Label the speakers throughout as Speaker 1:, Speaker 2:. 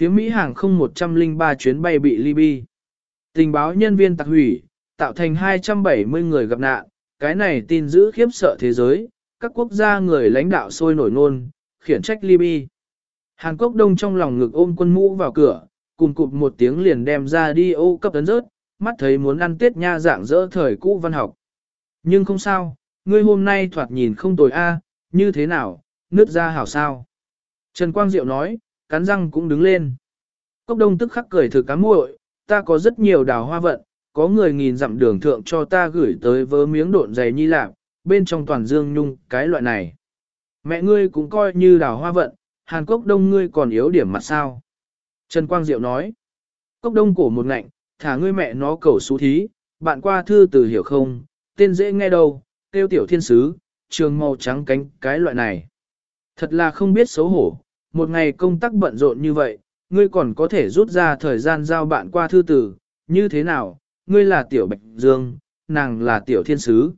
Speaker 1: Phía Mỹ hàng không 103 chuyến bay bị Libya. Tình báo nhân viên tạc hủy, tạo thành 270 người gặp nạn, cái này tin giữ khiếp sợ thế giới, các quốc gia người lãnh đạo sôi nổi nôn, khiển trách Libya. Hàn Quốc Đông trong lòng ngực ôm quân mũ vào cửa, cùng cụp một tiếng liền đem ra đi ô cấp tấn rớt, mắt thấy muốn ăn tết nha dạng dỡ thời cũ văn học. Nhưng không sao, ngươi hôm nay thoạt nhìn không tồi a, như thế nào, nước ra hảo sao. Trần Quang Diệu nói, cắn răng cũng đứng lên. Cốc đông tức khắc cười thử cám muội, ta có rất nhiều đào hoa vận, có người nghìn dặm đường thượng cho ta gửi tới vớ miếng độn dày nhi lạc, bên trong toàn dương nhung cái loại này. Mẹ ngươi cũng coi như đào hoa vận, Hàn Cốc Đông ngươi còn yếu điểm mặt sao. Trần Quang Diệu nói, Cốc Đông cổ một ngạnh, thả ngươi mẹ nó cầu xú thí, bạn qua thư từ hiểu không, tên dễ nghe đâu, tiêu tiểu thiên sứ, trường màu trắng cánh cái loại này. Thật là không biết xấu hổ, một ngày công tác bận rộn như vậy, ngươi còn có thể rút ra thời gian giao bạn qua thư tử, như thế nào, ngươi là tiểu bạch dương, nàng là tiểu thiên sứ.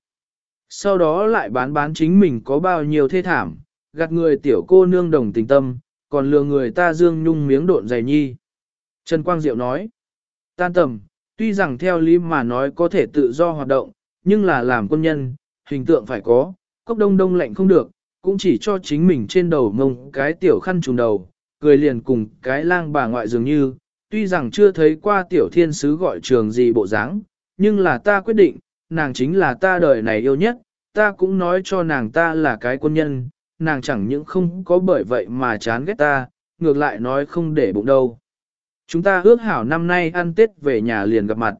Speaker 1: Sau đó lại bán bán chính mình có bao nhiêu thê thảm, gạt người tiểu cô nương đồng tình tâm, còn lừa người ta dương nhung miếng độn dày nhi. Trần Quang Diệu nói, tan tầm, tuy rằng theo lý mà nói có thể tự do hoạt động, nhưng là làm quân nhân, hình tượng phải có, cốc đông đông lạnh không được, cũng chỉ cho chính mình trên đầu mông cái tiểu khăn trùm đầu, cười liền cùng cái lang bà ngoại dường như, tuy rằng chưa thấy qua tiểu thiên sứ gọi trường gì bộ dáng, nhưng là ta quyết định, nàng chính là ta đời này yêu nhất, ta cũng nói cho nàng ta là cái quân nhân, nàng chẳng những không có bởi vậy mà chán ghét ta, ngược lại nói không để bụng đâu. Chúng ta ước hảo năm nay ăn Tết về nhà liền gặp mặt.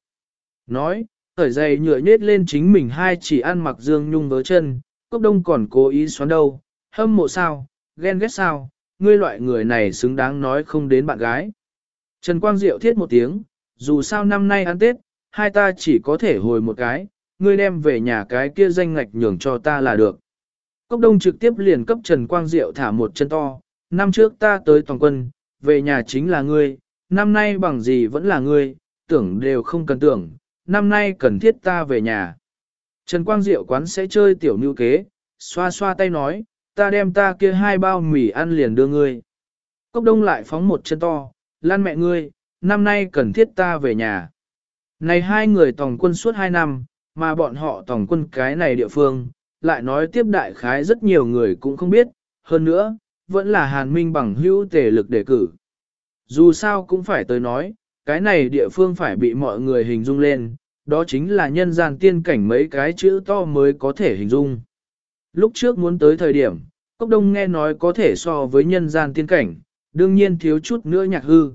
Speaker 1: Nói, thời dày nhựa nhết lên chính mình hai chỉ ăn mặc dương nhung vớ chân, cốc đông còn cố ý xoắn đâu, hâm mộ sao, ghen ghét sao, ngươi loại người này xứng đáng nói không đến bạn gái. Trần Quang Diệu thiết một tiếng, dù sao năm nay ăn Tết, hai ta chỉ có thể hồi một cái, ngươi đem về nhà cái kia danh ngạch nhường cho ta là được. Cốc đông trực tiếp liền cấp Trần Quang Diệu thả một chân to, năm trước ta tới toàn quân, về nhà chính là ngươi, năm nay bằng gì vẫn là ngươi, tưởng đều không cần tưởng, năm nay cần thiết ta về nhà. Trần Quang Diệu quán sẽ chơi tiểu nưu kế, xoa xoa tay nói, ta đem ta kia hai bao mì ăn liền đưa ngươi. Cốc đông lại phóng một chân to, lan mẹ ngươi, năm nay cần thiết ta về nhà. Này hai người tòng quân suốt hai năm, mà bọn họ tòng quân cái này địa phương, lại nói tiếp đại khái rất nhiều người cũng không biết, hơn nữa, vẫn là hàn minh bằng hữu tề lực đề cử. Dù sao cũng phải tới nói, cái này địa phương phải bị mọi người hình dung lên, đó chính là nhân gian tiên cảnh mấy cái chữ to mới có thể hình dung. Lúc trước muốn tới thời điểm, Cốc Đông nghe nói có thể so với nhân gian tiên cảnh, đương nhiên thiếu chút nữa nhạc hư.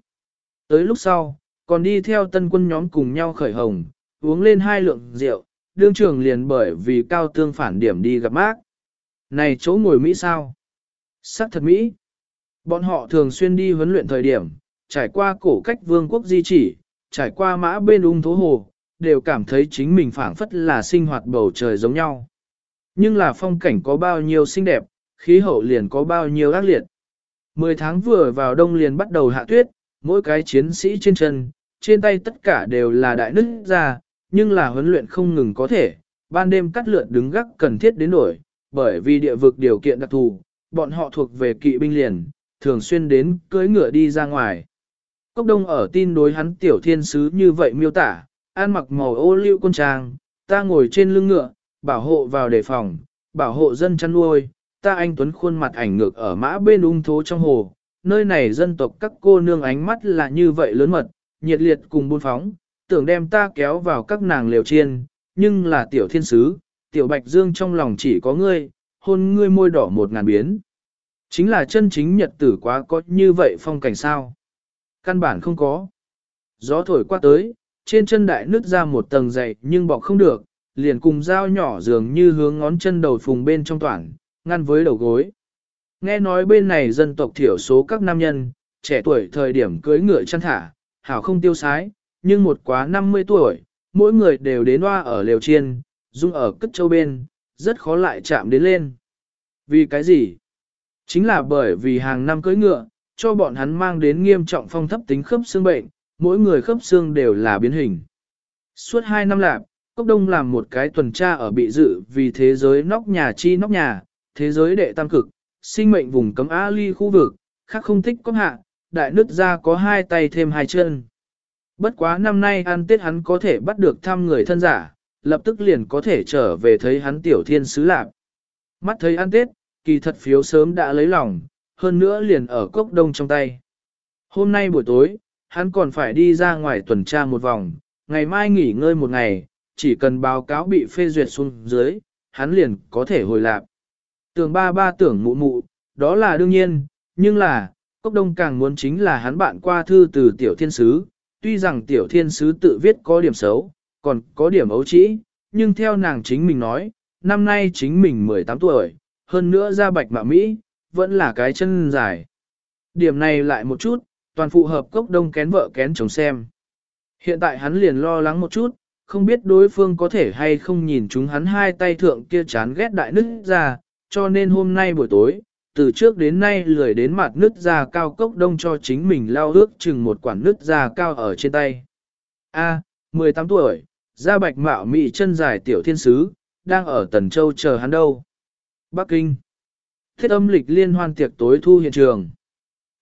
Speaker 1: Tới lúc sau, còn đi theo tân quân nhóm cùng nhau khởi hồng, uống lên hai lượng rượu, đương trưởng liền bởi vì cao tương phản điểm đi gặp mác. Này chỗ ngồi Mỹ sao? Sắc thật Mỹ. Bọn họ thường xuyên đi huấn luyện thời điểm, trải qua cổ cách vương quốc di chỉ, trải qua mã bên ung thố hồ, đều cảm thấy chính mình phảng phất là sinh hoạt bầu trời giống nhau. Nhưng là phong cảnh có bao nhiêu xinh đẹp, khí hậu liền có bao nhiêu ác liệt. Mười tháng vừa vào đông liền bắt đầu hạ tuyết, mỗi cái chiến sĩ trên chân, trên tay tất cả đều là đại nứt ra, nhưng là huấn luyện không ngừng có thể, ban đêm cắt lượn đứng gác cần thiết đến nổi, bởi vì địa vực điều kiện đặc thù, bọn họ thuộc về kỵ binh liền, thường xuyên đến cưỡi ngựa đi ra ngoài. Cốc đông ở tin đối hắn tiểu thiên sứ như vậy miêu tả, an mặc màu ô lưu quân trang, ta ngồi trên lưng ngựa, bảo hộ vào đề phòng, bảo hộ dân chăn nuôi, ta anh Tuấn khuôn mặt ảnh ngược ở mã bên ung thố trong hồ, nơi này dân tộc các cô nương ánh mắt là như vậy lớn mật, nhiệt liệt cùng buôn phóng, tưởng đem ta kéo vào các nàng liều chiên, nhưng là tiểu thiên sứ, tiểu bạch dương trong lòng chỉ có ngươi, hôn ngươi môi đỏ một ngàn biến. Chính là chân chính nhật tử quá có như vậy phong cảnh sao? Căn bản không có. Gió thổi qua tới, trên chân đại nứt ra một tầng dày nhưng bọc không được, liền cùng dao nhỏ dường như hướng ngón chân đầu phùng bên trong toàn, ngăn với đầu gối. Nghe nói bên này dân tộc thiểu số các nam nhân, trẻ tuổi thời điểm cưới ngựa chăn thả, hảo không tiêu sái, nhưng một quá 50 tuổi, mỗi người đều đến hoa ở lều chiên, dung ở cất châu bên, rất khó lại chạm đến lên. Vì cái gì? Chính là bởi vì hàng năm cưới ngựa, cho bọn hắn mang đến nghiêm trọng phong thấp tính khớp xương bệnh, mỗi người khớp xương đều là biến hình. Suốt 2 năm lạc, Cốc Đông làm một cái tuần tra ở bị dự vì thế giới nóc nhà chi nóc nhà, thế giới đệ tam cực, sinh mệnh vùng cấm A ly khu vực, khác không thích có hạ, đại nứt ra có hai tay thêm hai chân. Bất quá năm nay ăn tết hắn có thể bắt được thăm người thân giả, lập tức liền có thể trở về thấy hắn tiểu thiên sứ lạc. Mắt thấy ăn tết, kỳ thật phiếu sớm đã lấy lòng, hơn nữa liền ở cốc đông trong tay. Hôm nay buổi tối, hắn còn phải đi ra ngoài tuần tra một vòng, ngày mai nghỉ ngơi một ngày, chỉ cần báo cáo bị phê duyệt xuống dưới, hắn liền có thể hồi lạc. Tưởng ba ba tưởng mụ mụ, đó là đương nhiên, nhưng là, cốc đông càng muốn chính là hắn bạn qua thư từ tiểu thiên sứ, tuy rằng tiểu thiên sứ tự viết có điểm xấu, còn có điểm ấu trĩ, nhưng theo nàng chính mình nói, năm nay chính mình 18 tuổi, hơn nữa ra bạch mạ Mỹ, vẫn là cái chân dài. Điểm này lại một chút, toàn phụ hợp cốc đông kén vợ kén chồng xem. Hiện tại hắn liền lo lắng một chút, không biết đối phương có thể hay không nhìn chúng hắn hai tay thượng kia chán ghét đại nứt ra, cho nên hôm nay buổi tối, từ trước đến nay lười đến mặt nứt ra cao cốc đông cho chính mình lao ước chừng một quản nứt ra cao ở trên tay. A, 18 tuổi, da bạch mạo mị chân dài tiểu thiên sứ, đang ở Tần Châu chờ hắn đâu. Bắc Kinh. Thiết âm lịch liên hoan tiệc tối thu hiện trường.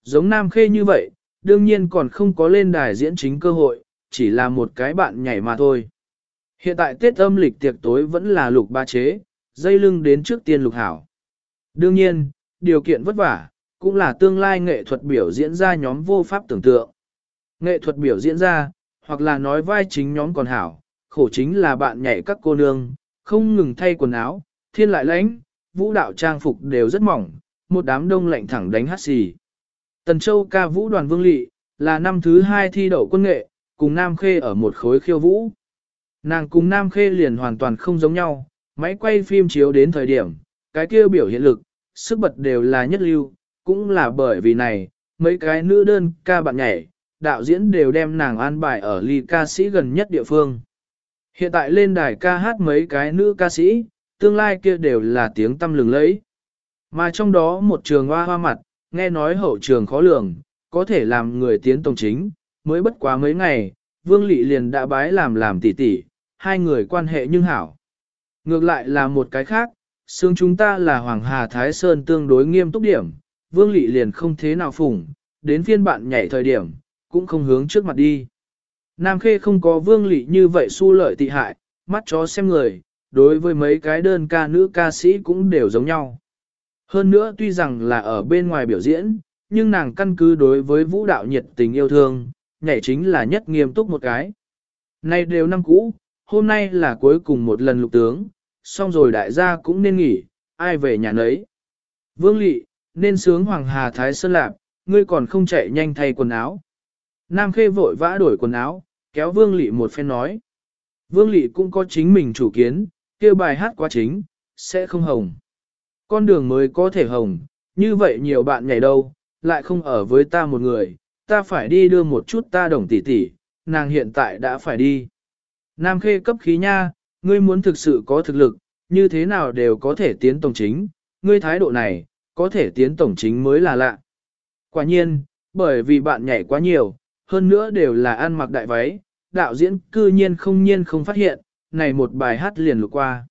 Speaker 1: Giống Nam Khê như vậy, đương nhiên còn không có lên đài diễn chính cơ hội, chỉ là một cái bạn nhảy mà thôi. Hiện tại Tết âm lịch tiệc tối vẫn là lục ba chế, dây lưng đến trước tiên lục hảo. Đương nhiên, điều kiện vất vả, cũng là tương lai nghệ thuật biểu diễn ra nhóm vô pháp tưởng tượng. Nghệ thuật biểu diễn ra, hoặc là nói vai chính nhóm còn hảo, khổ chính là bạn nhảy các cô nương, không ngừng thay quần áo, thiên lại lãnh, vũ đạo trang phục đều rất mỏng, một đám đông lạnh thẳng đánh hát xì. Tần Châu ca vũ đoàn vương lị, là năm thứ hai thi đậu quân nghệ, cùng Nam Khê ở một khối khiêu vũ. Nàng cùng Nam Khê liền hoàn toàn không giống nhau, máy quay phim chiếu đến thời điểm, cái kia biểu hiện lực, sức bật đều là nhất lưu, cũng là bởi vì này, mấy cái nữ đơn ca bạn nhảy, đạo diễn đều đem nàng an bài ở ly ca sĩ gần nhất địa phương. Hiện tại lên đài ca hát mấy cái nữ ca sĩ, tương lai kia đều là tiếng tâm lừng lẫy. Mà trong đó một trường hoa hoa mặt, nghe nói hậu trường khó lường, có thể làm người tiến tổng chính, mới bất quá mấy ngày, Vương Lị liền đã bái làm làm tỷ tỷ, hai người quan hệ nhưng hảo. Ngược lại là một cái khác, xương chúng ta là Hoàng Hà Thái Sơn tương đối nghiêm túc điểm, Vương Lị liền không thế nào phủng, đến phiên bạn nhảy thời điểm, cũng không hướng trước mặt đi. Nam Khê không có Vương Lị như vậy su lợi tị hại, mắt chó xem người, đối với mấy cái đơn ca nữ ca sĩ cũng đều giống nhau. Hơn nữa tuy rằng là ở bên ngoài biểu diễn, nhưng nàng căn cứ đối với vũ đạo nhiệt tình yêu thương, nhảy chính là nhất nghiêm túc một cái. Nay đều năm cũ, hôm nay là cuối cùng một lần lục tướng, xong rồi đại gia cũng nên nghỉ, ai về nhà nấy. Vương Lị, nên sướng Hoàng Hà Thái Sơn Lạp, ngươi còn không chạy nhanh thay quần áo. Nam Khê vội vã đổi quần áo, kéo Vương Lị một phen nói. Vương Lị cũng có chính mình chủ kiến, kêu bài hát quá chính, sẽ không hồng. Con đường mới có thể hồng, như vậy nhiều bạn nhảy đâu, lại không ở với ta một người, ta phải đi đưa một chút ta đồng tỷ tỷ, nàng hiện tại đã phải đi. Nam khê cấp khí nha, ngươi muốn thực sự có thực lực, như thế nào đều có thể tiến tổng chính, ngươi thái độ này, có thể tiến tổng chính mới là lạ. Quả nhiên, bởi vì bạn nhảy quá nhiều, hơn nữa đều là ăn mặc đại váy, đạo diễn cư nhiên không nhiên không phát hiện, này một bài hát liền lục qua.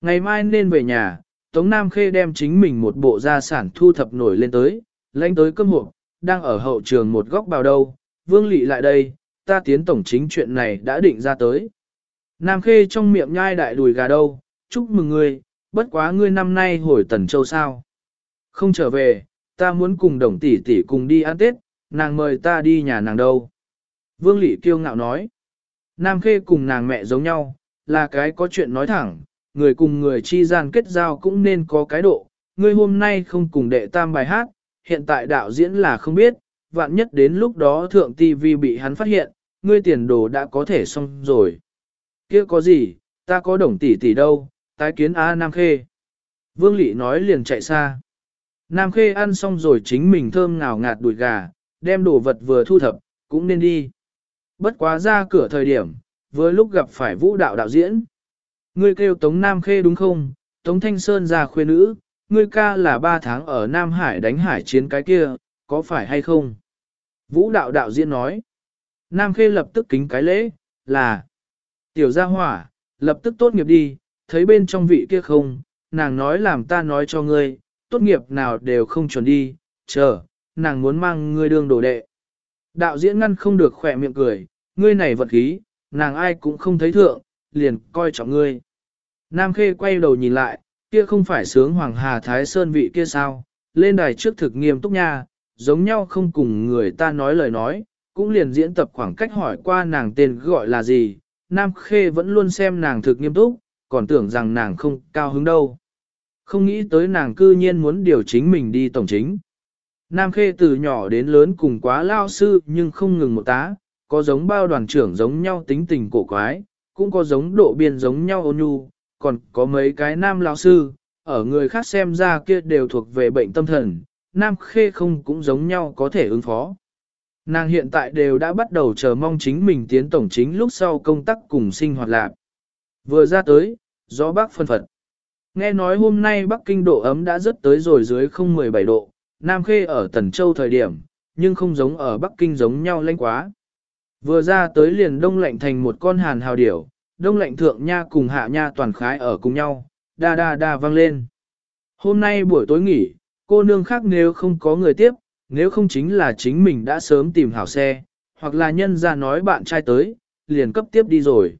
Speaker 1: Ngày mai nên về nhà, Tống Nam Khê đem chính mình một bộ gia sản thu thập nổi lên tới, lãnh tới cơm hộp, đang ở hậu trường một góc bào đâu, vương lị lại đây, ta tiến tổng chính chuyện này đã định ra tới. Nam Khê trong miệng nhai đại đùi gà đâu, chúc mừng ngươi, bất quá ngươi năm nay hồi Tần Châu sao. Không trở về, ta muốn cùng đồng tỷ tỷ cùng đi ăn Tết, nàng mời ta đi nhà nàng đâu. Vương Lị kiêu ngạo nói, Nam Khê cùng nàng mẹ giống nhau, là cái có chuyện nói thẳng, người cùng người chi gian kết giao cũng nên có cái độ, ngươi hôm nay không cùng đệ tam bài hát, hiện tại đạo diễn là không biết, vạn nhất đến lúc đó thượng TV bị hắn phát hiện, ngươi tiền đồ đã có thể xong rồi. kia có gì, ta có đồng tỷ tỷ đâu, tái kiến A Nam Khê. Vương Lị nói liền chạy xa. Nam Khê ăn xong rồi chính mình thơm ngào ngạt đùi gà, đem đồ vật vừa thu thập, cũng nên đi. Bất quá ra cửa thời điểm, vừa lúc gặp phải vũ đạo đạo diễn. Ngươi kêu Tống Nam Khê đúng không? Tống Thanh Sơn ra khuê nữ, ngươi ca là ba tháng ở Nam Hải đánh hải chiến cái kia, có phải hay không? Vũ đạo đạo diễn nói. Nam Khê lập tức kính cái lễ, là Tiểu gia hỏa, lập tức tốt nghiệp đi, thấy bên trong vị kia không, nàng nói làm ta nói cho ngươi, tốt nghiệp nào đều không chuẩn đi, chờ, nàng muốn mang ngươi đương đồ đệ. Đạo diễn ngăn không được khỏe miệng cười, ngươi này vật khí, nàng ai cũng không thấy thượng, liền coi trọng ngươi. Nam Khê quay đầu nhìn lại, kia không phải sướng Hoàng Hà Thái Sơn vị kia sao, lên đài trước thực nghiêm túc nha, giống nhau không cùng người ta nói lời nói, cũng liền diễn tập khoảng cách hỏi qua nàng tên gọi là gì, Nam Khê vẫn luôn xem nàng thực nghiêm túc, còn tưởng rằng nàng không cao hứng đâu. Không nghĩ tới nàng cư nhiên muốn điều chính mình đi tổng chính. Nam Khê từ nhỏ đến lớn cùng quá lao sư nhưng không ngừng một tá, có giống bao đoàn trưởng giống nhau tính tình cổ quái, cũng có giống độ biên giống nhau ôn nhu, còn có mấy cái nam lão sư, ở người khác xem ra kia đều thuộc về bệnh tâm thần, Nam Khê không cũng giống nhau có thể ứng phó. Nàng hiện tại đều đã bắt đầu chờ mong chính mình tiến tổng chính lúc sau công tác cùng sinh hoạt lạc. Vừa ra tới, gió bác phân phật. Nghe nói hôm nay Bắc Kinh độ ấm đã rất tới rồi dưới 017 độ, Nam Khê ở Tần Châu thời điểm, nhưng không giống ở Bắc Kinh giống nhau lạnh quá. Vừa ra tới liền đông lạnh thành một con hàn hào điểu, đông lạnh thượng nha cùng hạ nha toàn khái ở cùng nhau, đa đa đa vang lên. Hôm nay buổi tối nghỉ, cô nương khác nếu không có người tiếp, nếu không chính là chính mình đã sớm tìm hảo xe, hoặc là nhân ra nói bạn trai tới, liền cấp tiếp đi rồi.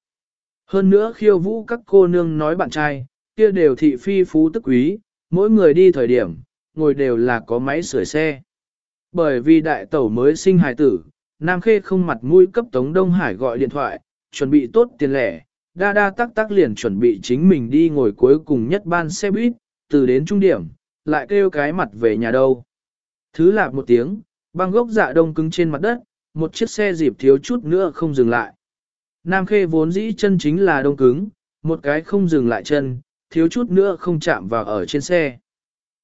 Speaker 1: Hơn nữa khiêu vũ các cô nương nói bạn trai, kia đều thị phi phú tức quý, mỗi người đi thời điểm, ngồi đều là có máy sửa xe. Bởi vì đại tẩu mới sinh hài tử, Nam Khê không mặt mũi cấp Tống Đông Hải gọi điện thoại, chuẩn bị tốt tiền lẻ, đa đa tắc tắc liền chuẩn bị chính mình đi ngồi cuối cùng nhất ban xe buýt, từ đến trung điểm, lại kêu cái mặt về nhà đâu. Thứ lạc một tiếng, băng gốc dạ đông cứng trên mặt đất, một chiếc xe dịp thiếu chút nữa không dừng lại. Nam Khê vốn dĩ chân chính là đông cứng, một cái không dừng lại chân, thiếu chút nữa không chạm vào ở trên xe.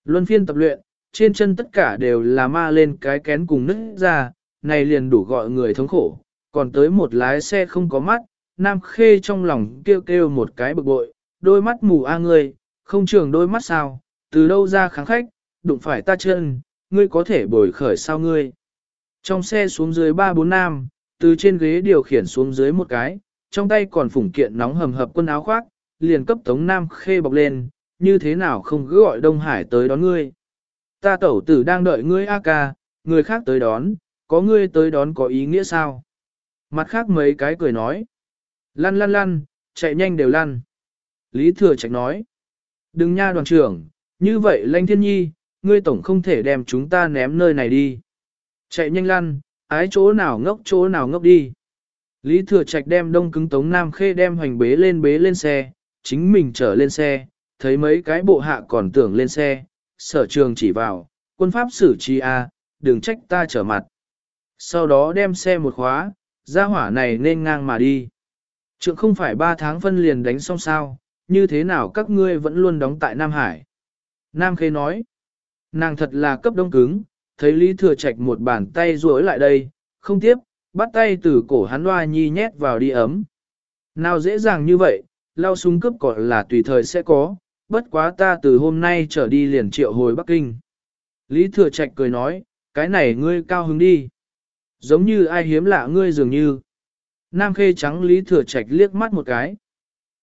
Speaker 1: Luân phiên tập luyện, trên chân tất cả đều là ma lên cái kén cùng nứt ra, này liền đủ gọi người thống khổ, còn tới một lái xe không có mắt, Nam Khê trong lòng kêu kêu một cái bực bội, đôi mắt mù a ngươi, không trường đôi mắt sao, từ đâu ra kháng khách, đụng phải ta chân, ngươi có thể bồi khởi sao ngươi. Trong xe xuống dưới ba bốn nam, từ trên ghế điều khiển xuống dưới một cái, trong tay còn phủng kiện nóng hầm hập quân áo khoác, liền cấp Tống Nam Khê bọc lên, như thế nào không cứ gọi Đông Hải tới đón ngươi. Ta tẩu tử đang đợi ngươi a ca, người khác tới đón, có ngươi tới đón có ý nghĩa sao? Mặt khác mấy cái cười nói. Lăn lăn lăn, chạy nhanh đều lăn. Lý Thừa Trạch nói. Đừng nha đoàn trưởng, như vậy Lanh Thiên Nhi, ngươi tổng không thể đem chúng ta ném nơi này đi. Chạy nhanh lăn, ái chỗ nào ngốc chỗ nào ngốc đi. Lý Thừa Trạch đem đông cứng tống Nam Khê đem hoành bế lên bế lên xe, chính mình trở lên xe, thấy mấy cái bộ hạ còn tưởng lên xe, sở trường chỉ vào, quân pháp xử trí a, đừng trách ta trở mặt. Sau đó đem xe một khóa, ra hỏa này nên ngang mà đi. Trượng không phải ba tháng phân liền đánh xong sao, như thế nào các ngươi vẫn luôn đóng tại Nam Hải. Nam Khê nói, nàng thật là cấp đông cứng, thấy Lý Thừa Trạch một bàn tay duỗi lại đây, không tiếp, bắt tay từ cổ hắn loa nhi nhét vào đi ấm. Nào dễ dàng như vậy, lao súng cướp còn là tùy thời sẽ có, bất quá ta từ hôm nay trở đi liền triệu hồi Bắc Kinh. Lý Thừa Trạch cười nói, cái này ngươi cao hứng đi. Giống như ai hiếm lạ ngươi dường như. Nam khê trắng Lý Thừa Trạch liếc mắt một cái.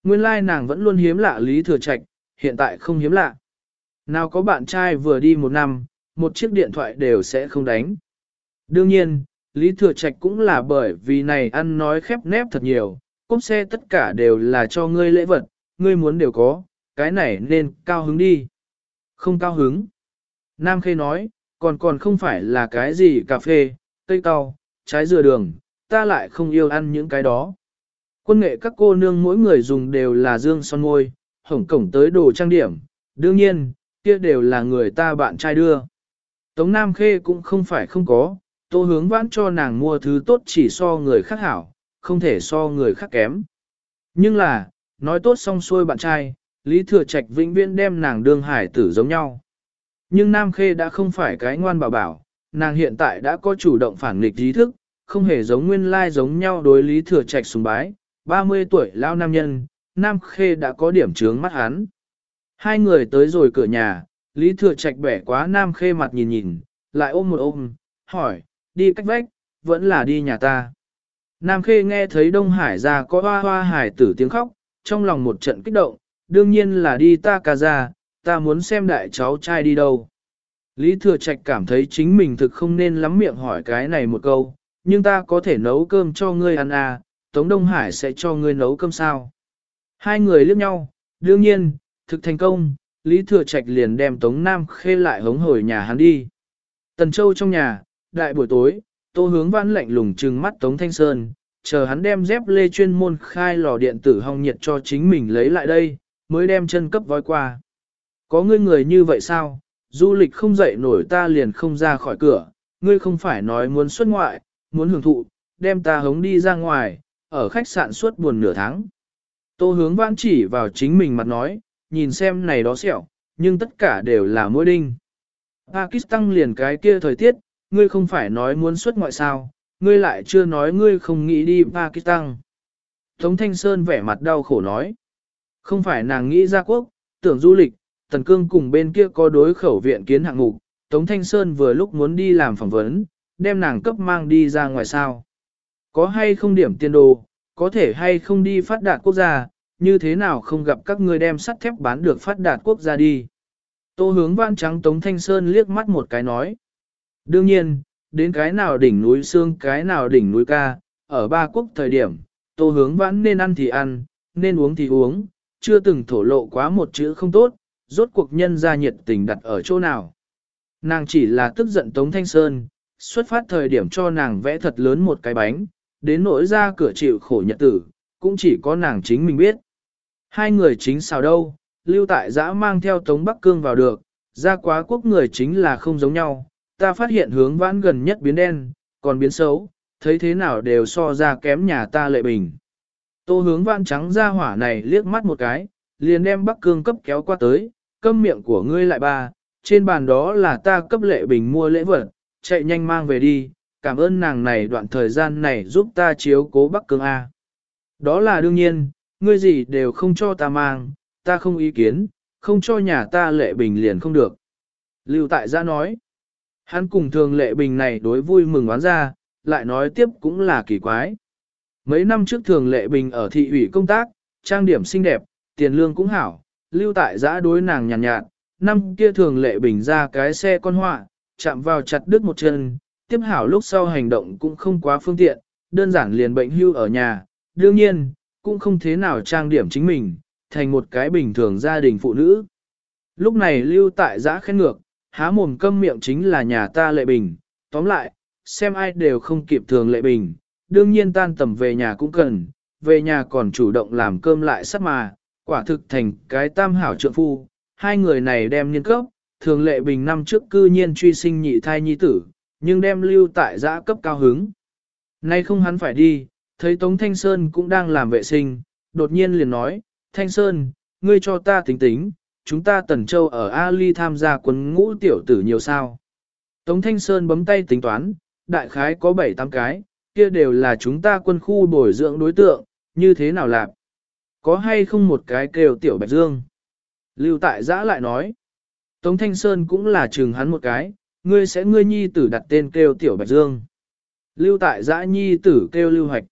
Speaker 1: Nguyên lai nàng vẫn luôn hiếm lạ Lý Thừa Trạch, hiện tại không hiếm lạ. Nào có bạn trai vừa đi một năm, một chiếc điện thoại đều sẽ không đánh. Đương nhiên, Lý Thừa Trạch cũng là bởi vì này ăn nói khép nép thật nhiều, cốp xe tất cả đều là cho ngươi lễ vật, ngươi muốn đều có, cái này nên cao hứng đi. Không cao hứng. Nam Khê nói, còn còn không phải là cái gì cà phê, cây cao, trái dừa đường, ta lại không yêu ăn những cái đó. Quân nghệ các cô nương mỗi người dùng đều là dương son môi, hổng cổng tới đồ trang điểm, đương nhiên, kia đều là người ta bạn trai đưa. Tống Nam Khê cũng không phải không có, tô hướng vãn cho nàng mua thứ tốt chỉ so người khác hảo, không thể so người khác kém. Nhưng là, nói tốt xong xuôi bạn trai, Lý Thừa Trạch vĩnh viễn đem nàng đương hải tử giống nhau. Nhưng Nam Khê đã không phải cái ngoan bảo bảo, nàng hiện tại đã có chủ động phản nghịch ý thức, không hề giống nguyên lai giống nhau đối Lý Thừa Trạch sùng bái. 30 tuổi lao nam nhân, Nam Khê đã có điểm trướng mắt hắn. Hai người tới rồi cửa nhà, Lý Thừa Trạch bẻ quá Nam Khê mặt nhìn nhìn, lại ôm một ôm, hỏi, đi cách vách, vẫn là đi nhà ta. Nam Khê nghe thấy Đông Hải ra có hoa hoa hải tử tiếng khóc, trong lòng một trận kích động, đương nhiên là đi ta ca ra, ta muốn xem đại cháu trai đi đâu. Lý Thừa Trạch cảm thấy chính mình thực không nên lắm miệng hỏi cái này một câu, nhưng ta có thể nấu cơm cho ngươi ăn à, Tống Đông Hải sẽ cho ngươi nấu cơm sao. Hai người liếc nhau, đương nhiên, thực thành công, Lý Thừa Trạch liền đem Tống Nam Khê lại hống hồi nhà hắn đi. Tần Châu trong nhà, đại buổi tối, Tô Hướng Văn lạnh lùng trừng mắt Tống Thanh Sơn, chờ hắn đem dép lê chuyên môn khai lò điện tử hong nhiệt cho chính mình lấy lại đây, mới đem chân cấp voi qua. Có ngươi người như vậy sao? Du lịch không dậy nổi ta liền không ra khỏi cửa, ngươi không phải nói muốn xuất ngoại, muốn hưởng thụ, đem ta hống đi ra ngoài, ở khách sạn suốt buồn nửa tháng. Tô hướng vãn chỉ vào chính mình mặt nói, nhìn xem này đó sẹo, nhưng tất cả đều là môi đinh. Pakistan liền cái kia thời tiết, ngươi không phải nói muốn xuất ngoại sao, ngươi lại chưa nói ngươi không nghĩ đi Pakistan. Tống Thanh Sơn vẻ mặt đau khổ nói, không phải nàng nghĩ ra quốc, tưởng du lịch, Tần Cương cùng bên kia có đối khẩu viện kiến hạng mục, Tống Thanh Sơn vừa lúc muốn đi làm phỏng vấn, đem nàng cấp mang đi ra ngoài sao. Có hay không điểm tiền đồ, có thể hay không đi phát đạt quốc gia, như thế nào không gặp các ngươi đem sắt thép bán được phát đạt quốc gia đi. Tô hướng văn trắng Tống Thanh Sơn liếc mắt một cái nói. Đương nhiên, đến cái nào đỉnh núi xương cái nào đỉnh núi ca, ở ba quốc thời điểm, tô hướng vãn nên ăn thì ăn, nên uống thì uống, chưa từng thổ lộ quá một chữ không tốt, rốt cuộc nhân ra nhiệt tình đặt ở chỗ nào. Nàng chỉ là tức giận Tống Thanh Sơn, xuất phát thời điểm cho nàng vẽ thật lớn một cái bánh, đến nỗi ra cửa chịu khổ nhật tử, cũng chỉ có nàng chính mình biết. Hai người chính sao đâu, lưu tại giã mang theo Tống Bắc Cương vào được, ra quá quốc người chính là không giống nhau, ta phát hiện hướng vãn gần nhất biến đen, còn biến xấu, thấy thế nào đều so ra kém nhà ta lệ bình. Tô hướng vãn trắng ra hỏa này liếc mắt một cái, liền đem Bắc Cương cấp kéo qua tới, câm miệng của ngươi lại ba, trên bàn đó là ta cấp lệ bình mua lễ vật, chạy nhanh mang về đi, cảm ơn nàng này đoạn thời gian này giúp ta chiếu cố Bắc Cương A. Đó là đương nhiên, ngươi gì đều không cho ta mang, ta không ý kiến, không cho nhà ta lệ bình liền không được. Lưu tại gia nói, hắn cùng thường lệ bình này đối vui mừng oán ra, lại nói tiếp cũng là kỳ quái. Mấy năm trước thường lệ bình ở thị ủy công tác, trang điểm xinh đẹp, tiền lương cũng hảo, lưu tại giã đối nàng nhàn nhạt, nhạt, năm kia thường lệ bình ra cái xe con họa, chạm vào chặt đứt một chân, tiếp hảo lúc sau hành động cũng không quá phương tiện, đơn giản liền bệnh hưu ở nhà, đương nhiên, cũng không thế nào trang điểm chính mình, thành một cái bình thường gia đình phụ nữ. Lúc này lưu tại giã khen ngược, há mồm câm miệng chính là nhà ta lệ bình, tóm lại, xem ai đều không kịp thường lệ bình, đương nhiên tan tầm về nhà cũng cần, về nhà còn chủ động làm cơm lại sắp mà, quả thực thành cái tam hảo trượng phu, hai người này đem niên cấp, thường lệ bình năm trước cư nhiên truy sinh nhị thai nhi tử, nhưng đem lưu tại giã cấp cao hứng. Nay không hắn phải đi, thấy Tống Thanh Sơn cũng đang làm vệ sinh, đột nhiên liền nói, Thanh Sơn, ngươi cho ta tính tính, chúng ta Tần Châu ở Ali tham gia quân ngũ tiểu tử nhiều sao. Tống Thanh Sơn bấm tay tính toán, đại khái có 7-8 cái, kia đều là chúng ta quân khu bồi dưỡng đối tượng, như thế nào làm? Có hay không một cái kêu tiểu Bạch Dương? Lưu tại giã lại nói. Tống Thanh Sơn cũng là chừng hắn một cái, ngươi sẽ ngươi nhi tử đặt tên kêu tiểu Bạch Dương. Lưu tại giã nhi tử kêu Lưu Hoạch.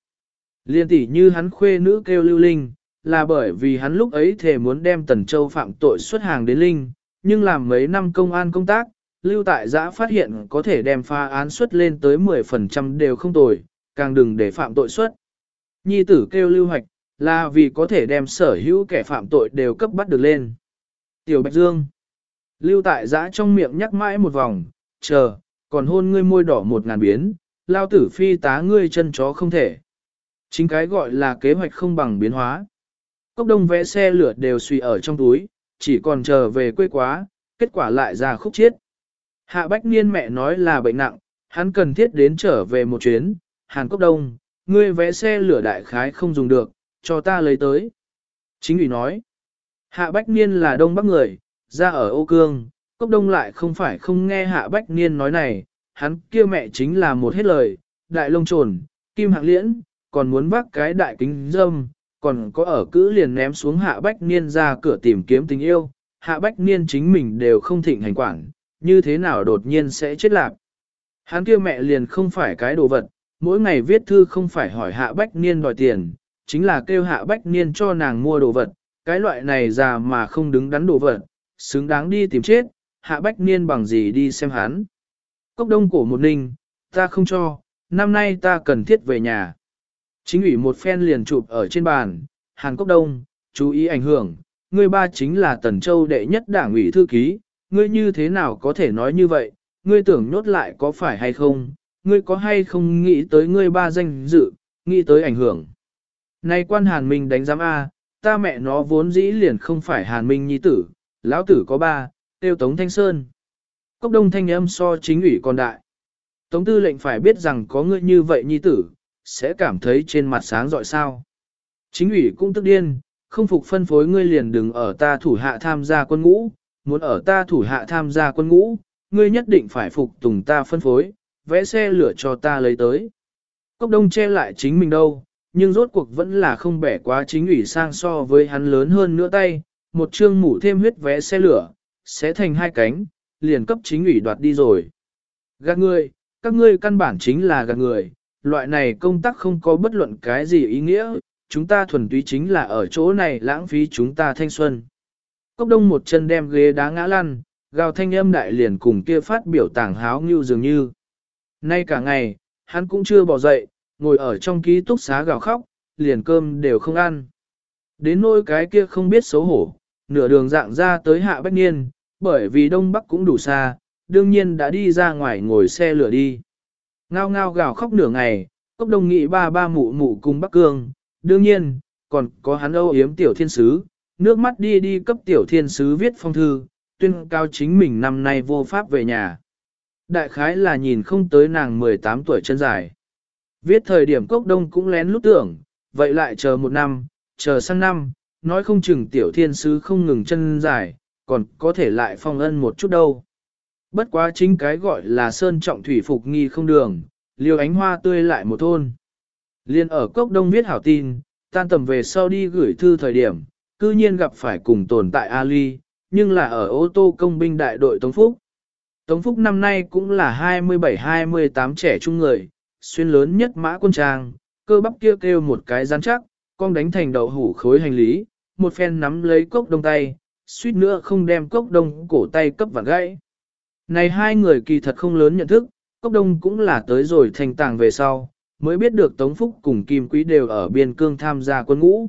Speaker 1: Liên tỷ như hắn khuê nữ kêu Lưu Linh, là bởi vì hắn lúc ấy thề muốn đem Tần Châu phạm tội xuất hàng đến Linh, nhưng làm mấy năm công an công tác, Lưu tại giã phát hiện có thể đem pha án xuất lên tới 10% đều không tồi, càng đừng để phạm tội xuất. Nhi tử kêu Lưu Hoạch, là vì có thể đem sở hữu kẻ phạm tội đều cấp bắt được lên. Tiểu Bạch Dương Lưu tại giã trong miệng nhắc mãi một vòng, chờ, còn hôn ngươi môi đỏ một ngàn biến, lao tử phi tá ngươi chân chó không thể. Chính cái gọi là kế hoạch không bằng biến hóa. Cốc đông vẽ xe lửa đều suy ở trong túi, chỉ còn chờ về quê quá, kết quả lại ra khúc chiết. Hạ Bách Niên mẹ nói là bệnh nặng, hắn cần thiết đến trở về một chuyến, Hàn Cốc Đông, ngươi vẽ xe lửa đại khái không dùng được, cho ta lấy tới. Chính ủy nói, Hạ Bách Niên là đông bắc người, ra ở Âu Cương, Cốc Đông lại không phải không nghe Hạ Bách Niên nói này, hắn kia mẹ chính là một hết lời, đại lông trồn, kim hạng liễn, còn muốn vác cái đại kính dâm, còn có ở cữ liền ném xuống Hạ Bách Niên ra cửa tìm kiếm tình yêu, Hạ Bách Niên chính mình đều không thịnh hành quản, như thế nào đột nhiên sẽ chết lạc. Hắn kia mẹ liền không phải cái đồ vật, mỗi ngày viết thư không phải hỏi Hạ Bách Niên đòi tiền, chính là kêu Hạ Bách Niên cho nàng mua đồ vật, cái loại này già mà không đứng đắn đồ vật, xứng đáng đi tìm chết, hạ bách niên bằng gì đi xem hắn. Cốc đông cổ một ninh, ta không cho, năm nay ta cần thiết về nhà. Chính ủy một phen liền chụp ở trên bàn, Hàn Cốc Đông, chú ý ảnh hưởng, ngươi ba chính là Tần Châu đệ nhất đảng ủy thư ký, ngươi như thế nào có thể nói như vậy, ngươi tưởng nhốt lại có phải hay không, ngươi có hay không nghĩ tới ngươi ba danh dự, nghĩ tới ảnh hưởng. Này quan Hàn Minh đánh giám A, ta mẹ nó vốn dĩ liền không phải Hàn Minh nhi tử, lão tử có ba, tiêu Tống Thanh Sơn. Cốc đông thanh âm so chính ủy còn đại. Tống tư lệnh phải biết rằng có ngươi như vậy nhi tử, sẽ cảm thấy trên mặt sáng rọi sao. Chính ủy cũng tức điên, không phục phân phối ngươi liền đừng ở ta thủ hạ tham gia quân ngũ, muốn ở ta thủ hạ tham gia quân ngũ, ngươi nhất định phải phục tùng ta phân phối, vẽ xe lửa cho ta lấy tới. Cốc đông che lại chính mình đâu, nhưng rốt cuộc vẫn là không bẻ quá chính ủy sang so với hắn lớn hơn nữa tay, một chương mủ thêm huyết vé xe lửa, sẽ thành hai cánh, liền cấp chính ủy đoạt đi rồi. Gạt người các ngươi căn bản chính là gạt người, loại này công tác không có bất luận cái gì ý nghĩa, chúng ta thuần túy chính là ở chỗ này lãng phí chúng ta thanh xuân. Cốc đông một chân đem ghế đá ngã lăn, gào thanh âm đại liền cùng kia phát biểu tảng háo như dường như. Nay cả ngày, hắn cũng chưa bỏ dậy, ngồi ở trong ký túc xá gào khóc, liền cơm đều không ăn. Đến nỗi cái kia không biết xấu hổ, nửa đường dạng ra tới hạ bách niên, bởi vì đông bắc cũng đủ xa, đương nhiên đã đi ra ngoài ngồi xe lửa đi. Ngao ngao gào khóc nửa ngày, cốc đông nghị ba ba mụ mụ cùng Bắc Cương, đương nhiên, còn có hắn âu yếm tiểu thiên sứ, nước mắt đi đi cấp tiểu thiên sứ viết phong thư, tuyên cao chính mình năm nay vô pháp về nhà. Đại khái là nhìn không tới nàng 18 tuổi chân dài. Viết thời điểm cốc đông cũng lén lút tưởng, vậy lại chờ một năm, chờ sang năm, nói không chừng tiểu thiên sứ không ngừng chân dài, còn có thể lại phong ân một chút đâu. Bất quá chính cái gọi là sơn trọng thủy phục nghi không đường, liều ánh hoa tươi lại một thôn. Liên ở cốc đông viết hảo tin, tan tầm về sau đi gửi thư thời điểm, cư nhiên gặp phải cùng tồn tại Ali, nhưng là ở ô tô công binh đại đội Tống Phúc. Tống Phúc năm nay cũng là 27-28 trẻ trung người, xuyên lớn nhất mã quân trang, cơ bắp kia kêu, kêu một cái rắn chắc, con đánh thành đậu hủ khối hành lý, một phen nắm lấy cốc đông tay, suýt nữa không đem cốc đông cổ tay cấp vặn gãy. Này hai người kỳ thật không lớn nhận thức, cốc đông cũng là tới rồi thành tàng về sau, mới biết được Tống Phúc cùng Kim Quý đều ở biên cương tham gia quân ngũ.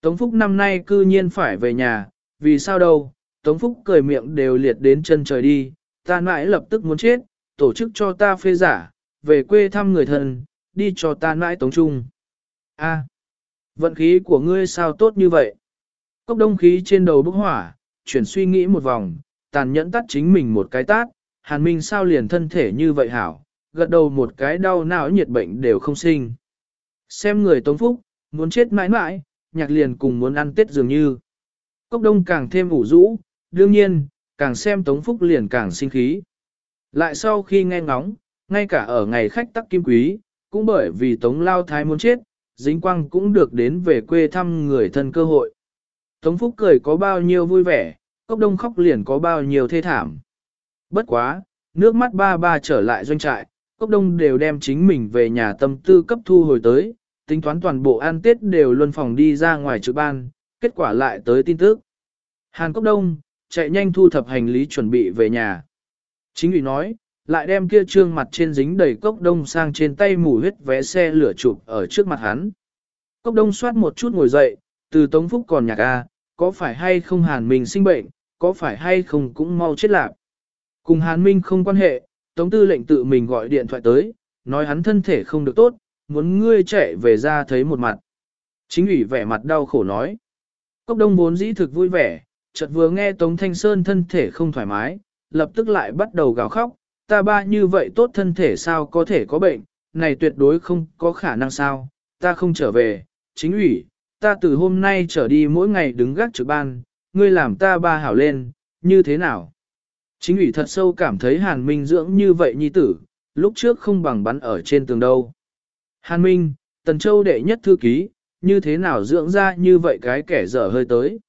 Speaker 1: Tống Phúc năm nay cư nhiên phải về nhà, vì sao đâu, Tống Phúc cười miệng đều liệt đến chân trời đi, ta mãi lập tức muốn chết, tổ chức cho ta phê giả, về quê thăm người thân, đi cho ta mãi Tống Trung. A, vận khí của ngươi sao tốt như vậy? Cốc đông khí trên đầu bốc hỏa, chuyển suy nghĩ một vòng, tàn nhẫn tắt chính mình một cái tát, hàn minh sao liền thân thể như vậy hảo, gật đầu một cái đau não nhiệt bệnh đều không sinh. Xem người Tống Phúc, muốn chết mãi mãi, nhạc liền cùng muốn ăn tết dường như. Cốc đông càng thêm ủ rũ, đương nhiên, càng xem Tống Phúc liền càng sinh khí. Lại sau khi nghe ngóng, ngay cả ở ngày khách tắc kim quý, cũng bởi vì Tống Lao Thái muốn chết, dính quang cũng được đến về quê thăm người thân cơ hội. Tống Phúc cười có bao nhiêu vui vẻ, cốc đông khóc liền có bao nhiêu thê thảm. Bất quá, nước mắt ba ba trở lại doanh trại, cốc đông đều đem chính mình về nhà tâm tư cấp thu hồi tới, tính toán toàn bộ an tết đều luân phòng đi ra ngoài trực ban, kết quả lại tới tin tức. Hàn cốc đông, chạy nhanh thu thập hành lý chuẩn bị về nhà. Chính ủy nói, lại đem kia trương mặt trên dính đầy cốc đông sang trên tay mù huyết vé xe lửa chụp ở trước mặt hắn. Cốc đông soát một chút ngồi dậy, từ Tống Phúc còn nhạc A, có phải hay không Hàn Minh sinh bệnh, có phải hay không cũng mau chết lạc. Cùng Hàn Minh không quan hệ, Tống Tư lệnh tự mình gọi điện thoại tới, nói hắn thân thể không được tốt, muốn ngươi chạy về ra thấy một mặt. Chính ủy vẻ mặt đau khổ nói. Cốc đông vốn dĩ thực vui vẻ, chợt vừa nghe Tống Thanh Sơn thân thể không thoải mái, lập tức lại bắt đầu gào khóc, ta ba như vậy tốt thân thể sao có thể có bệnh, này tuyệt đối không có khả năng sao, ta không trở về, chính ủy, ta từ hôm nay trở đi mỗi ngày đứng gác trực ban, ngươi làm ta ba hảo lên, như thế nào? Chính ủy thật sâu cảm thấy Hàn Minh dưỡng như vậy nhi tử, lúc trước không bằng bắn ở trên tường đâu. Hàn Minh, Tần Châu đệ nhất thư ký, như thế nào dưỡng ra như vậy cái kẻ dở hơi tới.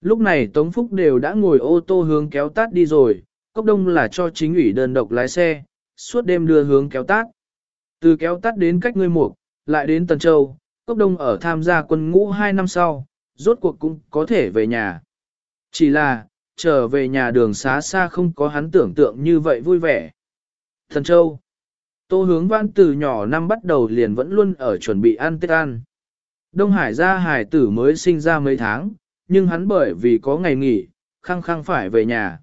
Speaker 1: Lúc này Tống Phúc đều đã ngồi ô tô hướng kéo tát đi rồi, cốc đông là cho chính ủy đơn độc lái xe, suốt đêm đưa hướng kéo tát. Từ kéo tát đến cách ngươi mục, lại đến Tần Châu, cốc đông ở tham gia quân ngũ 2 năm sau, rốt cuộc cũng có thể về nhà. Chỉ là, trở về nhà đường xá xa không có hắn tưởng tượng như vậy vui vẻ. Thần Châu Tô hướng văn từ nhỏ năm bắt đầu liền vẫn luôn ở chuẩn bị ăn tết ăn. Đông Hải gia hải tử mới sinh ra mấy tháng, nhưng hắn bởi vì có ngày nghỉ, khăng khăng phải về nhà.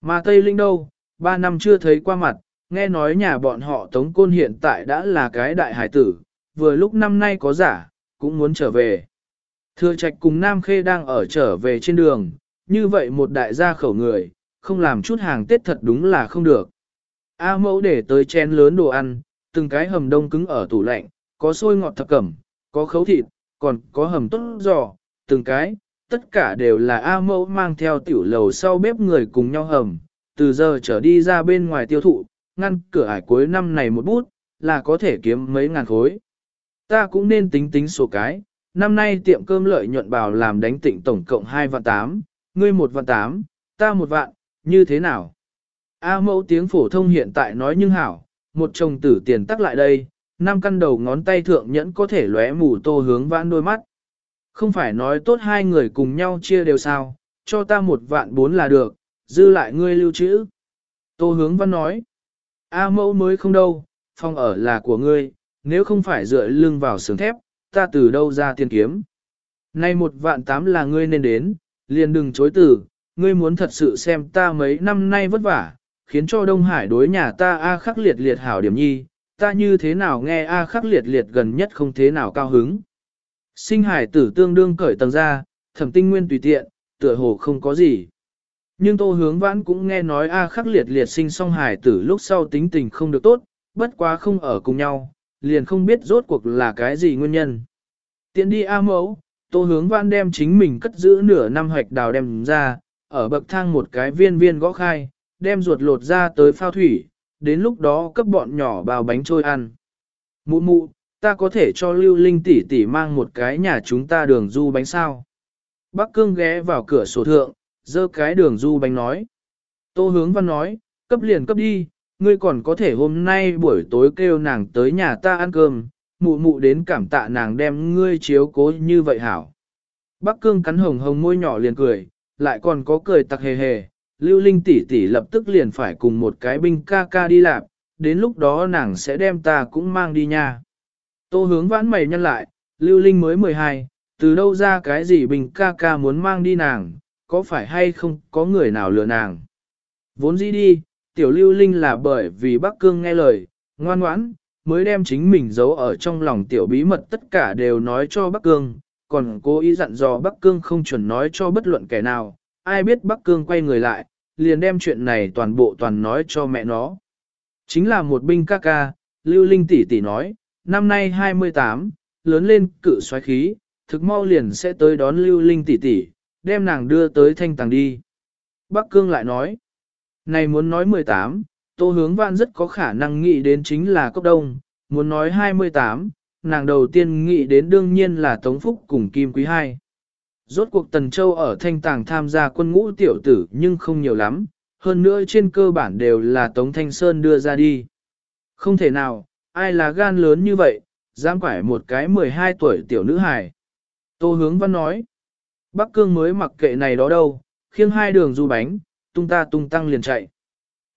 Speaker 1: Mà Tây Linh đâu, ba năm chưa thấy qua mặt, nghe nói nhà bọn họ Tống Côn hiện tại đã là cái đại hải tử, vừa lúc năm nay có giả, cũng muốn trở về. Thừa trạch cùng Nam Khê đang ở trở về trên đường, như vậy một đại gia khẩu người, không làm chút hàng Tết thật đúng là không được. A mẫu để tới chén lớn đồ ăn, từng cái hầm đông cứng ở tủ lạnh, có xôi ngọt thập cẩm, có khấu thịt, còn có hầm tốt giò, từng cái, tất cả đều là A mẫu mang theo tiểu lầu sau bếp người cùng nhau hầm, từ giờ trở đi ra bên ngoài tiêu thụ, ngăn cửa ải cuối năm này một bút, là có thể kiếm mấy ngàn khối. Ta cũng nên tính tính số cái, năm nay tiệm cơm lợi nhuận bảo làm đánh tịnh tổng cộng 2 vạn 8, ngươi 1 vạn 8, ta 1 vạn, như thế nào? A mẫu tiếng phổ thông hiện tại nói nhưng hảo, một chồng tử tiền tắc lại đây, năm căn đầu ngón tay thượng nhẫn có thể lóe mù tô hướng vãn đôi mắt. Không phải nói tốt hai người cùng nhau chia đều sao, cho ta một vạn bốn là được, dư lại ngươi lưu trữ. Tô hướng văn nói, A mẫu mới không đâu, phòng ở là của ngươi, nếu không phải dựa lưng vào sướng thép, ta từ đâu ra tiền kiếm. Nay một vạn tám là ngươi nên đến, liền đừng chối từ, ngươi muốn thật sự xem ta mấy năm nay vất vả, khiến cho Đông Hải đối nhà ta A khắc liệt liệt hảo điểm nhi, ta như thế nào nghe A khắc liệt liệt gần nhất không thế nào cao hứng. Sinh hải tử tương đương cởi tầng ra, thẩm tinh nguyên tùy tiện, tựa hồ không có gì. Nhưng tô hướng vãn cũng nghe nói A khắc liệt liệt sinh song hải tử lúc sau tính tình không được tốt, bất quá không ở cùng nhau, liền không biết rốt cuộc là cái gì nguyên nhân. Tiện đi A mẫu, tô hướng vãn đem chính mình cất giữ nửa năm hoạch đào đem ra, ở bậc thang một cái viên viên gõ khai, đem ruột lột ra tới phao thủy, đến lúc đó cấp bọn nhỏ bao bánh trôi ăn. Mụ mụ, ta có thể cho Lưu Linh tỷ tỷ mang một cái nhà chúng ta đường du bánh sao. Bắc cương ghé vào cửa sổ thượng, dơ cái đường du bánh nói. Tô hướng văn nói, cấp liền cấp đi, ngươi còn có thể hôm nay buổi tối kêu nàng tới nhà ta ăn cơm, mụ mụ đến cảm tạ nàng đem ngươi chiếu cố như vậy hảo. Bắc cương cắn hồng hồng môi nhỏ liền cười, lại còn có cười tặc hề hề, Lưu Linh tỷ tỷ lập tức liền phải cùng một cái binh ca ca đi làm, đến lúc đó nàng sẽ đem ta cũng mang đi nha. Tô hướng vãn mày nhân lại, Lưu Linh mới 12, từ đâu ra cái gì Bình ca ca muốn mang đi nàng, có phải hay không có người nào lừa nàng. Vốn dĩ đi, tiểu Lưu Linh là bởi vì Bắc Cương nghe lời, ngoan ngoãn, mới đem chính mình giấu ở trong lòng tiểu bí mật tất cả đều nói cho Bắc Cương, còn cố ý dặn dò Bắc Cương không chuẩn nói cho bất luận kẻ nào, ai biết Bắc Cương quay người lại, liền đem chuyện này toàn bộ toàn nói cho mẹ nó. Chính là một binh ca ca, Lưu Linh tỷ tỷ nói, năm nay 28, lớn lên cự xoáy khí, thực mau liền sẽ tới đón Lưu Linh tỷ tỷ, đem nàng đưa tới thanh tàng đi. Bắc Cương lại nói, này muốn nói 18, Tô Hướng Vạn rất có khả năng nghĩ đến chính là Cốc Đông, muốn nói 28, nàng đầu tiên nghĩ đến đương nhiên là Tống Phúc cùng Kim Quý Hai. Rốt cuộc Tần Châu ở Thanh Tàng tham gia quân ngũ tiểu tử nhưng không nhiều lắm, hơn nữa trên cơ bản đều là Tống Thanh Sơn đưa ra đi. Không thể nào, ai là gan lớn như vậy, dám quải một cái 12 tuổi tiểu nữ hài. Tô Hướng Văn nói, Bắc Cương mới mặc kệ này đó đâu, khiêng hai đường du bánh, tung ta tung tăng liền chạy.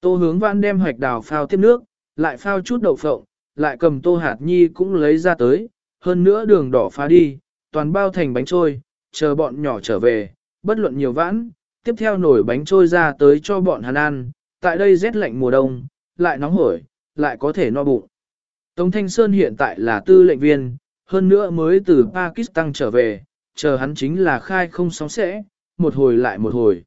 Speaker 1: Tô Hướng Văn đem hoạch đào phao tiếp nước, lại phao chút đậu phộng, lại cầm tô hạt nhi cũng lấy ra tới, hơn nữa đường đỏ phá đi, toàn bao thành bánh trôi, chờ bọn nhỏ trở về, bất luận nhiều vãn, tiếp theo nổi bánh trôi ra tới cho bọn hắn ăn, tại đây rét lạnh mùa đông, lại nóng hổi, lại có thể no bụng. Tống Thanh Sơn hiện tại là tư lệnh viên, hơn nữa mới từ Pakistan trở về, chờ hắn chính là khai không sóng sẽ, một hồi lại một hồi.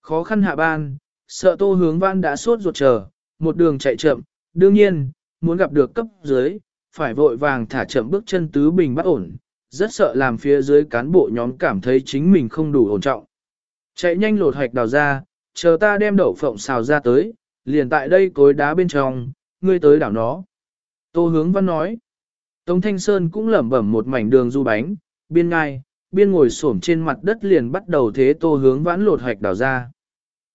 Speaker 1: Khó khăn hạ ban, sợ tô hướng văn đã sốt ruột chờ, một đường chạy chậm, đương nhiên, muốn gặp được cấp dưới, phải vội vàng thả chậm bước chân tứ bình bắt ổn, rất sợ làm phía dưới cán bộ nhóm cảm thấy chính mình không đủ ổn trọng. Chạy nhanh lột hoạch đào ra, chờ ta đem đậu phộng xào ra tới, liền tại đây cối đá bên trong, ngươi tới đảo nó. Tô hướng văn nói. Tống Thanh Sơn cũng lẩm bẩm một mảnh đường du bánh, biên ngai, biên ngồi xổm trên mặt đất liền bắt đầu thế tô hướng vãn lột hạch đào ra.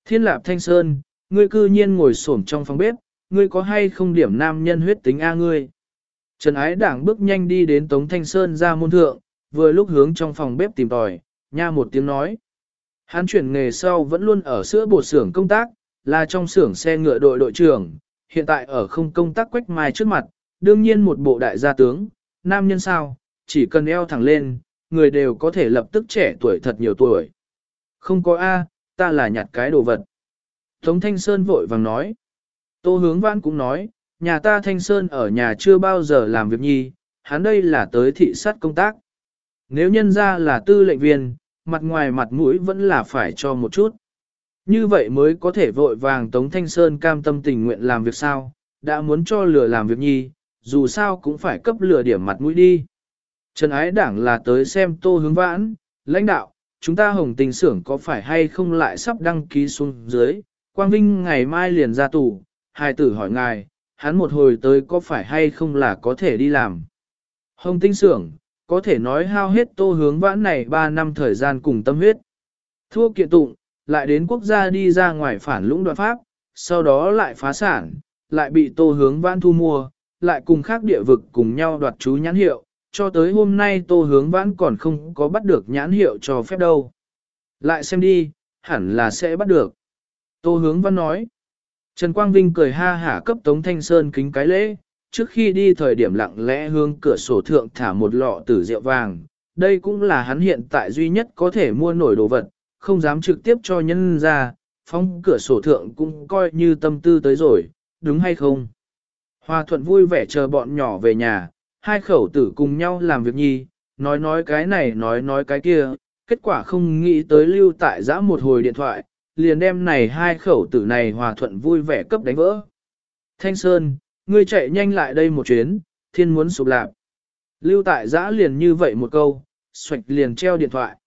Speaker 1: Thiên lạp Thanh Sơn, ngươi cư nhiên ngồi xổm trong phòng bếp, ngươi có hay không điểm nam nhân huyết tính A ngươi? Trần ái đảng bước nhanh đi đến Tống Thanh Sơn ra môn thượng, vừa lúc hướng trong phòng bếp tìm tòi, nha một tiếng nói. Hắn chuyển nghề sau vẫn luôn ở sữa bột xưởng công tác, là trong xưởng xe ngựa đội đội trưởng, hiện tại ở không công tác quách mai trước mặt, đương nhiên một bộ đại gia tướng, nam nhân sao, chỉ cần eo thẳng lên, người đều có thể lập tức trẻ tuổi thật nhiều tuổi. Không có A, ta là nhặt cái đồ vật. Tống Thanh Sơn vội vàng nói. Tô hướng văn cũng nói, nhà ta Thanh Sơn ở nhà chưa bao giờ làm việc nhi, hắn đây là tới thị sát công tác. Nếu nhân ra là tư lệnh viên, mặt ngoài mặt mũi vẫn là phải cho một chút. Như vậy mới có thể vội vàng Tống Thanh Sơn cam tâm tình nguyện làm việc sao, đã muốn cho lừa làm việc nhi, dù sao cũng phải cấp lửa điểm mặt mũi đi. Trần Ái Đảng là tới xem tô hướng vãn, lãnh đạo, chúng ta hồng tình xưởng có phải hay không lại sắp đăng ký xuống dưới, Quang Vinh ngày mai liền ra tù, hài tử hỏi ngài, hắn một hồi tới có phải hay không là có thể đi làm. Hồng tinh xưởng, có thể nói hao hết tô hướng vãn này 3 năm thời gian cùng tâm huyết. Thua kiện tụng, lại đến quốc gia đi ra ngoài phản lũng đoạn pháp, sau đó lại phá sản, lại bị tô hướng vãn thu mua, lại cùng khác địa vực cùng nhau đoạt chú nhãn hiệu, cho tới hôm nay tô hướng vãn còn không có bắt được nhãn hiệu cho phép đâu. Lại xem đi, hẳn là sẽ bắt được. Tô hướng văn nói. Trần Quang Vinh cười ha hả cấp Tống Thanh Sơn kính cái lễ, trước khi đi thời điểm lặng lẽ hướng cửa sổ thượng thả một lọ tử rượu vàng. Đây cũng là hắn hiện tại duy nhất có thể mua nổi đồ vật, không dám trực tiếp cho nhân ra, phóng cửa sổ thượng cũng coi như tâm tư tới rồi, đúng hay không? Hoa thuận vui vẻ chờ bọn nhỏ về nhà, hai khẩu tử cùng nhau làm việc nhi, nói nói cái này nói nói cái kia, kết quả không nghĩ tới lưu tại giã một hồi điện thoại, liền đem này hai khẩu tử này hòa thuận vui vẻ cấp đánh vỡ. Thanh Sơn, ngươi chạy nhanh lại đây một chuyến, thiên muốn sụp lạp. Lưu tại giã liền như vậy một câu, xoạch liền treo điện thoại.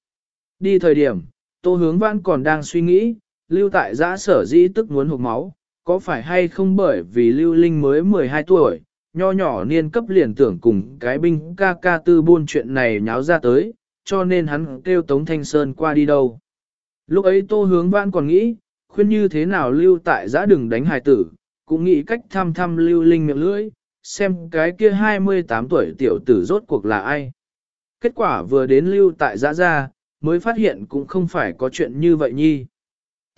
Speaker 1: Đi thời điểm, tô hướng văn còn đang suy nghĩ, lưu tại giã sở dĩ tức muốn hụt máu, có phải hay không bởi vì lưu linh mới 12 tuổi, nho nhỏ niên cấp liền tưởng cùng cái binh ca ca tư buôn chuyện này nháo ra tới, cho nên hắn kêu Tống Thanh Sơn qua đi đâu. Lúc ấy tô hướng vãn còn nghĩ, khuyên như thế nào lưu tại giã đừng đánh hài tử, cũng nghĩ cách thăm thăm lưu linh miệng lưỡi, xem cái kia 28 tuổi tiểu tử rốt cuộc là ai. Kết quả vừa đến lưu tại giã ra, mới phát hiện cũng không phải có chuyện như vậy nhi.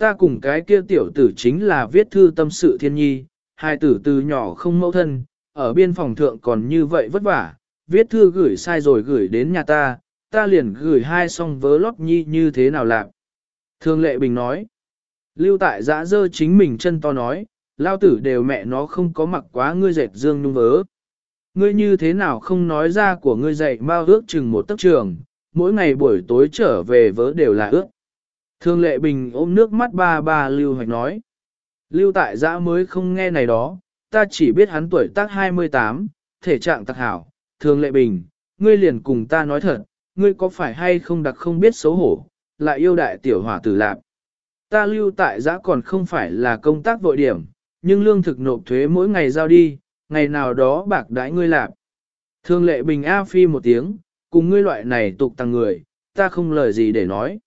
Speaker 1: Ta cùng cái kia tiểu tử chính là viết thư tâm sự thiên nhi, hai tử từ nhỏ không mẫu thân, ở biên phòng thượng còn như vậy vất vả, viết thư gửi sai rồi gửi đến nhà ta, ta liền gửi hai song vớ lót nhi như thế nào lạc. Thương lệ bình nói, lưu tại giã dơ chính mình chân to nói, lao tử đều mẹ nó không có mặc quá ngươi dệt dương nhung vớ. Ngươi như thế nào không nói ra của ngươi dạy bao ước chừng một tấc trường, mỗi ngày buổi tối trở về vớ đều là ước. Thương lệ bình ôm nước mắt ba ba lưu hoạch nói. Lưu tại giã mới không nghe này đó, ta chỉ biết hắn tuổi tác 28, thể trạng tặc hảo. Thương lệ bình, ngươi liền cùng ta nói thật, ngươi có phải hay không đặc không biết xấu hổ, lại yêu đại tiểu hỏa tử lạc. Ta lưu tại giã còn không phải là công tác vội điểm, nhưng lương thực nộp thuế mỗi ngày giao đi, ngày nào đó bạc đãi ngươi lạc. Thương lệ bình A phi một tiếng, cùng ngươi loại này tục tăng người, ta không lời gì để nói.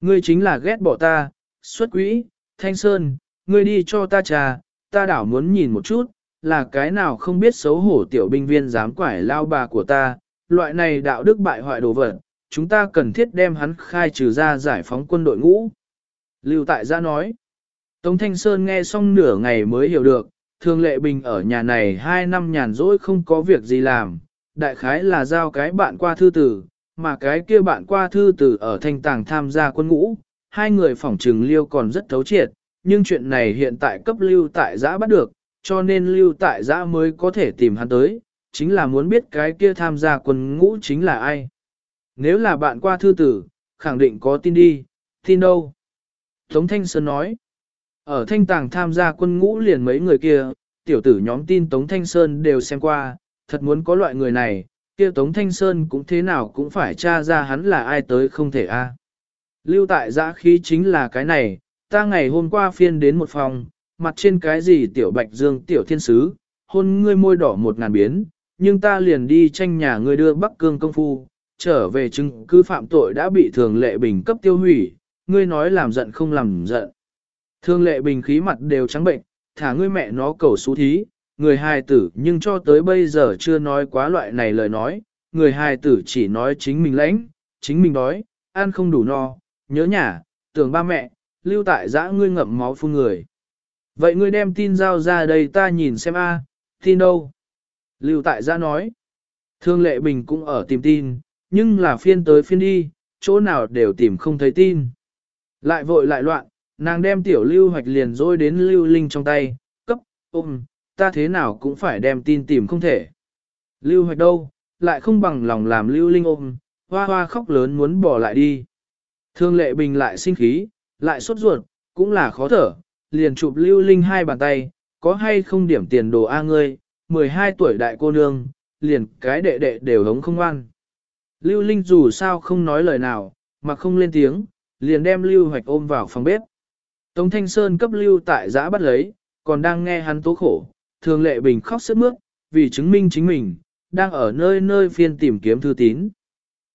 Speaker 1: Ngươi chính là ghét bỏ ta, xuất quỹ, thanh sơn, ngươi đi cho ta trà, ta đảo muốn nhìn một chút, là cái nào không biết xấu hổ tiểu binh viên dám quải lao bà của ta, loại này đạo đức bại hoại đồ vật, chúng ta cần thiết đem hắn khai trừ ra giải phóng quân đội ngũ. Lưu Tại Gia nói, Tống Thanh Sơn nghe xong nửa ngày mới hiểu được, thường lệ bình ở nhà này hai năm nhàn rỗi không có việc gì làm, đại khái là giao cái bạn qua thư tử, mà cái kia bạn qua thư tử ở thanh tàng tham gia quân ngũ, hai người phỏng trừng liêu còn rất thấu triệt, nhưng chuyện này hiện tại cấp lưu tại giã bắt được, cho nên lưu tại giã mới có thể tìm hắn tới, chính là muốn biết cái kia tham gia quân ngũ chính là ai. Nếu là bạn qua thư tử, khẳng định có tin đi, tin đâu. Tống Thanh Sơn nói, ở thanh tàng tham gia quân ngũ liền mấy người kia, tiểu tử nhóm tin Tống Thanh Sơn đều xem qua, thật muốn có loại người này, kia Tống Thanh Sơn cũng thế nào cũng phải tra ra hắn là ai tới không thể a. Lưu tại giã khí chính là cái này, ta ngày hôm qua phiên đến một phòng, mặt trên cái gì tiểu bạch dương tiểu thiên sứ, hôn ngươi môi đỏ một ngàn biến, nhưng ta liền đi tranh nhà ngươi đưa Bắc Cương công phu, trở về chứng cứ phạm tội đã bị thường lệ bình cấp tiêu hủy, ngươi nói làm giận không làm giận. Thường lệ bình khí mặt đều trắng bệnh, thả ngươi mẹ nó cầu xú thí, người hài tử nhưng cho tới bây giờ chưa nói quá loại này lời nói, người hài tử chỉ nói chính mình lãnh, chính mình đói, ăn không đủ no, nhớ nhà, tưởng ba mẹ, lưu tại giã ngươi ngậm máu phun người. Vậy ngươi đem tin giao ra đây ta nhìn xem a, tin đâu? Lưu tại giã nói. Thương lệ bình cũng ở tìm tin, nhưng là phiên tới phiên đi, chỗ nào đều tìm không thấy tin. Lại vội lại loạn, nàng đem tiểu lưu hoạch liền dôi đến lưu linh trong tay, cấp, ôm, ta thế nào cũng phải đem tin tìm không thể. Lưu hoạch đâu, lại không bằng lòng làm lưu linh ôm, hoa hoa khóc lớn muốn bỏ lại đi. Thương lệ bình lại sinh khí, lại sốt ruột, cũng là khó thở, liền chụp lưu linh hai bàn tay, có hay không điểm tiền đồ A ngươi, 12 tuổi đại cô nương, liền cái đệ đệ đều hống không ăn Lưu linh dù sao không nói lời nào, mà không lên tiếng, liền đem lưu hoạch ôm vào phòng bếp. Tống Thanh Sơn cấp lưu tại giã bắt lấy, còn đang nghe hắn tố khổ, thường lệ bình khóc sướt mướt, vì chứng minh chính mình, đang ở nơi nơi phiên tìm kiếm thư tín.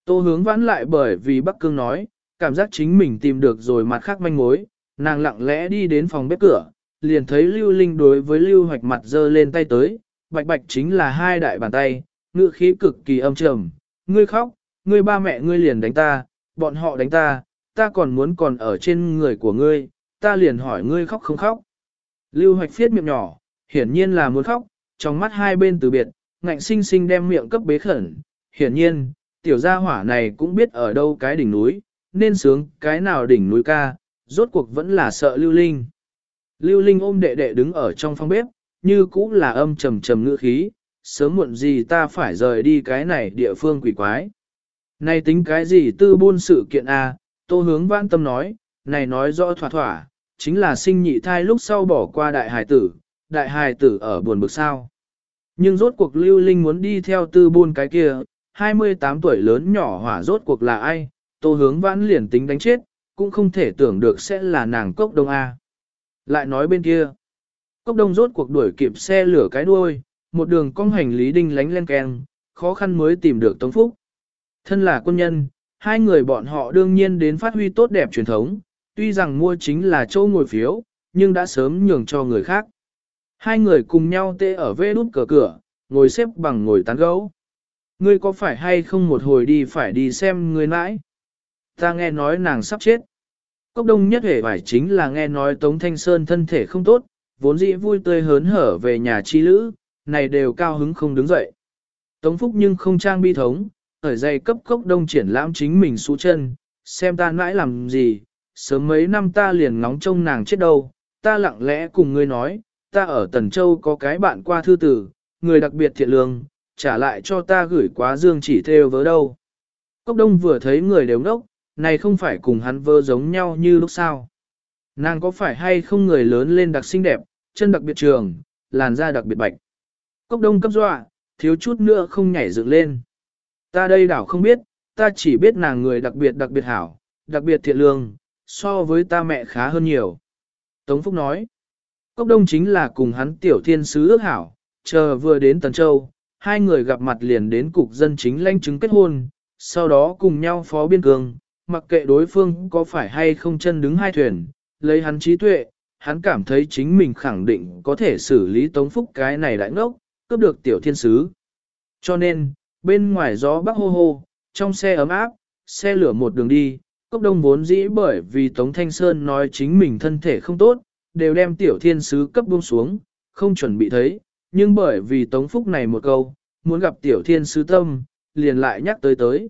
Speaker 1: Tô hướng vãn lại bởi vì Bắc Cương nói, cảm giác chính mình tìm được rồi mặt khác manh mối, nàng lặng lẽ đi đến phòng bếp cửa, liền thấy Lưu Linh đối với Lưu Hoạch mặt dơ lên tay tới, bạch bạch chính là hai đại bàn tay, ngựa khí cực kỳ âm trầm, ngươi khóc, ngươi ba mẹ ngươi liền đánh ta, bọn họ đánh ta, ta còn muốn còn ở trên người của ngươi, ta liền hỏi ngươi khóc không khóc. Lưu Hoạch phiết miệng nhỏ, hiển nhiên là muốn khóc, trong mắt hai bên từ biệt, ngạnh sinh sinh đem miệng cấp bế khẩn, hiển nhiên, tiểu gia hỏa này cũng biết ở đâu cái đỉnh núi, nên sướng cái nào đỉnh núi ca, rốt cuộc vẫn là sợ Lưu Linh. Lưu Linh ôm đệ đệ đứng ở trong phòng bếp, như cũng là âm trầm trầm ngữ khí, sớm muộn gì ta phải rời đi cái này địa phương quỷ quái. Này tính cái gì tư buôn sự kiện a? À, tô hướng vãn tâm nói, này nói rõ thỏa thỏa, chính là sinh nhị thai lúc sau bỏ qua đại Hải tử, đại hài tử ở buồn bực sao. Nhưng rốt cuộc lưu linh muốn đi theo tư buôn cái kia, 28 tuổi lớn nhỏ hỏa rốt cuộc là ai, tô hướng vãn liền tính đánh chết, cũng không thể tưởng được sẽ là nàng cốc đông A. Lại nói bên kia, cốc đông rốt cuộc đuổi kịp xe lửa cái đuôi, một đường cong hành lý đinh lánh lên keng, khó khăn mới tìm được Tống Phúc. Thân là quân nhân, hai người bọn họ đương nhiên đến phát huy tốt đẹp truyền thống, tuy rằng mua chính là châu ngồi phiếu, nhưng đã sớm nhường cho người khác. Hai người cùng nhau tê ở vê đút cửa cửa, ngồi xếp bằng ngồi tán gấu. Ngươi có phải hay không một hồi đi phải đi xem người nãi? Ta nghe nói nàng sắp chết. Cốc đông nhất hề phải chính là nghe nói Tống Thanh Sơn thân thể không tốt, vốn dĩ vui tươi hớn hở về nhà chi lữ, này đều cao hứng không đứng dậy. Tống Phúc nhưng không trang bi thống, ở dây cấp cốc đông triển lãm chính mình xú chân, xem ta nãi làm gì, sớm mấy năm ta liền ngóng trông nàng chết đâu, ta lặng lẽ cùng ngươi nói, ta ở Tần Châu có cái bạn qua thư tử, người đặc biệt thiện lương, trả lại cho ta gửi quá dương chỉ theo vớ đâu. Cốc đông vừa thấy người đều ngốc, này không phải cùng hắn vơ giống nhau như lúc sau. Nàng có phải hay không người lớn lên đặc xinh đẹp, chân đặc biệt trường, làn da đặc biệt bạch. Cốc đông cấp dọa, thiếu chút nữa không nhảy dựng lên. Ta đây đảo không biết, ta chỉ biết nàng người đặc biệt đặc biệt hảo, đặc biệt thiện lương, so với ta mẹ khá hơn nhiều. Tống Phúc nói, Cốc đông chính là cùng hắn tiểu thiên sứ ước hảo, chờ vừa đến Tần Châu, hai người gặp mặt liền đến cục dân chính lãnh chứng kết hôn, sau đó cùng nhau phó biên cương, mặc kệ đối phương có phải hay không chân đứng hai thuyền, lấy hắn trí tuệ, hắn cảm thấy chính mình khẳng định có thể xử lý tống phúc cái này đại ngốc, cướp được tiểu thiên sứ. Cho nên, bên ngoài gió bắc hô hô, trong xe ấm áp, xe lửa một đường đi, cốc đông vốn dĩ bởi vì Tống Thanh Sơn nói chính mình thân thể không tốt, đều đem tiểu thiên sứ cấp buông xuống, không chuẩn bị thấy, nhưng bởi vì Tống Phúc này một câu, muốn gặp tiểu thiên sứ tâm, liền lại nhắc tới tới.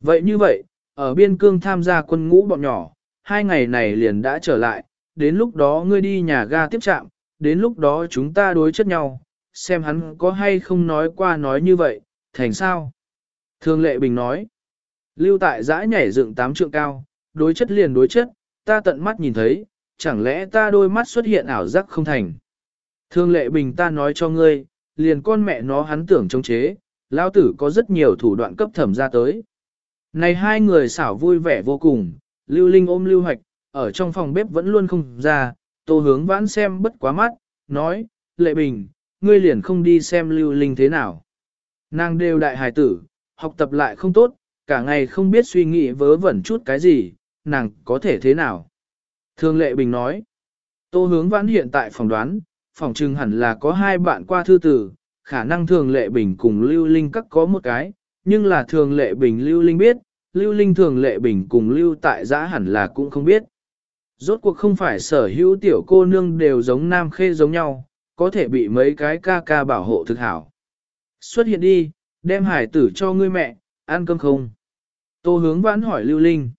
Speaker 1: Vậy như vậy, ở biên cương tham gia quân ngũ bọn nhỏ, hai ngày này liền đã trở lại, đến lúc đó ngươi đi nhà ga tiếp trạm, đến lúc đó chúng ta đối chất nhau, xem hắn có hay không nói qua nói như vậy, thành sao? Thương lệ bình nói, lưu tại giã nhảy dựng tám trượng cao, đối chất liền đối chất, ta tận mắt nhìn thấy, chẳng lẽ ta đôi mắt xuất hiện ảo giác không thành. Thương lệ bình ta nói cho ngươi, liền con mẹ nó hắn tưởng chống chế, lao tử có rất nhiều thủ đoạn cấp thẩm ra tới. Này hai người xảo vui vẻ vô cùng, lưu linh ôm lưu hoạch, ở trong phòng bếp vẫn luôn không ra, tô hướng vãn xem bất quá mắt, nói, lệ bình, ngươi liền không đi xem lưu linh thế nào. Nàng đều đại hài tử, học tập lại không tốt, cả ngày không biết suy nghĩ vớ vẩn chút cái gì, nàng có thể thế nào. Thương lệ bình nói, tô hướng vãn hiện tại phỏng đoán, phỏng chừng hẳn là có hai bạn qua thư tử, khả năng thường lệ bình cùng lưu linh các có một cái, nhưng là thường lệ bình lưu linh biết, lưu linh thường lệ bình cùng lưu tại giã hẳn là cũng không biết. Rốt cuộc không phải sở hữu tiểu cô nương đều giống nam khê giống nhau, có thể bị mấy cái ca ca bảo hộ thực hảo. Xuất hiện đi, đem hải tử cho ngươi mẹ, ăn cơm không? Tô hướng vãn hỏi Lưu Linh.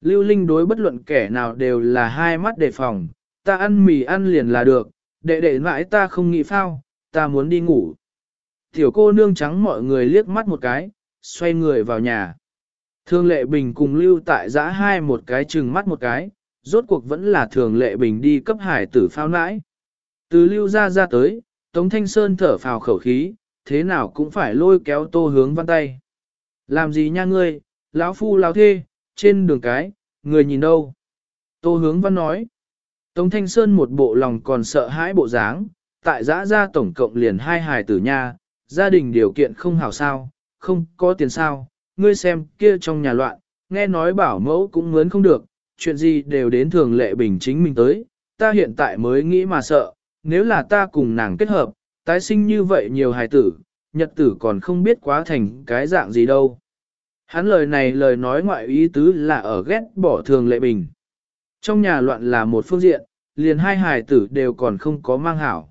Speaker 1: Lưu Linh đối bất luận kẻ nào đều là hai mắt đề phòng, ta ăn mì ăn liền là được, đệ đệ mãi ta không nghĩ phao, ta muốn đi ngủ. Tiểu cô nương trắng mọi người liếc mắt một cái, xoay người vào nhà. Thương lệ bình cùng lưu tại giã hai một cái chừng mắt một cái, rốt cuộc vẫn là thường lệ bình đi cấp hải tử phao nãi. Từ lưu ra ra tới, Tống Thanh Sơn thở phào khẩu khí, thế nào cũng phải lôi kéo tô hướng văn tay. Làm gì nha ngươi, lão phu lão thê, trên đường cái, người nhìn đâu? Tô hướng văn nói. Tống Thanh Sơn một bộ lòng còn sợ hãi bộ dáng, tại giã ra tổng cộng liền hai hài tử nha, gia đình điều kiện không hảo sao, không có tiền sao, ngươi xem kia trong nhà loạn, nghe nói bảo mẫu cũng mướn không được, chuyện gì đều đến thường lệ bình chính mình tới, ta hiện tại mới nghĩ mà sợ, nếu là ta cùng nàng kết hợp, tái sinh như vậy nhiều hài tử, nhật tử còn không biết quá thành cái dạng gì đâu. Hắn lời này lời nói ngoại ý tứ là ở ghét bỏ thường lệ bình. Trong nhà loạn là một phương diện, liền hai hài tử đều còn không có mang hảo.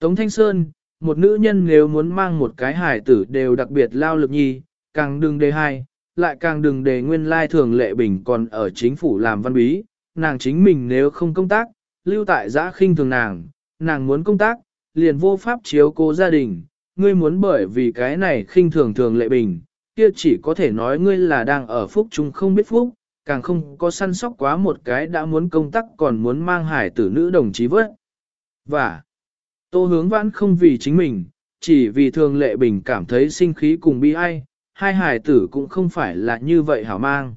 Speaker 1: Tống Thanh Sơn, một nữ nhân nếu muốn mang một cái hài tử đều đặc biệt lao lực nhi, càng đừng đề hai, lại càng đừng đề nguyên lai thường lệ bình còn ở chính phủ làm văn bí, nàng chính mình nếu không công tác, lưu tại giã khinh thường nàng, nàng muốn công tác, liền vô pháp chiếu cố gia đình, ngươi muốn bởi vì cái này khinh thường thường lệ bình, kia chỉ có thể nói ngươi là đang ở phúc chung không biết phúc, càng không có săn sóc quá một cái đã muốn công tác còn muốn mang hải tử nữ đồng chí vớt. Và, tô hướng vãn không vì chính mình, chỉ vì thường lệ bình cảm thấy sinh khí cùng bi ai, hai hải tử cũng không phải là như vậy hảo mang.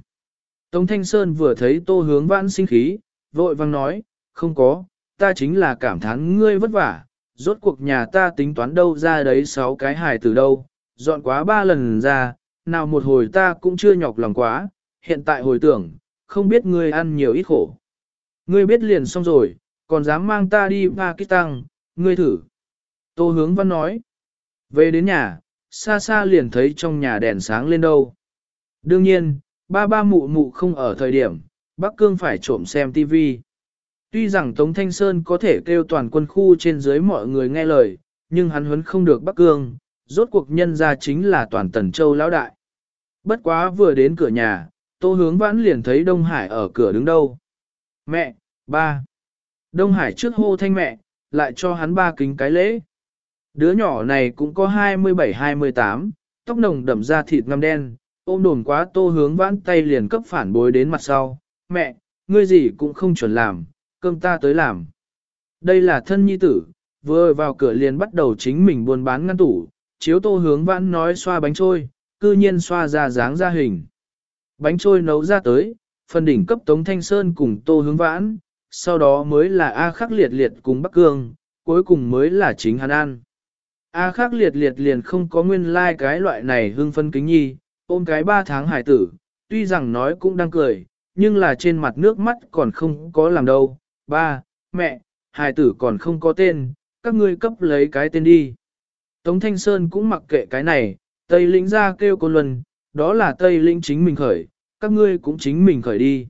Speaker 1: Tống Thanh Sơn vừa thấy tô hướng vãn sinh khí, vội vang nói, không có, ta chính là cảm thán ngươi vất vả, rốt cuộc nhà ta tính toán đâu ra đấy sáu cái hải tử đâu, dọn quá ba lần ra, nào một hồi ta cũng chưa nhọc lòng quá, hiện tại hồi tưởng, không biết ngươi ăn nhiều ít khổ. Ngươi biết liền xong rồi, còn dám mang ta đi Pakistan, ngươi thử. Tô hướng văn nói. Về đến nhà, xa xa liền thấy trong nhà đèn sáng lên đâu. Đương nhiên, ba ba mụ mụ không ở thời điểm, Bắc Cương phải trộm xem TV. Tuy rằng Tống Thanh Sơn có thể kêu toàn quân khu trên dưới mọi người nghe lời, nhưng hắn huấn không được Bắc Cương, rốt cuộc nhân ra chính là toàn tần châu lão đại. Bất quá vừa đến cửa nhà, Tô Hướng Vãn liền thấy Đông Hải ở cửa đứng đâu. Mẹ, ba. Đông Hải trước hô thanh mẹ, lại cho hắn ba kính cái lễ. Đứa nhỏ này cũng có 27-28, tóc nồng đậm da thịt ngăm đen, ôm đồn quá Tô Hướng Vãn tay liền cấp phản bối đến mặt sau. Mẹ, ngươi gì cũng không chuẩn làm, cơm ta tới làm. Đây là thân nhi tử, vừa vào cửa liền bắt đầu chính mình buôn bán ngăn tủ, chiếu Tô Hướng Vãn nói xoa bánh trôi, cư nhiên xoa ra dáng ra hình. Bánh trôi nấu ra tới, phần đỉnh cấp Tống Thanh Sơn cùng Tô Hướng Vãn, sau đó mới là A Khắc Liệt Liệt cùng Bắc Cương, cuối cùng mới là chính hắn ăn. A Khắc Liệt Liệt liền không có nguyên lai like cái loại này hương phân kính nhi, ôm cái ba tháng hải tử, tuy rằng nói cũng đang cười, nhưng là trên mặt nước mắt còn không có làm đâu. Ba, mẹ, hải tử còn không có tên, các ngươi cấp lấy cái tên đi. Tống Thanh Sơn cũng mặc kệ cái này, Tây lĩnh ra kêu cô Luân, đó là Tây lĩnh chính mình khởi, các ngươi cũng chính mình khởi đi.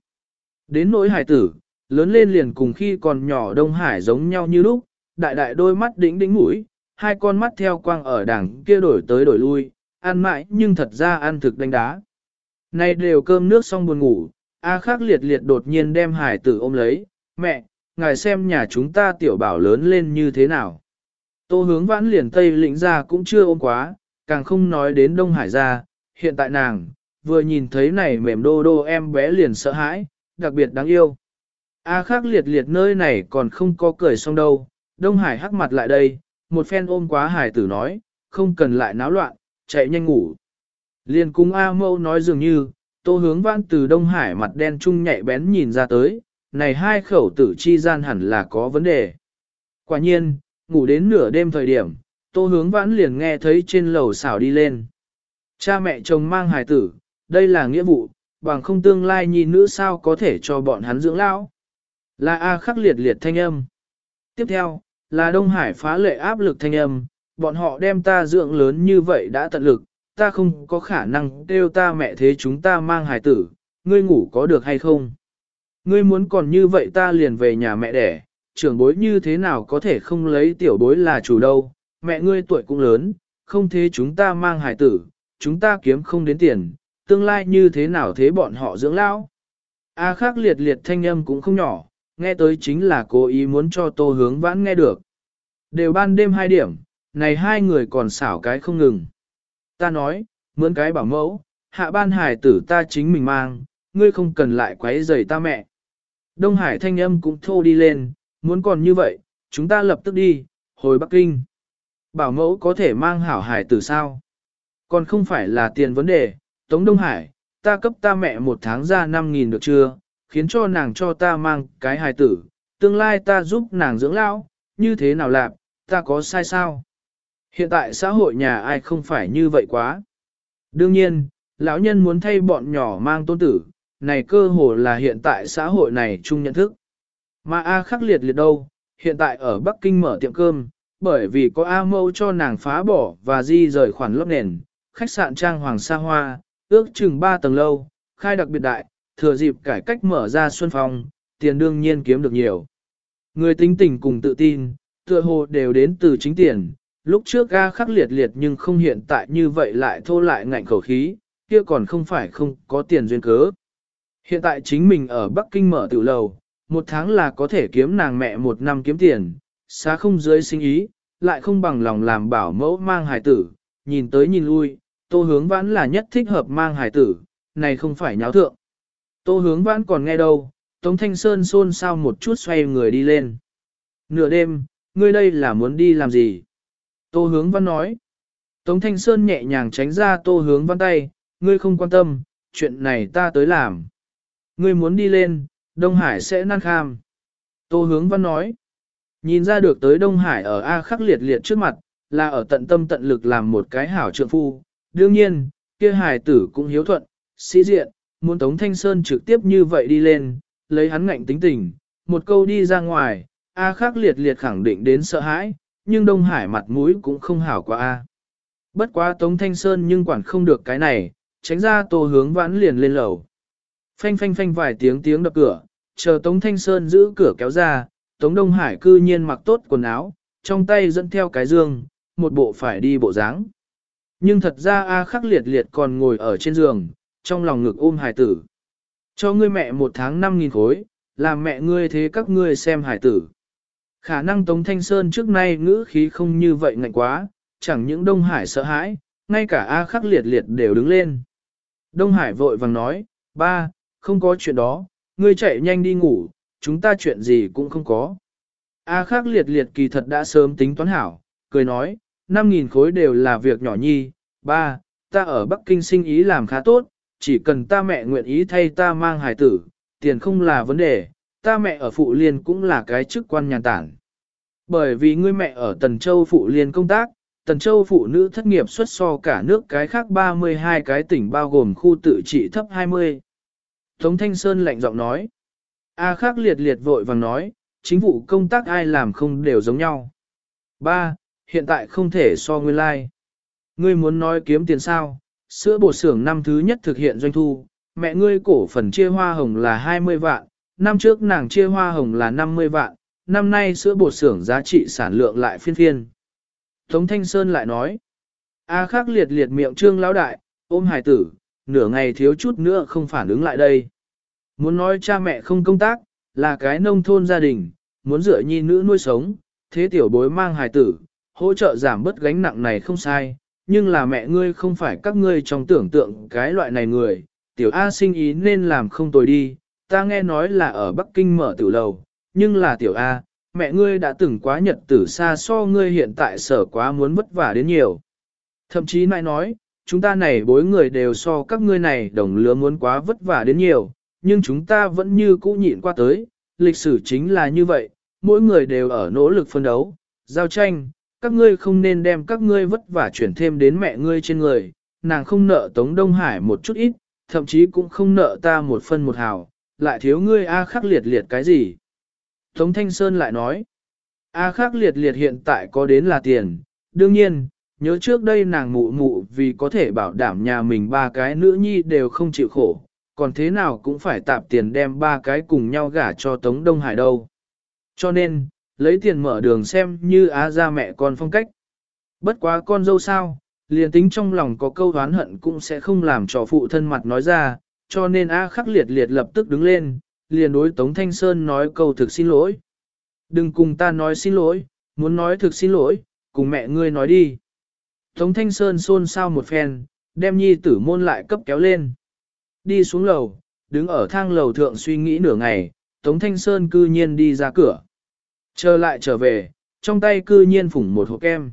Speaker 1: Đến nỗi hải tử, lớn lên liền cùng khi còn nhỏ Đông Hải giống nhau như lúc, đại đại đôi mắt đỉnh đỉnh mũi, hai con mắt theo quang ở đằng kia đổi tới đổi lui, ăn mãi nhưng thật ra ăn thực đánh đá. Nay đều cơm nước xong buồn ngủ, A khắc liệt liệt đột nhiên đem hải tử ôm lấy, mẹ, ngài xem nhà chúng ta tiểu bảo lớn lên như thế nào. Tô hướng vãn liền Tây lĩnh ra cũng chưa ôm quá, càng không nói đến Đông Hải ra, hiện tại nàng, vừa nhìn thấy này mềm đô đô em bé liền sợ hãi, đặc biệt đáng yêu. A à khác liệt liệt nơi này còn không có cười xong đâu, Đông Hải hắc mặt lại đây, một phen ôm quá hải tử nói, không cần lại náo loạn, chạy nhanh ngủ. Liền cung A mâu nói dường như, tô hướng vãn từ Đông Hải mặt đen trung nhạy bén nhìn ra tới, này hai khẩu tử chi gian hẳn là có vấn đề. Quả nhiên, ngủ đến nửa đêm thời điểm, tô hướng vãn liền nghe thấy trên lầu xảo đi lên. Cha mẹ chồng mang hài tử, đây là nghĩa vụ, bằng không tương lai nhi nữ sao có thể cho bọn hắn dưỡng lão. Là A khắc liệt liệt thanh âm. Tiếp theo, là Đông Hải phá lệ áp lực thanh âm, bọn họ đem ta dưỡng lớn như vậy đã tận lực, ta không có khả năng kêu ta mẹ thế chúng ta mang hài tử, ngươi ngủ có được hay không? Ngươi muốn còn như vậy ta liền về nhà mẹ đẻ, trưởng bối như thế nào có thể không lấy tiểu bối là chủ đâu, mẹ ngươi tuổi cũng lớn, không thế chúng ta mang hải tử, chúng ta kiếm không đến tiền, tương lai như thế nào thế bọn họ dưỡng lão. A khác liệt liệt thanh âm cũng không nhỏ, nghe tới chính là cố ý muốn cho tô hướng vãn nghe được. Đều ban đêm hai điểm, này hai người còn xảo cái không ngừng. Ta nói, mướn cái bảo mẫu, hạ ban hải tử ta chính mình mang, ngươi không cần lại quấy rầy ta mẹ. Đông Hải thanh âm cũng thô đi lên, muốn còn như vậy, chúng ta lập tức đi, hồi Bắc Kinh. Bảo mẫu có thể mang hảo hải tử sao? Còn không phải là tiền vấn đề, Tống Đông Hải, ta cấp ta mẹ một tháng ra 5.000 được chưa, khiến cho nàng cho ta mang cái hài tử, tương lai ta giúp nàng dưỡng lão, như thế nào làm, ta có sai sao? Hiện tại xã hội nhà ai không phải như vậy quá. Đương nhiên, lão nhân muốn thay bọn nhỏ mang tôn tử, này cơ hồ là hiện tại xã hội này chung nhận thức. Mà A khắc liệt liệt đâu, hiện tại ở Bắc Kinh mở tiệm cơm, bởi vì có A mâu cho nàng phá bỏ và di rời khoản lót nền, khách sạn trang hoàng sa hoa, ước chừng 3 tầng lâu, khai đặc biệt đại, thừa dịp cải cách mở ra xuân phong, tiền đương nhiên kiếm được nhiều. Người tính tình cùng tự tin, tựa hồ đều đến từ chính tiền, lúc trước ga khắc liệt liệt nhưng không hiện tại như vậy lại thô lại ngạnh khẩu khí, kia còn không phải không có tiền duyên cớ. Hiện tại chính mình ở Bắc Kinh mở tiểu lầu, một tháng là có thể kiếm nàng mẹ một năm kiếm tiền, xá không dưới sinh ý, lại không bằng lòng làm bảo mẫu mang hài tử, nhìn tới nhìn lui, tô hướng vãn là nhất thích hợp mang hài tử, này không phải nháo thượng. Tô hướng vãn còn nghe đâu, Tống Thanh Sơn xôn xao một chút xoay người đi lên. Nửa đêm, ngươi đây là muốn đi làm gì? Tô hướng văn nói. Tống Thanh Sơn nhẹ nhàng tránh ra tô hướng văn tay, ngươi không quan tâm, chuyện này ta tới làm. Ngươi muốn đi lên, Đông Hải sẽ năn kham. Tô hướng văn nói. Nhìn ra được tới Đông Hải ở A khắc liệt liệt trước mặt, là ở tận tâm tận lực làm một cái hảo trượng phu. Đương nhiên, kia hải tử cũng hiếu thuận, sĩ diện, muốn Tống Thanh Sơn trực tiếp như vậy đi lên, lấy hắn ngạnh tính tình, một câu đi ra ngoài, A khắc liệt liệt khẳng định đến sợ hãi, nhưng Đông Hải mặt mũi cũng không hảo qua A. Bất quá Tống Thanh Sơn nhưng quản không được cái này, tránh ra tô hướng vãn liền lên lầu. Phanh phanh phanh vài tiếng tiếng đập cửa, chờ Tống Thanh Sơn giữ cửa kéo ra, Tống Đông Hải cư nhiên mặc tốt quần áo, trong tay dẫn theo cái dương, một bộ phải đi bộ dáng. Nhưng thật ra A khắc liệt liệt còn ngồi ở trên giường, trong lòng ngực ôm hải tử. Cho ngươi mẹ một tháng năm nghìn khối, làm mẹ ngươi thế các ngươi xem hải tử. Khả năng Tống Thanh Sơn trước nay ngữ khí không như vậy ngạnh quá, chẳng những Đông Hải sợ hãi, ngay cả A khắc liệt liệt đều đứng lên. Đông Hải vội vàng nói, ba, không có chuyện đó, ngươi chạy nhanh đi ngủ, chúng ta chuyện gì cũng không có. A Khác liệt liệt kỳ thật đã sớm tính toán hảo, cười nói, 5.000 khối đều là việc nhỏ nhi, ba, ta ở Bắc Kinh sinh ý làm khá tốt, chỉ cần ta mẹ nguyện ý thay ta mang hài tử, tiền không là vấn đề, ta mẹ ở Phụ Liên cũng là cái chức quan nhàn tản. Bởi vì ngươi mẹ ở Tần Châu Phụ Liên công tác, Tần Châu phụ nữ thất nghiệp xuất so cả nước cái khác 32 cái tỉnh bao gồm khu tự trị thấp 20. Tống Thanh Sơn lạnh giọng nói. A khác liệt liệt vội vàng nói, chính vụ công tác ai làm không đều giống nhau. Ba, Hiện tại không thể so nguyên lai. Like. Ngươi muốn nói kiếm tiền sao, sữa bột xưởng năm thứ nhất thực hiện doanh thu, mẹ ngươi cổ phần chia hoa hồng là 20 vạn, năm trước nàng chia hoa hồng là 50 vạn, năm nay sữa bột xưởng giá trị sản lượng lại phiên phiên. Tống Thanh Sơn lại nói, A khắc liệt liệt miệng trương lão đại, ôm hải tử, nửa ngày thiếu chút nữa không phản ứng lại đây. Muốn nói cha mẹ không công tác, là cái nông thôn gia đình, muốn dựa nhi nữ nuôi sống, thế tiểu bối mang hài tử, hỗ trợ giảm bớt gánh nặng này không sai, nhưng là mẹ ngươi không phải các ngươi trong tưởng tượng cái loại này người, tiểu A sinh ý nên làm không tồi đi, ta nghe nói là ở Bắc Kinh mở tiểu lầu, nhưng là tiểu A, mẹ ngươi đã từng quá nhật tử xa so ngươi hiện tại sở quá muốn vất vả đến nhiều. Thậm chí nại nói, chúng ta này bối người đều so các ngươi này đồng lứa muốn quá vất vả đến nhiều, nhưng chúng ta vẫn như cũ nhịn qua tới, lịch sử chính là như vậy, mỗi người đều ở nỗ lực phân đấu, giao tranh, các ngươi không nên đem các ngươi vất vả chuyển thêm đến mẹ ngươi trên người, nàng không nợ Tống Đông Hải một chút ít, thậm chí cũng không nợ ta một phân một hào, lại thiếu ngươi A khắc liệt liệt cái gì. Tống Thanh Sơn lại nói, A khắc liệt liệt hiện tại có đến là tiền, đương nhiên, nhớ trước đây nàng mụ mụ vì có thể bảo đảm nhà mình ba cái nữ nhi đều không chịu khổ, còn thế nào cũng phải tạp tiền đem ba cái cùng nhau gả cho Tống Đông Hải đâu. Cho nên, lấy tiền mở đường xem như á ra mẹ con phong cách. Bất quá con dâu sao, liền tính trong lòng có câu oán hận cũng sẽ không làm cho phụ thân mặt nói ra, cho nên A khắc liệt liệt lập tức đứng lên, liền đối Tống Thanh Sơn nói câu thực xin lỗi. Đừng cùng ta nói xin lỗi, muốn nói thực xin lỗi, cùng mẹ ngươi nói đi. Tống Thanh Sơn xôn xao một phen, đem nhi tử môn lại cấp kéo lên. Đi xuống lầu, đứng ở thang lầu thượng suy nghĩ nửa ngày, Tống Thanh Sơn cư nhiên đi ra cửa. Trở lại trở về, trong tay cư nhiên phủng một hộp kem.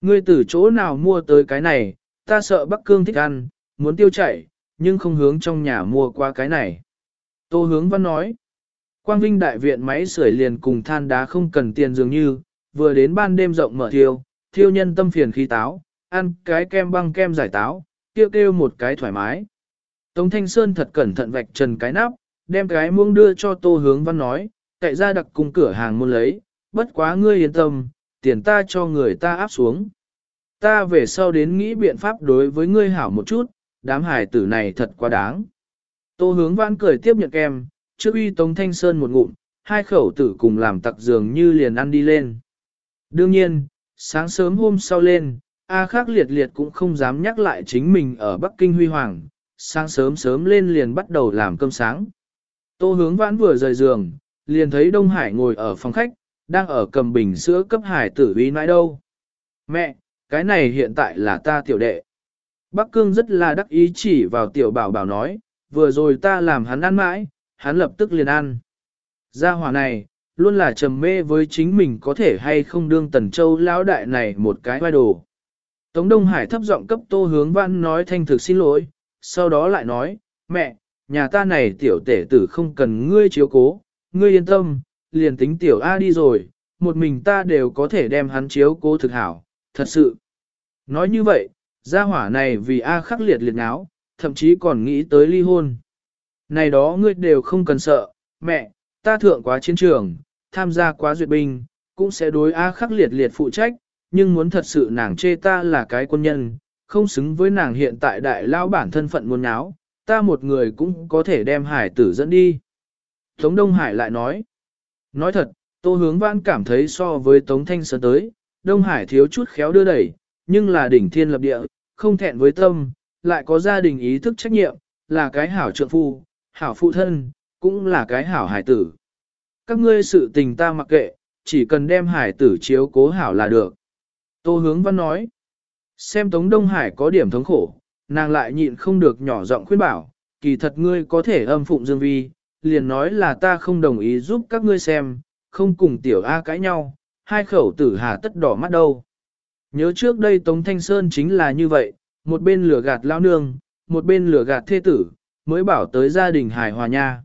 Speaker 1: Ngươi từ chỗ nào mua tới cái này, ta sợ Bắc Cương thích ăn, muốn tiêu chảy, nhưng không hướng trong nhà mua qua cái này. Tô hướng văn nói, Quang Vinh đại viện máy sưởi liền cùng than đá không cần tiền dường như, vừa đến ban đêm rộng mở thiêu, thiêu nhân tâm phiền khí táo, ăn cái kem băng kem giải táo, kêu kêu một cái thoải mái. Tống Thanh Sơn thật cẩn thận vạch trần cái nắp, đem cái muông đưa cho Tô Hướng Văn nói, cậy ra đặc cùng cửa hàng muốn lấy, bất quá ngươi yên tâm, tiền ta cho người ta áp xuống. Ta về sau đến nghĩ biện pháp đối với ngươi hảo một chút, đám hải tử này thật quá đáng. Tô Hướng Văn cười tiếp nhận kem, trước uy Tống Thanh Sơn một ngụm, hai khẩu tử cùng làm tặc dường như liền ăn đi lên. Đương nhiên, sáng sớm hôm sau lên, A khác liệt liệt cũng không dám nhắc lại chính mình ở Bắc Kinh huy hoàng, sáng sớm sớm lên liền bắt đầu làm cơm sáng. Tô hướng vãn vừa rời giường, liền thấy Đông Hải ngồi ở phòng khách, đang ở cầm bình sữa cấp hải tử uy nãi đâu. Mẹ, cái này hiện tại là ta tiểu đệ. Bắc Cương rất là đắc ý chỉ vào tiểu bảo bảo nói, vừa rồi ta làm hắn ăn mãi, hắn lập tức liền ăn. Gia hỏa này, luôn là trầm mê với chính mình có thể hay không đương tần châu lão đại này một cái vai đồ. Tống Đông Hải thấp giọng cấp tô hướng văn nói thanh thực xin lỗi, sau đó lại nói, mẹ, nhà ta này tiểu tể tử không cần ngươi chiếu cố, ngươi yên tâm, liền tính tiểu A đi rồi, một mình ta đều có thể đem hắn chiếu cố thực hảo, thật sự. Nói như vậy, gia hỏa này vì A khắc liệt liệt áo, thậm chí còn nghĩ tới ly hôn. Này đó ngươi đều không cần sợ, mẹ, ta thượng quá chiến trường, tham gia quá duyệt binh, cũng sẽ đối A khắc liệt liệt phụ trách, nhưng muốn thật sự nàng chê ta là cái quân nhân, không xứng với nàng hiện tại đại lao bản thân phận muôn áo, ta một người cũng có thể đem hải tử dẫn đi. Tống Đông Hải lại nói, nói thật, Tô Hướng Vãn cảm thấy so với Tống Thanh Sơn tới, Đông Hải thiếu chút khéo đưa đẩy, nhưng là đỉnh thiên lập địa, không thẹn với tâm, lại có gia đình ý thức trách nhiệm, là cái hảo trượng phu, hảo phụ thân, cũng là cái hảo hải tử. Các ngươi sự tình ta mặc kệ, chỉ cần đem hải tử chiếu cố hảo là được. Tô hướng văn nói, xem Tống Đông Hải có điểm thống khổ, nàng lại nhịn không được nhỏ giọng khuyên bảo, kỳ thật ngươi có thể âm phụng dương vi, liền nói là ta không đồng ý giúp các ngươi xem, không cùng tiểu A cãi nhau, hai khẩu tử hà tất đỏ mắt đâu. Nhớ trước đây Tống Thanh Sơn chính là như vậy, một bên lửa gạt lao nương, một bên lửa gạt thê tử, mới bảo tới gia đình hài hòa nha.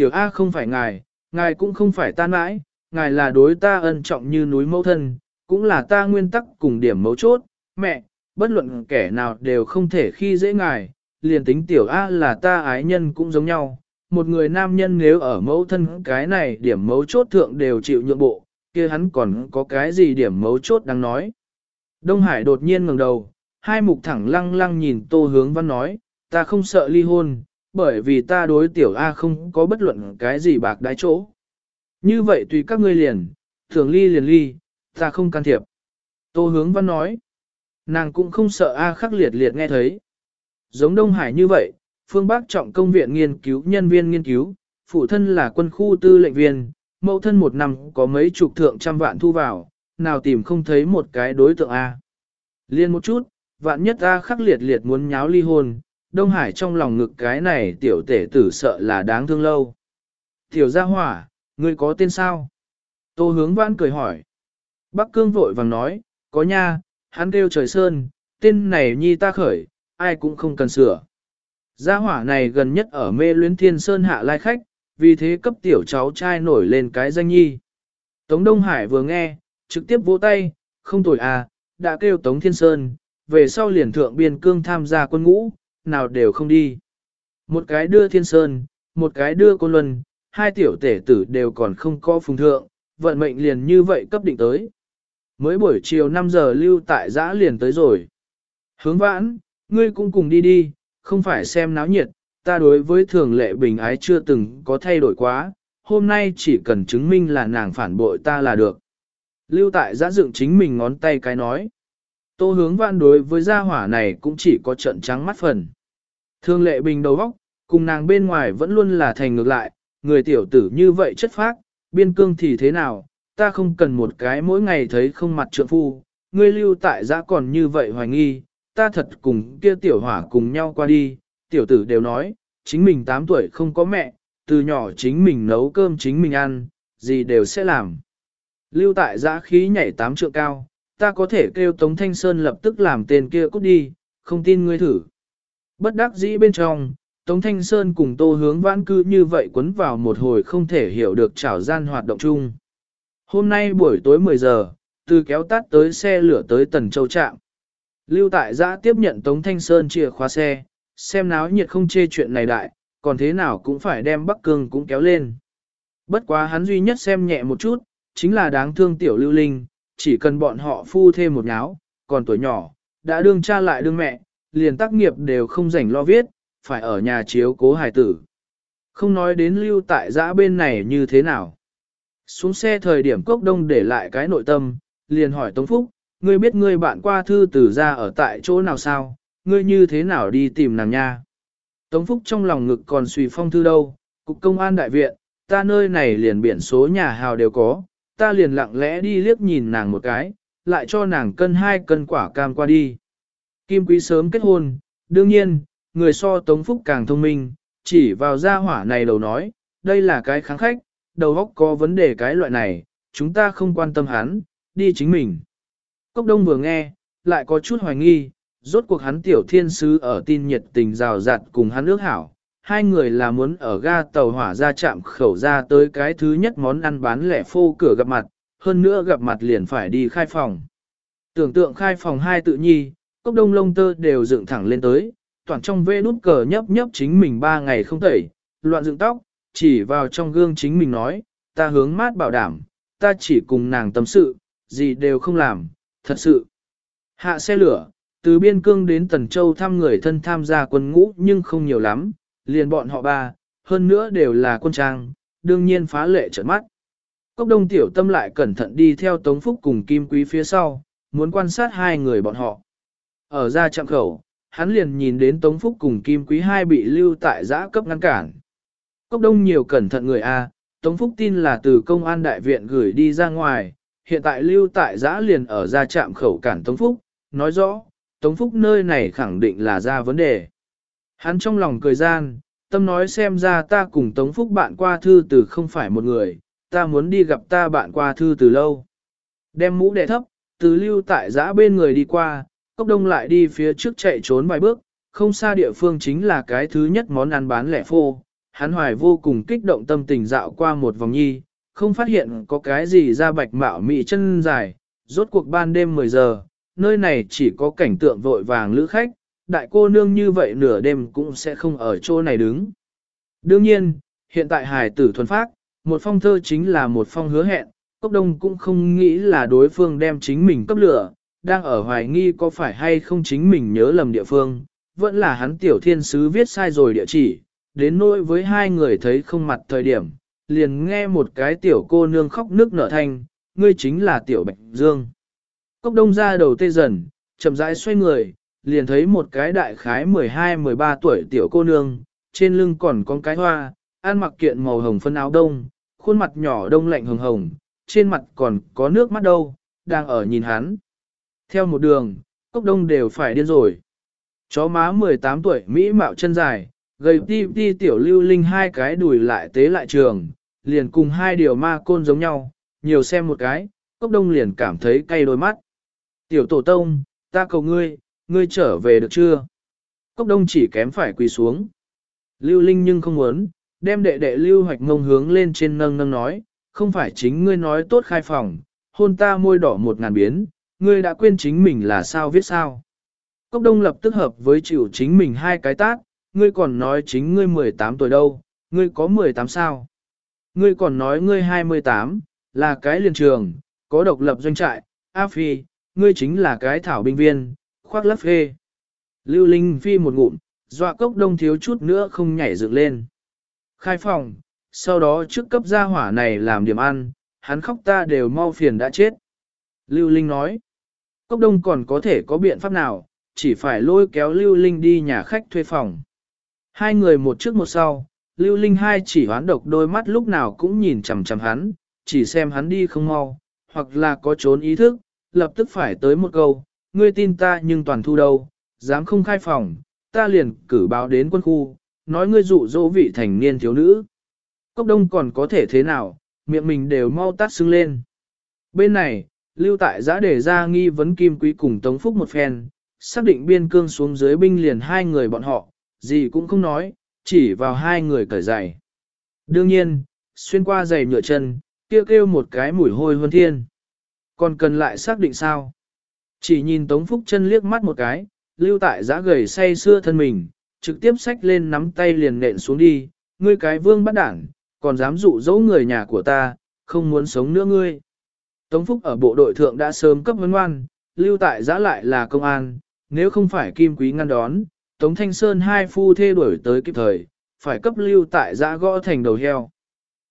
Speaker 1: Tiểu A không phải ngài, ngài cũng không phải ta mãi, ngài là đối ta ân trọng như núi mẫu thân, cũng là ta nguyên tắc cùng điểm mấu chốt, mẹ, bất luận kẻ nào đều không thể khi dễ ngài, liền tính tiểu A là ta ái nhân cũng giống nhau. Một người nam nhân nếu ở mẫu thân cái này điểm mấu chốt thượng đều chịu nhượng bộ, kia hắn còn có cái gì điểm mấu chốt đang nói. Đông Hải đột nhiên ngẩng đầu, hai mục thẳng lăng lăng nhìn tô hướng văn nói, ta không sợ ly hôn, bởi vì ta đối tiểu A không có bất luận cái gì bạc đái chỗ. Như vậy tùy các ngươi liền, thường ly liền ly, ta không can thiệp. Tô hướng văn nói, nàng cũng không sợ A khắc liệt liệt nghe thấy. Giống Đông Hải như vậy, phương Bắc trọng công viện nghiên cứu nhân viên nghiên cứu, phụ thân là quân khu tư lệnh viên, mẫu thân một năm có mấy chục thượng trăm vạn thu vào, nào tìm không thấy một cái đối tượng A. Liên một chút, vạn nhất A khắc liệt liệt muốn nháo ly hôn, Đông Hải trong lòng ngực cái này tiểu tể tử sợ là đáng thương lâu. Tiểu gia hỏa, ngươi có tên sao? Tô hướng vãn cười hỏi. Bắc cương vội vàng nói, có nha, hắn kêu trời sơn, tên này nhi ta khởi, ai cũng không cần sửa. Gia hỏa này gần nhất ở mê luyến thiên sơn hạ lai khách, vì thế cấp tiểu cháu trai nổi lên cái danh nhi. Tống Đông Hải vừa nghe, trực tiếp vỗ tay, không tồi à, đã kêu Tống Thiên Sơn, về sau liền thượng biên cương tham gia quân ngũ, nào đều không đi. Một cái đưa Thiên Sơn, một cái đưa Côn Luân, hai tiểu tể tử đều còn không có phùng thượng, vận mệnh liền như vậy cấp định tới. Mới buổi chiều 5 giờ lưu tại giã liền tới rồi. Hướng vãn, ngươi cũng cùng đi đi, không phải xem náo nhiệt, ta đối với thường lệ bình ái chưa từng có thay đổi quá, hôm nay chỉ cần chứng minh là nàng phản bội ta là được. Lưu tại giã dựng chính mình ngón tay cái nói. Tô hướng Vãn đối với gia hỏa này cũng chỉ có trận trắng mắt phần. Thương lệ bình đầu vóc, cùng nàng bên ngoài vẫn luôn là thành ngược lại, người tiểu tử như vậy chất phác, biên cương thì thế nào, ta không cần một cái mỗi ngày thấy không mặt trượng phu, ngươi lưu tại giã còn như vậy hoài nghi, ta thật cùng kia tiểu hỏa cùng nhau qua đi, tiểu tử đều nói, chính mình 8 tuổi không có mẹ, từ nhỏ chính mình nấu cơm chính mình ăn, gì đều sẽ làm. Lưu tại giã khí nhảy tám trượng cao, ta có thể kêu Tống Thanh Sơn lập tức làm tên kia cút đi, không tin ngươi thử. Bất đắc dĩ bên trong, Tống Thanh Sơn cùng tô hướng vãn cư như vậy quấn vào một hồi không thể hiểu được trảo gian hoạt động chung. Hôm nay buổi tối 10 giờ, từ kéo tắt tới xe lửa tới Tần Châu Trạm. Lưu tại giã tiếp nhận Tống Thanh Sơn chìa khóa xe, xem náo nhiệt không chê chuyện này đại, còn thế nào cũng phải đem Bắc Cương cũng kéo lên. Bất quá hắn duy nhất xem nhẹ một chút, chính là đáng thương tiểu lưu linh, chỉ cần bọn họ phu thêm một nháo, còn tuổi nhỏ, đã đương cha lại đương mẹ, liền tác nghiệp đều không rảnh lo viết, phải ở nhà chiếu cố hài tử. Không nói đến lưu tại giã bên này như thế nào. Xuống xe thời điểm cốc đông để lại cái nội tâm, liền hỏi Tống Phúc, ngươi biết ngươi bạn qua thư tử ra ở tại chỗ nào sao, ngươi như thế nào đi tìm nàng nha. Tống Phúc trong lòng ngực còn suy phong thư đâu, cục công an đại viện, ta nơi này liền biển số nhà hào đều có, ta liền lặng lẽ đi liếc nhìn nàng một cái, lại cho nàng cân hai cân quả cam qua đi. Kim Quý sớm kết hôn, đương nhiên, người so Tống Phúc càng thông minh, chỉ vào gia hỏa này đầu nói, đây là cái kháng khách, đầu óc có vấn đề cái loại này, chúng ta không quan tâm hắn, đi chính mình. Cốc đông vừa nghe, lại có chút hoài nghi, rốt cuộc hắn tiểu thiên sứ ở tin nhiệt tình rào rạt cùng hắn ước hảo. Hai người là muốn ở ga tàu hỏa ra chạm khẩu ra tới cái thứ nhất món ăn bán lẻ phô cửa gặp mặt, hơn nữa gặp mặt liền phải đi khai phòng. Tưởng tượng khai phòng hai tự nhi, cốc đông lông tơ đều dựng thẳng lên tới, toàn trong vê nút cờ nhấp nhấp chính mình ba ngày không tẩy, loạn dựng tóc, chỉ vào trong gương chính mình nói, ta hướng mát bảo đảm, ta chỉ cùng nàng tâm sự, gì đều không làm, thật sự. Hạ xe lửa, từ Biên Cương đến Tần Châu thăm người thân tham gia quân ngũ nhưng không nhiều lắm, liền bọn họ ba, hơn nữa đều là quân trang, đương nhiên phá lệ trợn mắt. Cốc đông tiểu tâm lại cẩn thận đi theo Tống Phúc cùng Kim Quý phía sau, muốn quan sát hai người bọn họ. Ở ra chạm khẩu, hắn liền nhìn đến Tống Phúc cùng Kim Quý hai bị lưu tại giã cấp ngăn cản. Cốc đông nhiều cẩn thận người A, Tống Phúc tin là từ công an đại viện gửi đi ra ngoài, hiện tại lưu tại giã liền ở ra trạm khẩu cản Tống Phúc, nói rõ, Tống Phúc nơi này khẳng định là ra vấn đề. Hắn trong lòng cười gian, tâm nói xem ra ta cùng Tống Phúc bạn qua thư từ không phải một người, ta muốn đi gặp ta bạn qua thư từ lâu. Đem mũ đè thấp, từ lưu tại giã bên người đi qua, cốc đông lại đi phía trước chạy trốn vài bước, không xa địa phương chính là cái thứ nhất món ăn bán lẻ phô. Hắn hoài vô cùng kích động tâm tình dạo qua một vòng nhi, không phát hiện có cái gì ra bạch mạo mị chân dài, rốt cuộc ban đêm 10 giờ, nơi này chỉ có cảnh tượng vội vàng lữ khách, đại cô nương như vậy nửa đêm cũng sẽ không ở chỗ này đứng. Đương nhiên, hiện tại Hải tử thuần phát, một phong thơ chính là một phong hứa hẹn, Cốc Đông cũng không nghĩ là đối phương đem chính mình cấp lửa, đang ở hoài nghi có phải hay không chính mình nhớ lầm địa phương, vẫn là hắn tiểu thiên sứ viết sai rồi địa chỉ, đến nỗi với hai người thấy không mặt thời điểm, liền nghe một cái tiểu cô nương khóc nước nở thanh, ngươi chính là tiểu bạch dương. Cốc đông ra đầu tê dần, chậm rãi xoay người, liền thấy một cái đại khái 12-13 tuổi tiểu cô nương, trên lưng còn có cái hoa, ăn mặc kiện màu hồng phân áo đông, khuôn mặt nhỏ đông lạnh hồng hồng, trên mặt còn có nước mắt đâu, đang ở nhìn hắn. Theo một đường, cốc đông đều phải điên rồi. Chó má 18 tuổi Mỹ mạo chân dài, gầy ti ti tiểu lưu linh hai cái đùi lại tế lại trường, liền cùng hai điều ma côn giống nhau, nhiều xem một cái, cốc đông liền cảm thấy cay đôi mắt. Tiểu tổ tông, ta cầu ngươi, ngươi trở về được chưa? Cốc đông chỉ kém phải quỳ xuống. Lưu Linh nhưng không muốn, đem đệ đệ lưu hoạch ngông hướng lên trên nâng nâng nói, không phải chính ngươi nói tốt khai phòng, hôn ta môi đỏ một ngàn biến, ngươi đã quên chính mình là sao viết sao. Cốc đông lập tức hợp với chịu chính mình hai cái tát, ngươi còn nói chính ngươi 18 tuổi đâu, ngươi có 18 sao? Ngươi còn nói ngươi 28, là cái liền trường, có độc lập doanh trại, A Phi, ngươi chính là cái thảo binh viên, khoác lấp phê. Lưu Linh Phi một ngụm, dọa cốc đông thiếu chút nữa không nhảy dựng lên. Khai phòng, sau đó trước cấp gia hỏa này làm điểm ăn, hắn khóc ta đều mau phiền đã chết. Lưu Linh nói, cốc đông còn có thể có biện pháp nào, chỉ phải lôi kéo Lưu Linh đi nhà khách thuê phòng. Hai người một trước một sau, Lưu Linh hai chỉ hoán độc đôi mắt lúc nào cũng nhìn chằm chằm hắn, chỉ xem hắn đi không mau, hoặc là có trốn ý thức, lập tức phải tới một câu, ngươi tin ta nhưng toàn thu đâu, dám không khai phòng, ta liền cử báo đến quân khu, nói ngươi dụ dỗ vị thành niên thiếu nữ. Cốc đông còn có thể thế nào, miệng mình đều mau tắt xưng lên. Bên này, lưu tại giã để ra nghi vấn kim quý cùng Tống Phúc một phen, xác định biên cương xuống dưới binh liền hai người bọn họ, gì cũng không nói, chỉ vào hai người cởi giày. Đương nhiên, xuyên qua giày nhựa chân, kêu kêu một cái mùi hôi hơn thiên. Còn cần lại xác định sao? Chỉ nhìn Tống Phúc chân liếc mắt một cái, lưu tại giã gầy say xưa thân mình, trực tiếp xách lên nắm tay liền nện xuống đi, ngươi cái vương bắt đảng, còn dám dụ dỗ người nhà của ta, không muốn sống nữa ngươi. Tống Phúc ở bộ đội thượng đã sớm cấp vấn ngoan, lưu tại giã lại là công an, nếu không phải kim quý ngăn đón, Tống Thanh Sơn hai phu thê đuổi tới kịp thời, phải cấp lưu tại giã gõ thành đầu heo.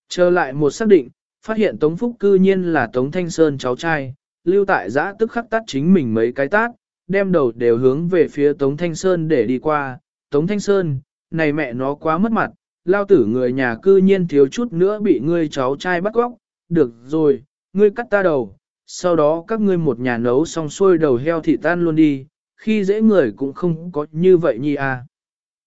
Speaker 1: Trở lại một xác định, phát hiện Tống Phúc cư nhiên là Tống Thanh Sơn cháu trai, lưu tại giã tức khắc tắt chính mình mấy cái tát, đem đầu đều hướng về phía Tống Thanh Sơn để đi qua. Tống Thanh Sơn, này mẹ nó quá mất mặt, lao tử người nhà cư nhiên thiếu chút nữa bị ngươi cháu trai bắt góc, được rồi, ngươi cắt ta đầu, sau đó các ngươi một nhà nấu xong xuôi đầu heo thì tan luôn đi, khi dễ người cũng không có như vậy nhi à.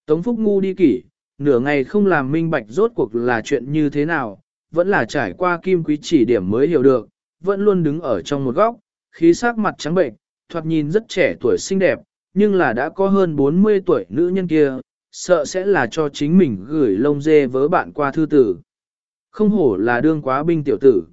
Speaker 1: Tống Phúc ngu đi kỷ, nửa ngày không làm minh bạch rốt cuộc là chuyện như thế nào, vẫn là trải qua kim quý chỉ điểm mới hiểu được, vẫn luôn đứng ở trong một góc, khí sắc mặt trắng bệnh, thoạt nhìn rất trẻ tuổi xinh đẹp, nhưng là đã có hơn 40 tuổi nữ nhân kia, sợ sẽ là cho chính mình gửi lông dê với bạn qua thư tử. Không hổ là đương quá binh tiểu tử.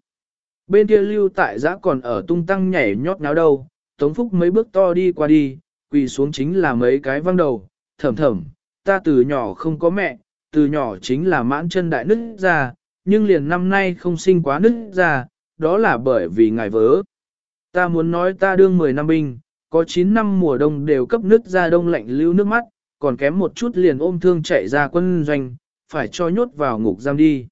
Speaker 1: Bên kia lưu tại giã còn ở tung tăng nhảy nhót náo đâu, Tống Phúc mấy bước to đi qua đi, quỳ xuống chính là mấy cái văng đầu, thầm thầm, ta từ nhỏ không có mẹ, từ nhỏ chính là mãn chân đại nứt ra, nhưng liền năm nay không sinh quá nứt ra, đó là bởi vì ngài vớ. Ta muốn nói ta đương 10 năm binh, có 9 năm mùa đông đều cấp nứt ra đông lạnh lưu nước mắt, còn kém một chút liền ôm thương chạy ra quân doanh, phải cho nhốt vào ngục giam đi.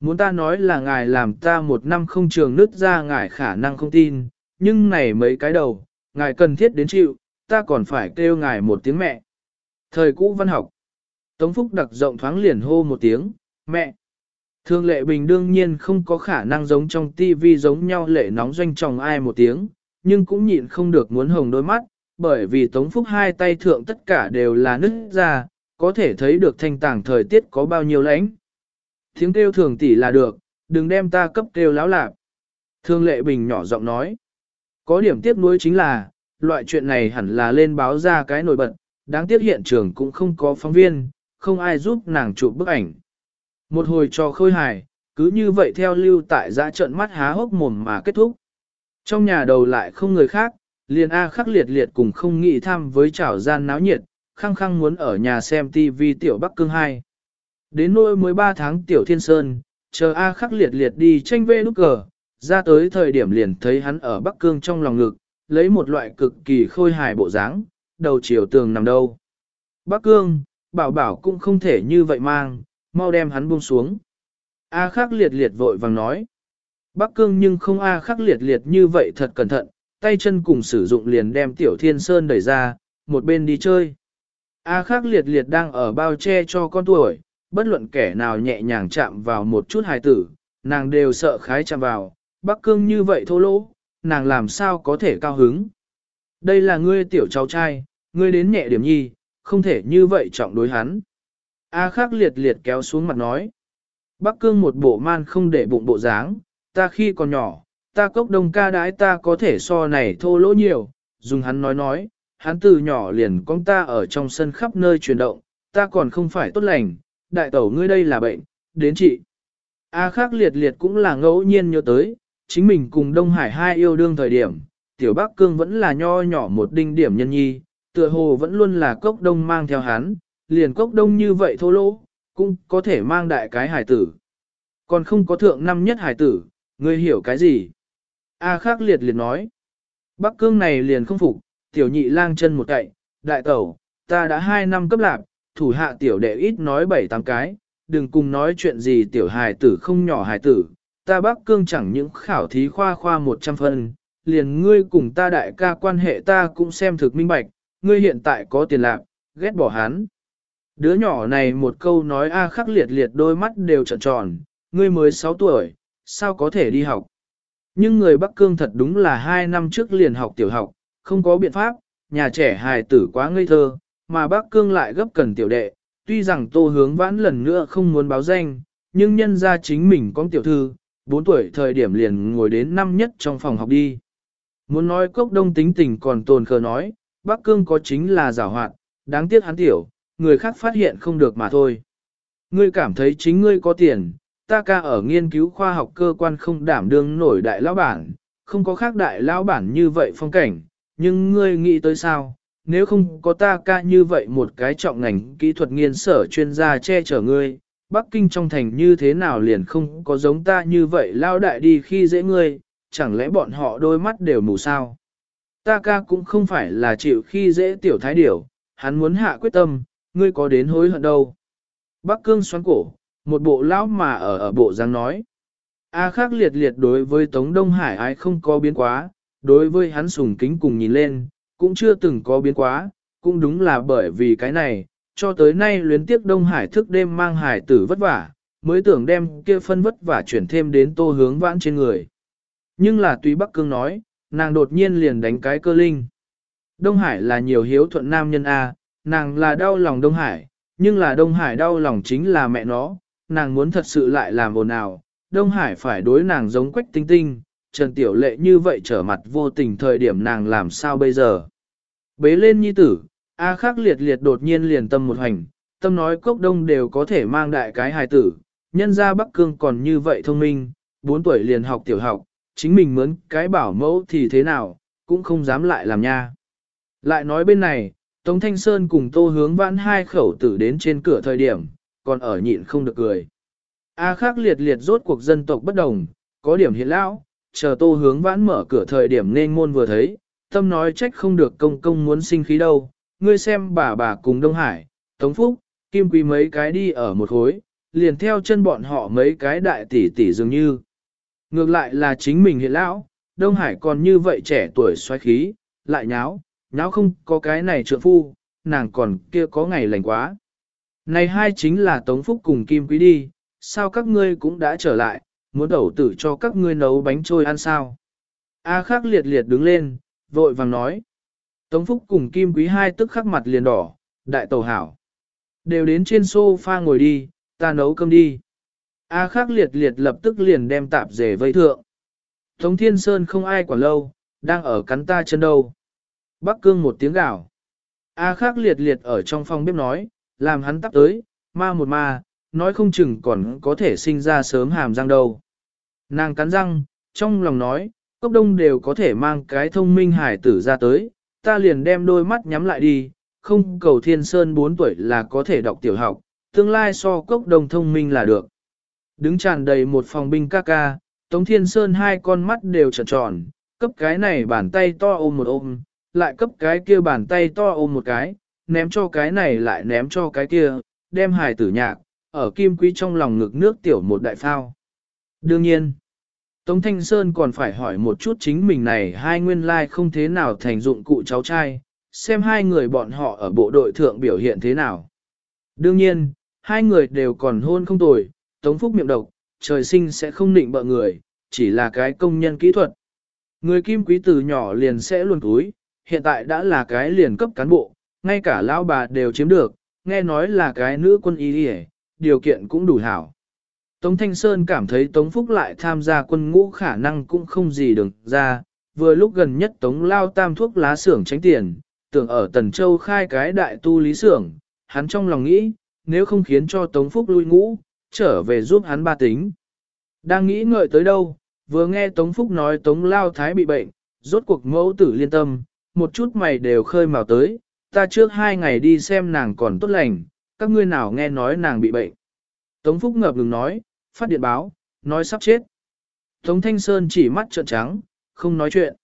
Speaker 1: Muốn ta nói là ngài làm ta một năm không trường nứt ra ngài khả năng không tin, nhưng này mấy cái đầu, ngài cần thiết đến chịu, ta còn phải kêu ngài một tiếng mẹ. Thời cũ văn học, Tống Phúc đặc rộng thoáng liền hô một tiếng, mẹ. Thương lệ bình đương nhiên không có khả năng giống trong tivi giống nhau lệ nóng doanh chồng ai một tiếng, nhưng cũng nhịn không được muốn hồng đôi mắt, bởi vì Tống Phúc hai tay thượng tất cả đều là nứt ra, có thể thấy được thanh tảng thời tiết có bao nhiêu lãnh. Tiếng kêu thường tỷ là được, đừng đem ta cấp kêu láo lạp. Thương lệ bình nhỏ giọng nói. Có điểm tiếc nuối chính là, loại chuyện này hẳn là lên báo ra cái nổi bật, đáng tiếc hiện trường cũng không có phóng viên, không ai giúp nàng chụp bức ảnh. Một hồi cho khôi hài, cứ như vậy theo lưu tại giã trận mắt há hốc mồm mà kết thúc. Trong nhà đầu lại không người khác, liền A khắc liệt liệt cùng không nghĩ tham với chảo gian náo nhiệt, khăng khăng muốn ở nhà xem TV tiểu Bắc Cương 2. Đến nỗi 13 tháng tiểu thiên sơn, chờ A khắc liệt liệt đi tranh vê nút cờ, ra tới thời điểm liền thấy hắn ở Bắc Cương trong lòng ngực, lấy một loại cực kỳ khôi hài bộ dáng, đầu chiều tường nằm đâu. Bắc Cương, bảo bảo cũng không thể như vậy mang, mau đem hắn buông xuống. A khắc liệt liệt vội vàng nói. Bắc Cương nhưng không A khắc liệt liệt như vậy thật cẩn thận, tay chân cùng sử dụng liền đem tiểu thiên sơn đẩy ra, một bên đi chơi. A khắc liệt liệt đang ở bao che cho con tuổi, bất luận kẻ nào nhẹ nhàng chạm vào một chút hài tử, nàng đều sợ khái chạm vào, Bắc Cương như vậy thô lỗ, nàng làm sao có thể cao hứng. Đây là ngươi tiểu cháu trai, ngươi đến nhẹ điểm nhi, không thể như vậy trọng đối hắn. A khắc liệt liệt kéo xuống mặt nói. Bắc cương một bộ man không để bụng bộ dáng, ta khi còn nhỏ, ta cốc đông ca đái ta có thể so này thô lỗ nhiều, dùng hắn nói nói, hắn từ nhỏ liền con ta ở trong sân khắp nơi chuyển động, ta còn không phải tốt lành, đại tẩu ngươi đây là bệnh, đến chị. A khắc liệt liệt cũng là ngẫu nhiên nhớ tới, chính mình cùng Đông Hải hai yêu đương thời điểm, tiểu Bắc Cương vẫn là nho nhỏ một đinh điểm nhân nhi, tựa hồ vẫn luôn là cốc đông mang theo hắn, liền cốc đông như vậy thô lỗ, cũng có thể mang đại cái hải tử. Còn không có thượng năm nhất hải tử, ngươi hiểu cái gì? A khắc liệt liệt nói. Bắc cương này liền không phục, tiểu nhị lang chân một cậy, đại tẩu, ta đã hai năm cấp lạc, thủ hạ tiểu đệ ít nói bảy tám cái, đừng cùng nói chuyện gì tiểu hài tử không nhỏ hài tử, ta bác cương chẳng những khảo thí khoa khoa một trăm phân, liền ngươi cùng ta đại ca quan hệ ta cũng xem thực minh bạch, ngươi hiện tại có tiền lạc, ghét bỏ hắn. Đứa nhỏ này một câu nói a khắc liệt liệt đôi mắt đều trợn tròn, ngươi mới 6 tuổi, sao có thể đi học. Nhưng người Bắc Cương thật đúng là hai năm trước liền học tiểu học, không có biện pháp, nhà trẻ hài tử quá ngây thơ, mà Bắc Cương lại gấp cần tiểu đệ, tuy rằng tô hướng vãn lần nữa không muốn báo danh, nhưng nhân ra chính mình con tiểu thư, 4 tuổi thời điểm liền ngồi đến năm nhất trong phòng học đi. Muốn nói cốc đông tính tình còn tồn khờ nói, Bắc Cương có chính là giả hoạt, đáng tiếc hắn tiểu, người khác phát hiện không được mà thôi. Ngươi cảm thấy chính ngươi có tiền, ta ca ở nghiên cứu khoa học cơ quan không đảm đương nổi đại lão bản, không có khác đại lão bản như vậy phong cảnh, nhưng ngươi nghĩ tới sao, nếu không có ta ca như vậy một cái trọng ngành kỹ thuật nghiên sở chuyên gia che chở ngươi, Bắc Kinh trong thành như thế nào liền không có giống ta như vậy lao đại đi khi dễ ngươi, chẳng lẽ bọn họ đôi mắt đều mù sao? Ta ca cũng không phải là chịu khi dễ tiểu thái điểu, hắn muốn hạ quyết tâm, ngươi có đến hối hận đâu. Bắc Cương xoắn cổ, một bộ lão mà ở ở bộ giang nói. A khác liệt liệt đối với Tống Đông Hải ai không có biến quá, đối với hắn sùng kính cùng nhìn lên, cũng chưa từng có biến quá, cũng đúng là bởi vì cái này, cho tới nay luyến tiếc Đông Hải thức đêm mang hải tử vất vả, mới tưởng đem kia phân vất vả chuyển thêm đến tô hướng vãn trên người. Nhưng là tùy Bắc Cương nói, nàng đột nhiên liền đánh cái cơ linh. Đông Hải là nhiều hiếu thuận nam nhân A, nàng là đau lòng Đông Hải, nhưng là Đông Hải đau lòng chính là mẹ nó, nàng muốn thật sự lại làm ồn ào, Đông Hải phải đối nàng giống quách tinh tinh, Trần Tiểu Lệ như vậy trở mặt vô tình thời điểm nàng làm sao bây giờ. Bế lên nhi tử, A khắc liệt liệt đột nhiên liền tâm một hành, tâm nói cốc đông đều có thể mang đại cái hài tử, nhân ra Bắc Cương còn như vậy thông minh, 4 tuổi liền học tiểu học, chính mình mướn cái bảo mẫu thì thế nào, cũng không dám lại làm nha. Lại nói bên này, Tống Thanh Sơn cùng Tô Hướng Vãn hai khẩu tử đến trên cửa thời điểm, còn ở nhịn không được cười. A khắc liệt liệt rốt cuộc dân tộc bất đồng, có điểm hiện lão, chờ Tô Hướng Vãn mở cửa thời điểm nên môn vừa thấy, tâm nói trách không được công công muốn sinh khí đâu, ngươi xem bà bà cùng Đông Hải, Tống Phúc, Kim Quý mấy cái đi ở một khối, liền theo chân bọn họ mấy cái đại tỷ tỷ dường như. Ngược lại là chính mình hiện lão, Đông Hải còn như vậy trẻ tuổi xoay khí, lại nháo, nháo không có cái này trượng phu, nàng còn kia có ngày lành quá. Này hai chính là Tống Phúc cùng Kim Quý đi, sao các ngươi cũng đã trở lại, muốn đầu tử cho các ngươi nấu bánh trôi ăn sao. A khắc liệt liệt đứng lên, vội vàng nói. Tống Phúc cùng Kim Quý hai tức khắc mặt liền đỏ, đại tàu hảo. Đều đến trên sofa ngồi đi, ta nấu cơm đi. A khắc liệt liệt lập tức liền đem tạp rể vây thượng. Tống Thiên Sơn không ai quản lâu, đang ở cắn ta chân đâu. Bắc cương một tiếng gào. A khắc liệt liệt ở trong phòng bếp nói, làm hắn tắp tới, ma một ma, nói không chừng còn có thể sinh ra sớm hàm răng đâu. Nàng cắn răng, trong lòng nói, cốc đông đều có thể mang cái thông minh hải tử ra tới, ta liền đem đôi mắt nhắm lại đi, không cầu thiên sơn 4 tuổi là có thể đọc tiểu học, tương lai so cốc đông thông minh là được. Đứng tràn đầy một phòng binh ca ca, Tống Thiên Sơn hai con mắt đều tròn tròn, cấp cái này bàn tay to ôm một ôm, lại cấp cái kia bàn tay to ôm một cái, ném cho cái này lại ném cho cái kia, đem hài tử nhạc, ở kim quý trong lòng ngực nước tiểu một đại phao. Đương nhiên, Tống Thanh Sơn còn phải hỏi một chút chính mình này hai nguyên lai like không thế nào thành dụng cụ cháu trai, xem hai người bọn họ ở bộ đội thượng biểu hiện thế nào. Đương nhiên, hai người đều còn hôn không tồi, Tống Phúc miệng độc, trời sinh sẽ không nịnh bợ người, chỉ là cái công nhân kỹ thuật. Người kim quý từ nhỏ liền sẽ luôn túi, hiện tại đã là cái liền cấp cán bộ, ngay cả lão bà đều chiếm được, nghe nói là cái nữ quân y đi điều kiện cũng đủ hảo. Tống Thanh Sơn cảm thấy Tống Phúc lại tham gia quân ngũ khả năng cũng không gì được ra, vừa lúc gần nhất Tống lao tam thuốc lá xưởng tránh tiền, tưởng ở Tần Châu khai cái đại tu lý xưởng, hắn trong lòng nghĩ, nếu không khiến cho Tống Phúc lui ngũ, trở về giúp hắn ba tính. Đang nghĩ ngợi tới đâu, vừa nghe Tống Phúc nói Tống lao thái bị bệnh, rốt cuộc mẫu tử liên tâm, một chút mày đều khơi mào tới, ta trước hai ngày đi xem nàng còn tốt lành, các ngươi nào nghe nói nàng bị bệnh. Tống Phúc ngập ngừng nói, phát điện báo, nói sắp chết. Tống Thanh Sơn chỉ mắt trợn trắng, không nói chuyện.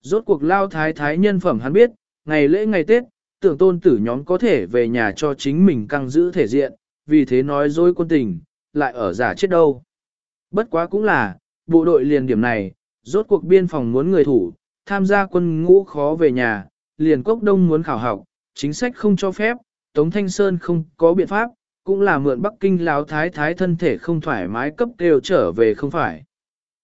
Speaker 1: Rốt cuộc lao thái thái nhân phẩm hắn biết, ngày lễ ngày Tết, tưởng tôn tử nhóm có thể về nhà cho chính mình căng giữ thể diện, vì thế nói dối quân tình, lại ở giả chết đâu. Bất quá cũng là, bộ đội liền điểm này, rốt cuộc biên phòng muốn người thủ, tham gia quân ngũ khó về nhà, liền cốc đông muốn khảo học, chính sách không cho phép, Tống Thanh Sơn không có biện pháp, cũng là mượn Bắc Kinh láo thái thái thân thể không thoải mái cấp đều trở về không phải.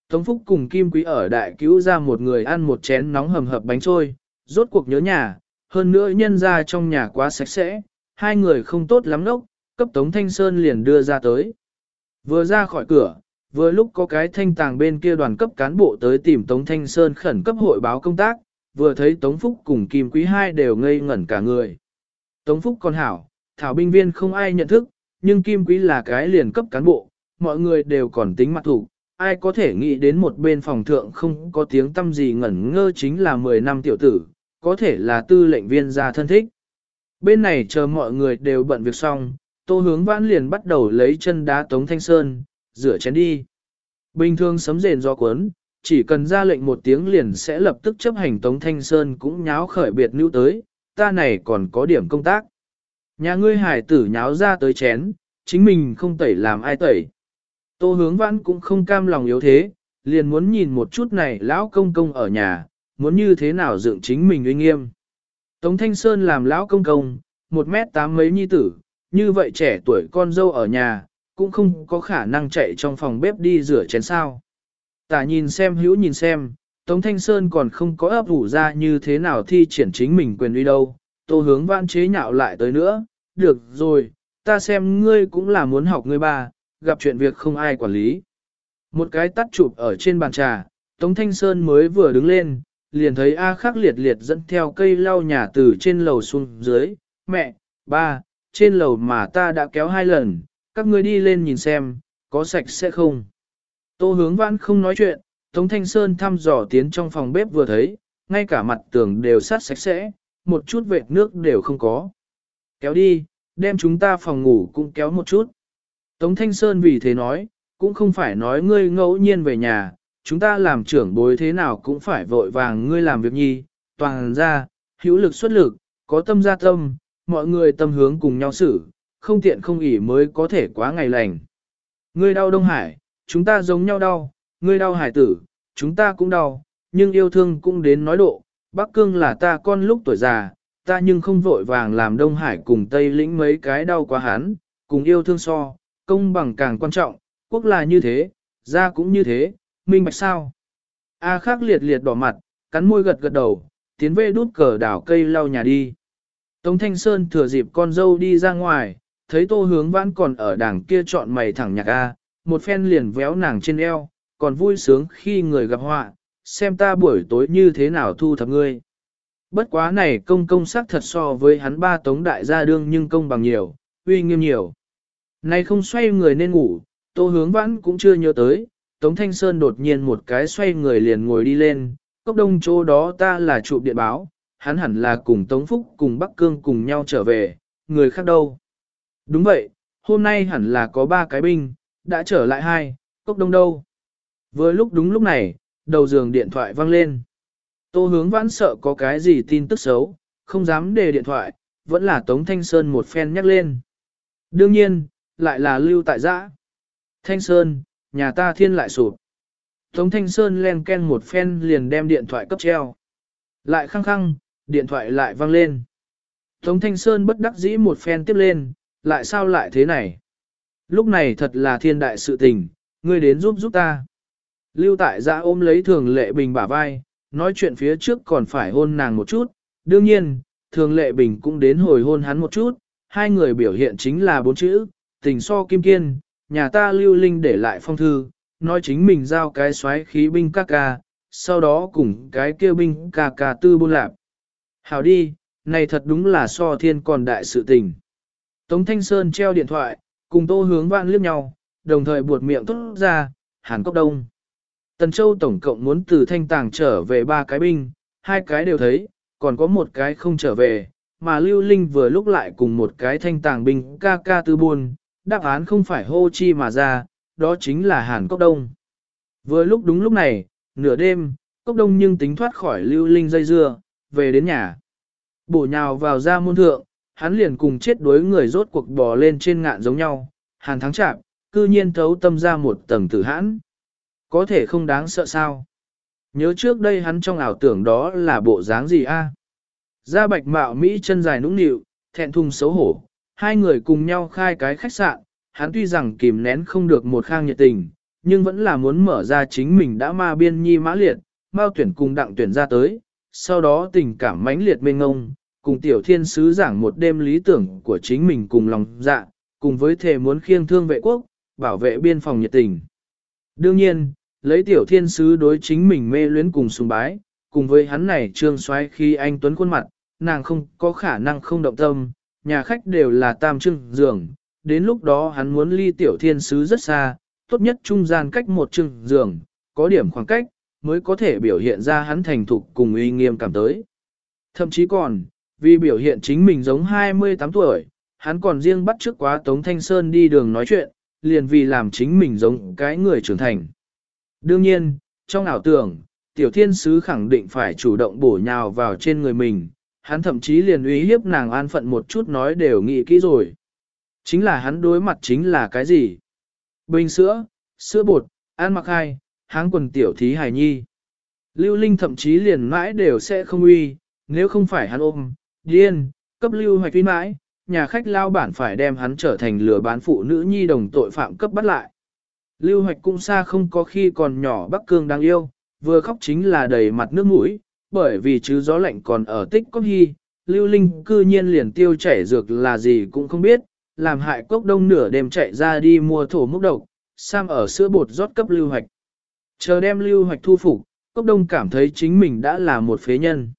Speaker 1: Tống Phúc cùng Kim Quý ở đại cứu ra một người ăn một chén nóng hầm hập bánh trôi, rốt cuộc nhớ nhà, hơn nữa nhân ra trong nhà quá sạch sẽ, hai người không tốt lắm đốc, cấp Tống Thanh Sơn liền đưa ra tới. Vừa ra khỏi cửa, vừa lúc có cái thanh tàng bên kia đoàn cấp cán bộ tới tìm Tống Thanh Sơn khẩn cấp hội báo công tác, vừa thấy Tống Phúc cùng Kim Quý hai đều ngây ngẩn cả người. Tống Phúc còn hảo, thảo binh viên không ai nhận thức, nhưng Kim Quý là cái liền cấp cán bộ, mọi người đều còn tính mặt thủ, ai có thể nghĩ đến một bên phòng thượng không có tiếng tâm gì ngẩn ngơ chính là 10 năm tiểu tử, có thể là tư lệnh viên gia thân thích. Bên này chờ mọi người đều bận việc xong, tô hướng vãn liền bắt đầu lấy chân đá tống thanh sơn, rửa chén đi. Bình thường sấm rền do cuốn, chỉ cần ra lệnh một tiếng liền sẽ lập tức chấp hành tống thanh sơn cũng nháo khởi biệt nữ tới, ta này còn có điểm công tác. Nhà ngươi hải tử nháo ra tới chén, chính mình không tẩy làm ai tẩy. Tô hướng vãn cũng không cam lòng yếu thế, liền muốn nhìn một chút này lão công công ở nhà, muốn như thế nào dựng chính mình uy nghiêm. Tống Thanh Sơn làm lão công công, một mét tám mấy nhi tử, như vậy trẻ tuổi con dâu ở nhà, cũng không có khả năng chạy trong phòng bếp đi rửa chén sao. Tả nhìn xem hữu nhìn xem, Tống Thanh Sơn còn không có ấp ủ ra như thế nào thi triển chính mình quyền uy đâu, tô hướng vãn chế nhạo lại tới nữa, được rồi, ta xem ngươi cũng là muốn học ngươi ba, gặp chuyện việc không ai quản lý. Một cái tắt chụp ở trên bàn trà, Tống Thanh Sơn mới vừa đứng lên, liền thấy A khắc liệt liệt dẫn theo cây lau nhà từ trên lầu xuống dưới, mẹ, ba, trên lầu mà ta đã kéo hai lần, các ngươi đi lên nhìn xem, có sạch sẽ không. Tô hướng vãn không nói chuyện, Tống Thanh Sơn thăm dò tiến trong phòng bếp vừa thấy, ngay cả mặt tường đều sát sạch sẽ, một chút vệt nước đều không có. Kéo đi, đem chúng ta phòng ngủ cũng kéo một chút. Tống Thanh Sơn vì thế nói, cũng không phải nói ngươi ngẫu nhiên về nhà, chúng ta làm trưởng bối thế nào cũng phải vội vàng ngươi làm việc nhi, toàn ra, hữu lực xuất lực, có tâm gia tâm, mọi người tâm hướng cùng nhau xử, không tiện không ỉ mới có thể quá ngày lành. Ngươi đau Đông Hải, chúng ta giống nhau đau, ngươi đau hải tử, chúng ta cũng đau, nhưng yêu thương cũng đến nói độ, Bắc Cương là ta con lúc tuổi già, ta nhưng không vội vàng làm Đông Hải cùng Tây lĩnh mấy cái đau quá hắn, cùng yêu thương so, công bằng càng quan trọng, quốc là như thế, gia cũng như thế, minh bạch sao. A khác liệt liệt đỏ mặt, cắn môi gật gật đầu, tiến về đút cờ đảo cây lau nhà đi. Tống Thanh Sơn thừa dịp con dâu đi ra ngoài, thấy tô hướng vãn còn ở đảng kia chọn mày thẳng nhạc A, một phen liền véo nàng trên eo, còn vui sướng khi người gặp họa, xem ta buổi tối như thế nào thu thập ngươi. Bất quá này công công sắc thật so với hắn ba tống đại gia đương nhưng công bằng nhiều, uy nghiêm nhiều. Này không xoay người nên ngủ, tô hướng vãn cũng chưa nhớ tới, Tống Thanh Sơn đột nhiên một cái xoay người liền ngồi đi lên, cốc đông chỗ đó ta là trụ điện báo, hắn hẳn là cùng Tống Phúc cùng Bắc Cương cùng nhau trở về, người khác đâu. Đúng vậy, hôm nay hẳn là có ba cái binh, đã trở lại hai, cốc đông đâu. Vừa lúc đúng lúc này, đầu giường điện thoại vang lên. Tô hướng vãn sợ có cái gì tin tức xấu, không dám đề điện thoại, vẫn là Tống Thanh Sơn một phen nhắc lên. Đương nhiên, lại là lưu tại giã. Thanh Sơn, nhà ta thiên lại sụp. Tống Thanh Sơn len ken một phen liền đem điện thoại cấp treo. Lại khăng khăng, điện thoại lại vang lên. Tống Thanh Sơn bất đắc dĩ một phen tiếp lên, lại sao lại thế này? Lúc này thật là thiên đại sự tình, ngươi đến giúp giúp ta. Lưu tại giã ôm lấy thường lệ bình bả vai, nói chuyện phía trước còn phải hôn nàng một chút. Đương nhiên, thường lệ bình cũng đến hồi hôn hắn một chút, hai người biểu hiện chính là bốn chữ, tình so kim kiên, nhà ta lưu linh để lại phong thư, nói chính mình giao cái xoáy khí binh ca ca, sau đó cùng cái kia binh ca ca tư buôn lạp. Hảo đi, này thật đúng là so thiên còn đại sự tình. Tống Thanh Sơn treo điện thoại, cùng tô hướng vạn liếc nhau, đồng thời buột miệng tốt ra, hàn cốc đông. Tần Châu tổng cộng muốn từ thanh tàng trở về ba cái binh, hai cái đều thấy, còn có một cái không trở về, mà Lưu Linh vừa lúc lại cùng một cái thanh tàng binh ca ca tư buôn, đáp án không phải hô chi mà ra, đó chính là Hàn Cốc Đông. Vừa lúc đúng lúc này, nửa đêm, Cốc Đông nhưng tính thoát khỏi lưu linh dây dưa, về đến nhà. Bổ nhào vào ra môn thượng, hắn liền cùng chết đuối người rốt cuộc bò lên trên ngạn giống nhau, hàn thắng chạm, cư nhiên thấu tâm ra một tầng tử hãn. Có thể không đáng sợ sao? Nhớ trước đây hắn trong ảo tưởng đó là bộ dáng gì a? Gia bạch mạo Mỹ chân dài nũng nịu, thẹn thùng xấu hổ, hai người cùng nhau khai cái khách sạn, hắn tuy rằng kìm nén không được một khang nhiệt tình, nhưng vẫn là muốn mở ra chính mình đã ma biên nhi mã liệt, bao tuyển cùng đặng tuyển ra tới, sau đó tình cảm mãnh liệt mênh ngông, cùng tiểu thiên sứ giảng một đêm lý tưởng của chính mình cùng lòng dạ, cùng với thề muốn khiêng thương vệ quốc, bảo vệ biên phòng nhiệt tình. Đương nhiên, lấy tiểu thiên sứ đối chính mình mê luyến cùng sùng bái, cùng với hắn này trương xoay khi anh tuấn khuôn mặt, nàng không có khả năng không động tâm, nhà khách đều là tam trưng giường, đến lúc đó hắn muốn ly tiểu thiên sứ rất xa, tốt nhất trung gian cách một trưng giường, có điểm khoảng cách, mới có thể biểu hiện ra hắn thành thục cùng uy nghiêm cảm tới. Thậm chí còn, vì biểu hiện chính mình giống 28 tuổi, hắn còn riêng bắt trước quá Tống Thanh Sơn đi đường nói chuyện, liền vì làm chính mình giống cái người trưởng thành. Đương nhiên, trong ảo tưởng, tiểu thiên sứ khẳng định phải chủ động bổ nhào vào trên người mình, hắn thậm chí liền uy hiếp nàng an phận một chút nói đều nghĩ kỹ rồi. Chính là hắn đối mặt chính là cái gì? Bình sữa, sữa bột, ăn mặc hai, háng quần tiểu thí hài nhi. Lưu Linh thậm chí liền mãi đều sẽ không uy, nếu không phải hắn ôm, điên, cấp lưu hoạch uy mãi, nhà khách lao bản phải đem hắn trở thành lừa bán phụ nữ nhi đồng tội phạm cấp bắt lại. Lưu hoạch cũng xa không có khi còn nhỏ Bắc Cương đang yêu, vừa khóc chính là đầy mặt nước mũi, bởi vì chứ gió lạnh còn ở tích có hy, Lưu Linh cư nhiên liền tiêu chảy dược là gì cũng không biết, làm hại cốc đông nửa đêm chạy ra đi mua thổ múc độc, Sam ở sữa bột rót cấp lưu hoạch. Chờ đem lưu hoạch thu phục, cốc đông cảm thấy chính mình đã là một phế nhân.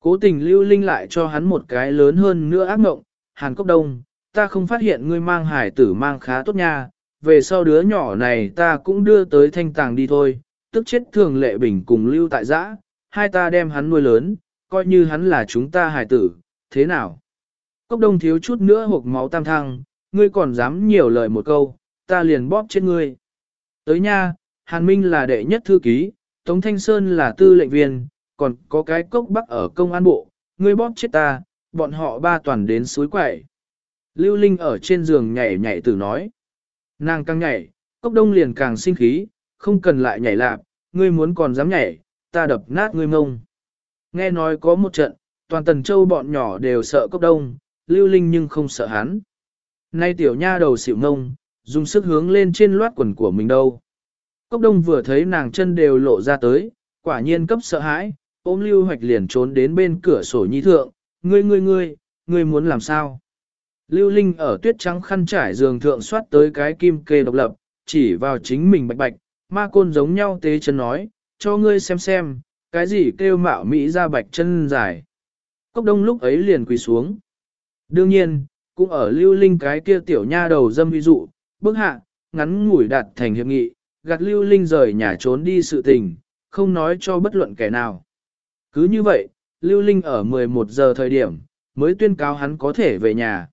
Speaker 1: Cố tình lưu linh lại cho hắn một cái lớn hơn nữa ác mộng, hàn cốc đông, ta không phát hiện ngươi mang hải tử mang khá tốt nha, về sau đứa nhỏ này ta cũng đưa tới thanh tàng đi thôi, tức chết thường lệ bình cùng lưu tại giã, hai ta đem hắn nuôi lớn, coi như hắn là chúng ta hải tử, thế nào? Cốc đông thiếu chút nữa hộp máu tam thăng, ngươi còn dám nhiều lời một câu, ta liền bóp chết ngươi. Tới nha, Hàn Minh là đệ nhất thư ký, Tống Thanh Sơn là tư lệnh viên, còn có cái cốc bắc ở công an bộ, ngươi bóp chết ta, bọn họ ba toàn đến suối quậy. Lưu Linh ở trên giường nhảy nhảy từ nói. Nàng càng nhảy, cốc đông liền càng sinh khí, không cần lại nhảy lạp, ngươi muốn còn dám nhảy, ta đập nát ngươi mông. Nghe nói có một trận, toàn tần châu bọn nhỏ đều sợ cốc đông, lưu linh nhưng không sợ hắn. Nay tiểu nha đầu xỉu mông, dùng sức hướng lên trên loát quần của mình đâu. Cốc đông vừa thấy nàng chân đều lộ ra tới, quả nhiên cấp sợ hãi, ôm lưu hoạch liền trốn đến bên cửa sổ nhi thượng, ngươi ngươi ngươi, ngươi muốn làm sao? Lưu Linh ở tuyết trắng khăn trải giường thượng soát tới cái kim kê độc lập, chỉ vào chính mình bạch bạch, ma côn giống nhau tế chân nói, cho ngươi xem xem, cái gì kêu mạo mỹ ra bạch chân dài. Cốc đông lúc ấy liền quỳ xuống. Đương nhiên, cũng ở lưu linh cái kia tiểu nha đầu dâm ví dụ, bức hạ, ngắn ngủi đạt thành hiệp nghị, gạt lưu linh rời nhà trốn đi sự tình, không nói cho bất luận kẻ nào. Cứ như vậy, lưu linh ở 11 giờ thời điểm, mới tuyên cáo hắn có thể về nhà.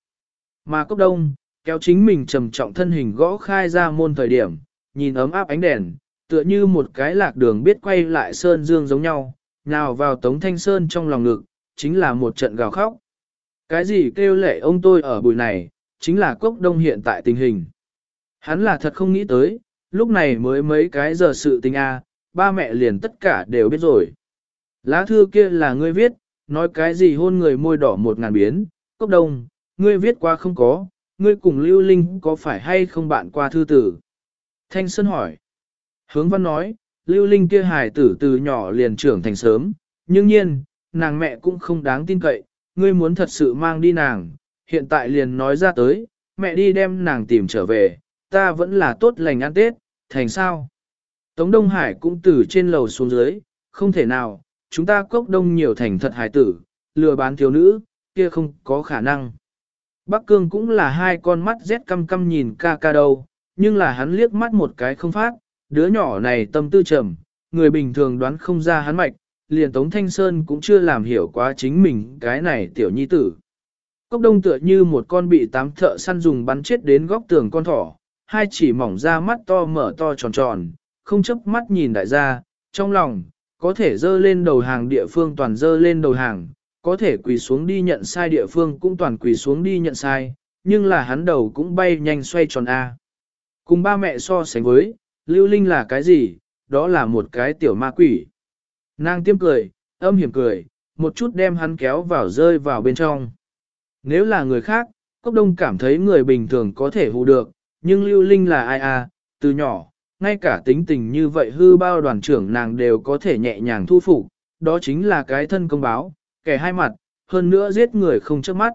Speaker 1: Mà cốc đông, kéo chính mình trầm trọng thân hình gõ khai ra môn thời điểm, nhìn ấm áp ánh đèn, tựa như một cái lạc đường biết quay lại sơn dương giống nhau, nào vào tống thanh sơn trong lòng ngực, chính là một trận gào khóc. Cái gì kêu lệ ông tôi ở buổi này, chính là cốc đông hiện tại tình hình. Hắn là thật không nghĩ tới, lúc này mới mấy cái giờ sự tình a, ba mẹ liền tất cả đều biết rồi. Lá thư kia là ngươi viết, nói cái gì hôn người môi đỏ một ngàn biến, cốc đông, ngươi viết qua không có, ngươi cùng lưu linh có phải hay không bạn qua thư tử. Thanh Sơn hỏi. Hướng văn nói, lưu linh kia hài tử từ nhỏ liền trưởng thành sớm, nhưng nhiên, nàng mẹ cũng không đáng tin cậy, ngươi muốn thật sự mang đi nàng, hiện tại liền nói ra tới, mẹ đi đem nàng tìm trở về, ta vẫn là tốt lành ăn Tết, thành sao? Tống Đông Hải cũng từ trên lầu xuống dưới, không thể nào, chúng ta cốc đông nhiều thành thật hải tử, lừa bán thiếu nữ, kia không có khả năng. Bắc Cương cũng là hai con mắt rét căm căm nhìn ca ca đâu, nhưng là hắn liếc mắt một cái không phát, đứa nhỏ này tâm tư trầm, người bình thường đoán không ra hắn mạch, liền Tống Thanh Sơn cũng chưa làm hiểu quá chính mình cái này tiểu nhi tử. Cốc đông tựa như một con bị tám thợ săn dùng bắn chết đến góc tường con thỏ, hai chỉ mỏng ra mắt to mở to tròn tròn, không chấp mắt nhìn đại gia, trong lòng, có thể dơ lên đầu hàng địa phương toàn dơ lên đầu hàng, có thể quỳ xuống đi nhận sai địa phương cũng toàn quỳ xuống đi nhận sai, nhưng là hắn đầu cũng bay nhanh xoay tròn A. Cùng ba mẹ so sánh với, Lưu Linh là cái gì, đó là một cái tiểu ma quỷ. Nàng tiêm cười, âm hiểm cười, một chút đem hắn kéo vào rơi vào bên trong. Nếu là người khác, Cốc Đông cảm thấy người bình thường có thể hù được, nhưng Lưu Linh là ai à, từ nhỏ, ngay cả tính tình như vậy hư bao đoàn trưởng nàng đều có thể nhẹ nhàng thu phục, đó chính là cái thân công báo, kẻ hai mặt, hơn nữa giết người không trước mắt.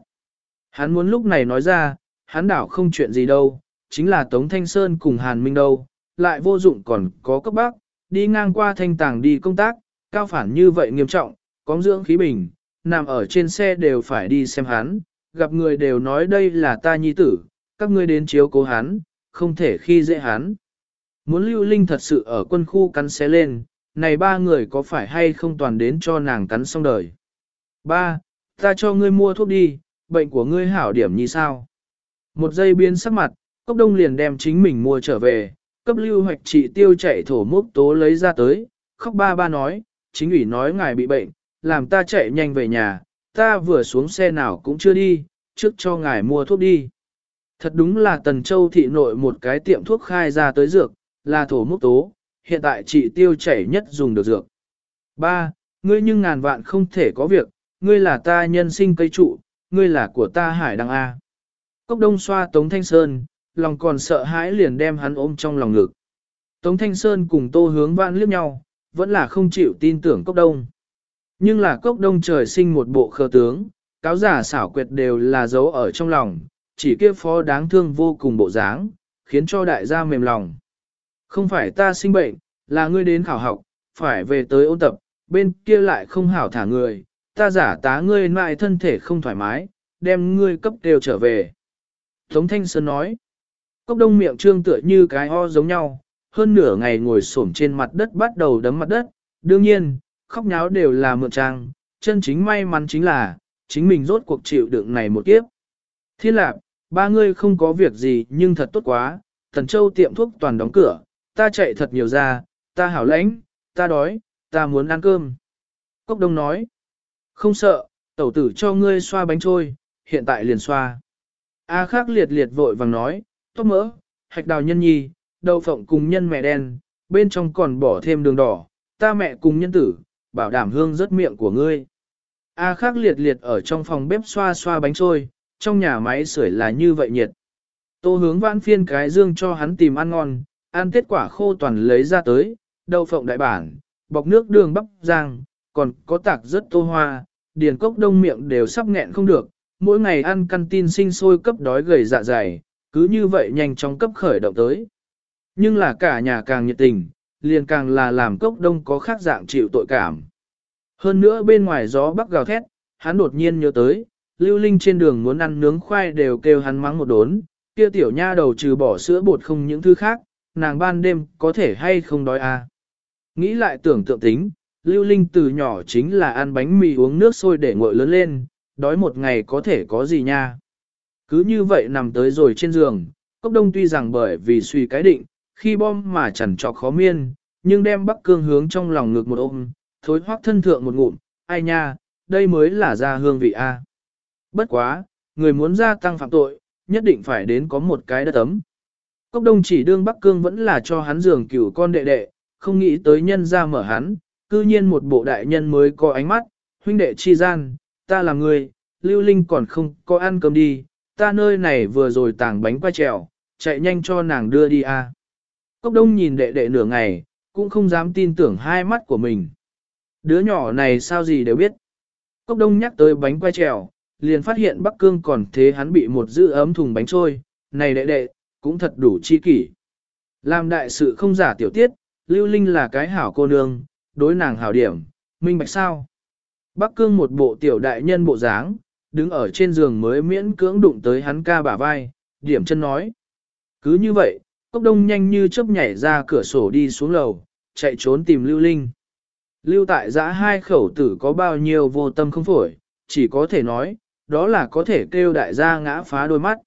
Speaker 1: Hắn muốn lúc này nói ra, hắn đảo không chuyện gì đâu, chính là Tống Thanh Sơn cùng Hàn Minh đâu, lại vô dụng còn có cấp bác, đi ngang qua thanh tàng đi công tác, cao phản như vậy nghiêm trọng, có dưỡng khí bình, nằm ở trên xe đều phải đi xem hắn, gặp người đều nói đây là ta nhi tử, các ngươi đến chiếu cố hắn, không thể khi dễ hắn. Muốn lưu linh thật sự ở quân khu cắn xé lên, này ba người có phải hay không toàn đến cho nàng cắn xong đời. Ba, ta cho ngươi mua thuốc đi, bệnh của ngươi hảo điểm như sao. Một giây biến sắc mặt, cốc đông liền đem chính mình mua trở về, cấp lưu hoạch trị tiêu chạy thổ mốc tố lấy ra tới, khóc ba ba nói, chính ủy nói ngài bị bệnh, làm ta chạy nhanh về nhà, ta vừa xuống xe nào cũng chưa đi, trước cho ngài mua thuốc đi. Thật đúng là Tần Châu thị nội một cái tiệm thuốc khai ra tới dược, là thổ mốc tố, hiện tại trị tiêu chảy nhất dùng được dược. Ba, Ngươi nhưng ngàn vạn không thể có việc, ngươi là ta nhân sinh cây trụ, ngươi là của ta hải đăng A. Cốc đông xoa Tống Thanh Sơn, lòng còn sợ hãi liền đem hắn ôm trong lòng ngực. Tống Thanh Sơn cùng tô hướng vãn liếc nhau, vẫn là không chịu tin tưởng cốc đông. Nhưng là cốc đông trời sinh một bộ khờ tướng, cáo giả xảo quyệt đều là dấu ở trong lòng, chỉ kia phó đáng thương vô cùng bộ dáng, khiến cho đại gia mềm lòng. Không phải ta sinh bệnh, là ngươi đến khảo học, phải về tới ôn tập, bên kia lại không hảo thả người, ta giả tá ngươi mại thân thể không thoải mái, đem ngươi cấp đều trở về. Tống Thanh Sơn nói, cốc đông miệng trương tựa như cái ho giống nhau, hơn nửa ngày ngồi xổm trên mặt đất bắt đầu đấm mặt đất, đương nhiên, khóc nháo đều là mượn trang, chân chính may mắn chính là, chính mình rốt cuộc chịu đựng này một kiếp. Thiên lạc, ba ngươi không có việc gì nhưng thật tốt quá, thần châu tiệm thuốc toàn đóng cửa, ta chạy thật nhiều ra, ta hảo lãnh, ta đói, ta muốn ăn cơm. Cốc đông nói, không sợ, tẩu tử cho ngươi xoa bánh trôi, hiện tại liền xoa. A khác liệt liệt vội vàng nói, tốt mỡ, hạch đào nhân nhi, đậu phộng cùng nhân mẹ đen, bên trong còn bỏ thêm đường đỏ, ta mẹ cùng nhân tử, bảo đảm hương rất miệng của ngươi. A khác liệt liệt ở trong phòng bếp xoa xoa bánh trôi, trong nhà máy sưởi là như vậy nhiệt. Tô hướng vãn phiên cái dương cho hắn tìm ăn ngon, ăn kết quả khô toàn lấy ra tới, đậu phộng đại bản, bọc nước đường bắp rang, còn có tạc rất tô hoa, điền cốc đông miệng đều sắp nghẹn không được, mỗi ngày ăn căn tin sinh sôi cấp đói gầy dạ dày, cứ như vậy nhanh chóng cấp khởi động tới. Nhưng là cả nhà càng nhiệt tình, liền càng là làm cốc đông có khác dạng chịu tội cảm. Hơn nữa bên ngoài gió bắc gào thét, hắn đột nhiên nhớ tới, lưu linh trên đường muốn ăn nướng khoai đều kêu hắn mắng một đốn, kia tiểu nha đầu trừ bỏ sữa bột không những thứ khác, nàng ban đêm có thể hay không đói à. Nghĩ lại tưởng tượng tính, lưu linh từ nhỏ chính là ăn bánh mì uống nước sôi để nguội lớn lên, đói một ngày có thể có gì nha. Cứ như vậy nằm tới rồi trên giường, cốc đông tuy rằng bởi vì suy cái định, khi bom mà chẳng trọc khó miên, nhưng đem bắc cương hướng trong lòng ngực một ôm, thối hoác thân thượng một ngụm, ai nha, đây mới là ra hương vị A. Bất quá, người muốn gia tăng phạm tội, nhất định phải đến có một cái đất ấm. Cốc đông chỉ đương Bắc Cương vẫn là cho hắn giường cửu con đệ đệ, không nghĩ tới nhân ra mở hắn, cư nhiên một bộ đại nhân mới có ánh mắt, huynh đệ chi gian, ta là người, lưu linh còn không có ăn cơm đi, ta nơi này vừa rồi tàng bánh qua trèo, chạy nhanh cho nàng đưa đi a. Cốc đông nhìn đệ đệ nửa ngày, cũng không dám tin tưởng hai mắt của mình. Đứa nhỏ này sao gì đều biết. Cốc đông nhắc tới bánh quay trèo, liền phát hiện Bắc Cương còn thế hắn bị một giữ ấm thùng bánh trôi, này đệ đệ, cũng thật đủ chi kỷ. Làm đại sự không giả tiểu tiết, Lưu Linh là cái hảo cô nương, đối nàng hảo điểm, minh bạch sao. Bắc Cương một bộ tiểu đại nhân bộ dáng, đứng ở trên giường mới miễn cưỡng đụng tới hắn ca bả vai, điểm chân nói. Cứ như vậy, cốc đông nhanh như chớp nhảy ra cửa sổ đi xuống lầu, chạy trốn tìm Lưu Linh. Lưu tại giã hai khẩu tử có bao nhiêu vô tâm không phổi, chỉ có thể nói, đó là có thể kêu đại gia ngã phá đôi mắt.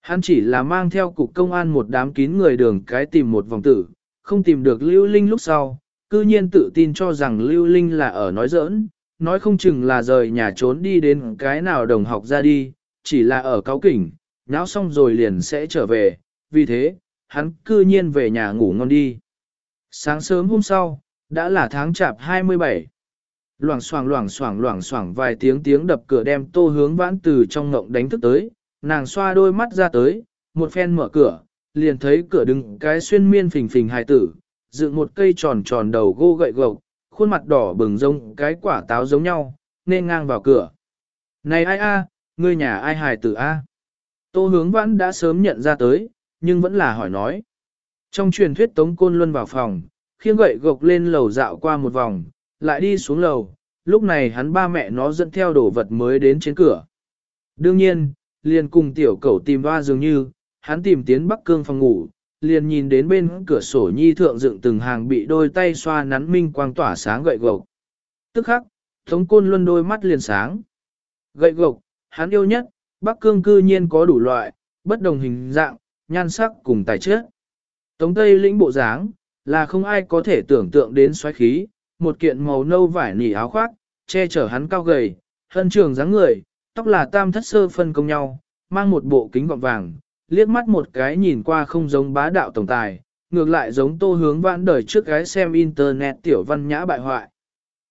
Speaker 1: Hắn chỉ là mang theo cục công an một đám kín người đường cái tìm một vòng tử, không tìm được Lưu Linh lúc sau, cư nhiên tự tin cho rằng Lưu Linh là ở nói giỡn, nói không chừng là rời nhà trốn đi đến cái nào đồng học ra đi, chỉ là ở cáo kỉnh, nháo xong rồi liền sẽ trở về, vì thế, hắn cư nhiên về nhà ngủ ngon đi. Sáng sớm hôm sau, đã là tháng chạp 27. Loảng xoảng loảng xoảng loảng xoảng vài tiếng tiếng đập cửa đem tô hướng vãn từ trong ngộng đánh thức tới, nàng xoa đôi mắt ra tới, một phen mở cửa, liền thấy cửa đứng cái xuyên miên phình phình hài tử, dựng một cây tròn tròn đầu gô gậy gộc, khuôn mặt đỏ bừng rông cái quả táo giống nhau, nên ngang vào cửa. Này ai a, ngươi nhà ai hài tử a? Tô hướng vãn đã sớm nhận ra tới, nhưng vẫn là hỏi nói. Trong truyền thuyết Tống Côn Luân vào phòng, khiêng gậy gộc lên lầu dạo qua một vòng, lại đi xuống lầu, lúc này hắn ba mẹ nó dẫn theo đồ vật mới đến trên cửa. Đương nhiên, liền cùng tiểu cẩu tìm hoa dường như, hắn tìm tiến Bắc Cương phòng ngủ, liền nhìn đến bên cửa sổ nhi thượng dựng từng hàng bị đôi tay xoa nắn minh quang tỏa sáng gậy gộc. Tức khắc, Tống Côn Luân đôi mắt liền sáng. Gậy gộc, hắn yêu nhất, Bắc Cương cư nhiên có đủ loại, bất đồng hình dạng, nhan sắc cùng tài chất. Tống Tây lĩnh bộ dáng, là không ai có thể tưởng tượng đến xoáy khí, một kiện màu nâu vải nỉ áo khoác, che chở hắn cao gầy, hân trường dáng người, tóc là tam thất sơ phân công nhau, mang một bộ kính gọng vàng, liếc mắt một cái nhìn qua không giống bá đạo tổng tài, ngược lại giống tô hướng vãn đời trước cái xem internet tiểu văn nhã bại hoại.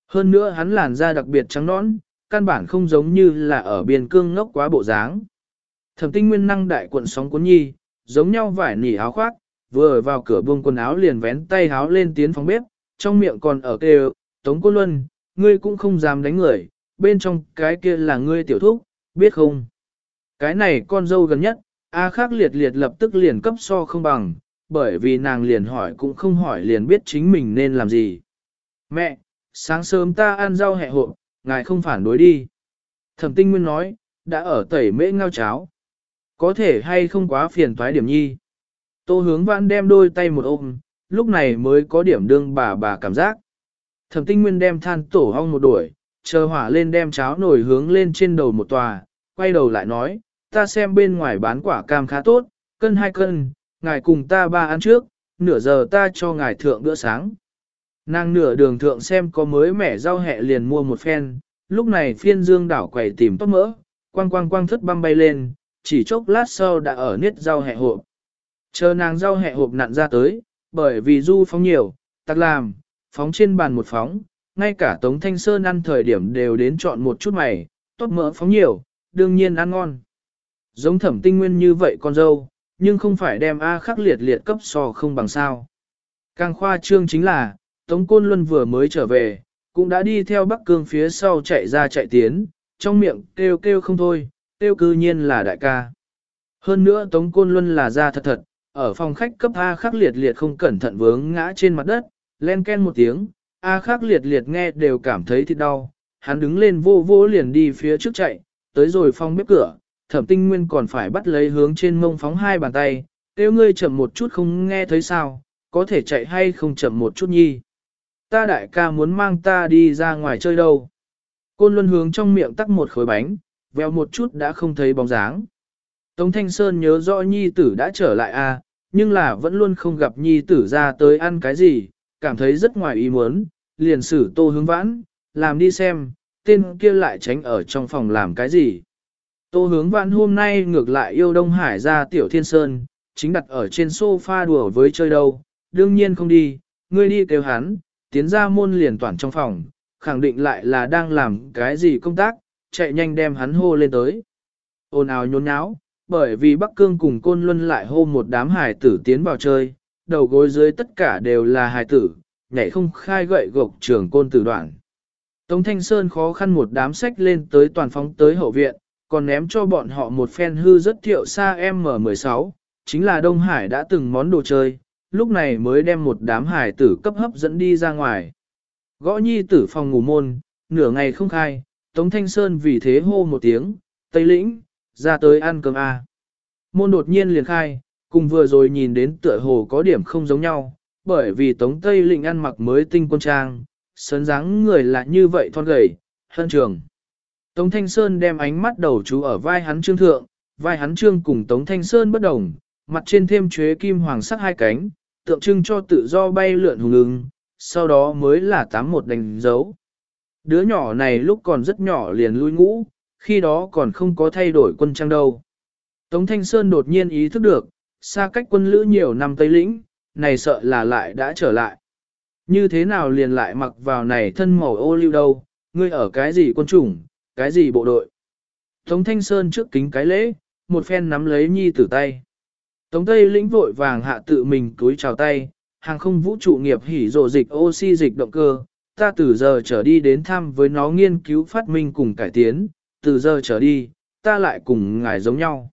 Speaker 1: Hơn nữa hắn làn da đặc biệt trắng nõn, căn bản không giống như là ở biên cương ngốc quá bộ dáng. Thẩm tinh nguyên năng đại quận sóng cuốn nhi, giống nhau vải nỉ áo khoác, vừa vào cửa buông quần áo liền vén tay áo lên tiến phòng bếp, trong miệng còn ở kêu, Tống Cô Luân, ngươi cũng không dám đánh người, bên trong cái kia là ngươi tiểu thúc, biết không? Cái này con dâu gần nhất, A khác liệt liệt lập tức liền cấp so không bằng, bởi vì nàng liền hỏi cũng không hỏi liền biết chính mình nên làm gì. Mẹ, sáng sớm ta ăn rau hẹ hộ, ngài không phản đối đi. Thẩm tinh nguyên nói, đã ở tẩy mễ ngao cháo. Có thể hay không quá phiền toái điểm nhi. Tô hướng vãn đem đôi tay một ôm, lúc này mới có điểm đương bà bà cảm giác. Thẩm tinh nguyên đem than tổ hong một đuổi, chờ hỏa lên đem cháo nổi hướng lên trên đầu một tòa, quay đầu lại nói, ta xem bên ngoài bán quả cam khá tốt, cân hai cân, ngài cùng ta ba ăn trước, nửa giờ ta cho ngài thượng bữa sáng. Nàng nửa đường thượng xem có mới mẻ rau hẹ liền mua một phen, lúc này phiên dương đảo quầy tìm tốt mỡ, quang quang quang thất băm bay lên, chỉ chốc lát sau đã ở niết rau hẹ hộp. Chờ nàng rau hẹ hộp nặn ra tới, bởi vì du phóng nhiều, tắc làm, phóng trên bàn một phóng, ngay cả Tống Thanh Sơn ăn thời điểm đều đến chọn một chút mày, tốt mỡ phóng nhiều, đương nhiên ăn ngon. Giống thẩm tinh nguyên như vậy con dâu, nhưng không phải đem A khắc liệt liệt cấp so không bằng sao. Càng khoa trương chính là, Tống Côn Luân vừa mới trở về, cũng đã đi theo Bắc Cương phía sau chạy ra chạy tiến, trong miệng kêu kêu không thôi, kêu cư nhiên là đại ca. Hơn nữa Tống Côn Luân là ra thật thật, ở phòng khách cấp A khắc liệt liệt không cẩn thận vướng ngã trên mặt đất, len ken một tiếng, A khắc liệt liệt nghe đều cảm thấy thịt đau, hắn đứng lên vô vô liền đi phía trước chạy, tới rồi phong bếp cửa, thẩm tinh nguyên còn phải bắt lấy hướng trên mông phóng hai bàn tay, kêu ngươi chậm một chút không nghe thấy sao, có thể chạy hay không chậm một chút nhi. Ta đại ca muốn mang ta đi ra ngoài chơi đâu. Côn luân hướng trong miệng tắc một khối bánh, veo một chút đã không thấy bóng dáng. Tống Thanh Sơn nhớ rõ nhi tử đã trở lại a, à, nhưng là vẫn luôn không gặp nhi tử ra tới ăn cái gì, cảm thấy rất ngoài ý muốn, liền xử tô hướng vãn, làm đi xem, tên kia lại tránh ở trong phòng làm cái gì. Tô hướng vãn hôm nay ngược lại yêu Đông Hải ra tiểu thiên sơn, chính đặt ở trên sofa đùa với chơi đâu, đương nhiên không đi, ngươi đi kêu hắn, tiến ra môn liền toàn trong phòng, khẳng định lại là đang làm cái gì công tác, chạy nhanh đem hắn hô lên tới. Ôn ào nhốn nháo, bởi vì Bắc Cương cùng Côn Luân lại hô một đám hải tử tiến vào chơi, đầu gối dưới tất cả đều là hải tử, nhảy không khai gậy gộc trường côn tử đoạn. Tống Thanh Sơn khó khăn một đám sách lên tới toàn phóng tới hậu viện, còn ném cho bọn họ một phen hư rất thiệu xa M16, chính là Đông Hải đã từng món đồ chơi, lúc này mới đem một đám hải tử cấp hấp dẫn đi ra ngoài. Gõ nhi tử phòng ngủ môn, nửa ngày không khai, Tống Thanh Sơn vì thế hô một tiếng, Tây Lĩnh, ra tới ăn cơm A. Môn đột nhiên liền khai, cùng vừa rồi nhìn đến tựa hồ có điểm không giống nhau, bởi vì Tống Tây Lĩnh ăn mặc mới tinh quân trang, sấn dáng người lại như vậy thon gầy, hân trường. Tống Thanh Sơn đem ánh mắt đầu chú ở vai hắn trương thượng, vai hắn trương cùng Tống Thanh Sơn bất đồng, mặt trên thêm chuế kim hoàng sắc hai cánh, tượng trưng cho tự do bay lượn hùng ứng, sau đó mới là tám một đánh dấu. Đứa nhỏ này lúc còn rất nhỏ liền lui ngũ, khi đó còn không có thay đổi quân trang đâu. Tống Thanh Sơn đột nhiên ý thức được, xa cách quân lữ nhiều năm Tây Lĩnh, này sợ là lại đã trở lại. Như thế nào liền lại mặc vào này thân màu ô lưu đâu, ngươi ở cái gì quân chủng, cái gì bộ đội. Tống Thanh Sơn trước kính cái lễ, một phen nắm lấy nhi tử tay. Tống Tây lĩnh vội vàng hạ tự mình cúi chào tay, hàng không vũ trụ nghiệp hỉ rộ dịch oxy dịch động cơ, ta từ giờ trở đi đến thăm với nó nghiên cứu phát minh cùng cải tiến, từ giờ trở đi, ta lại cùng ngài giống nhau.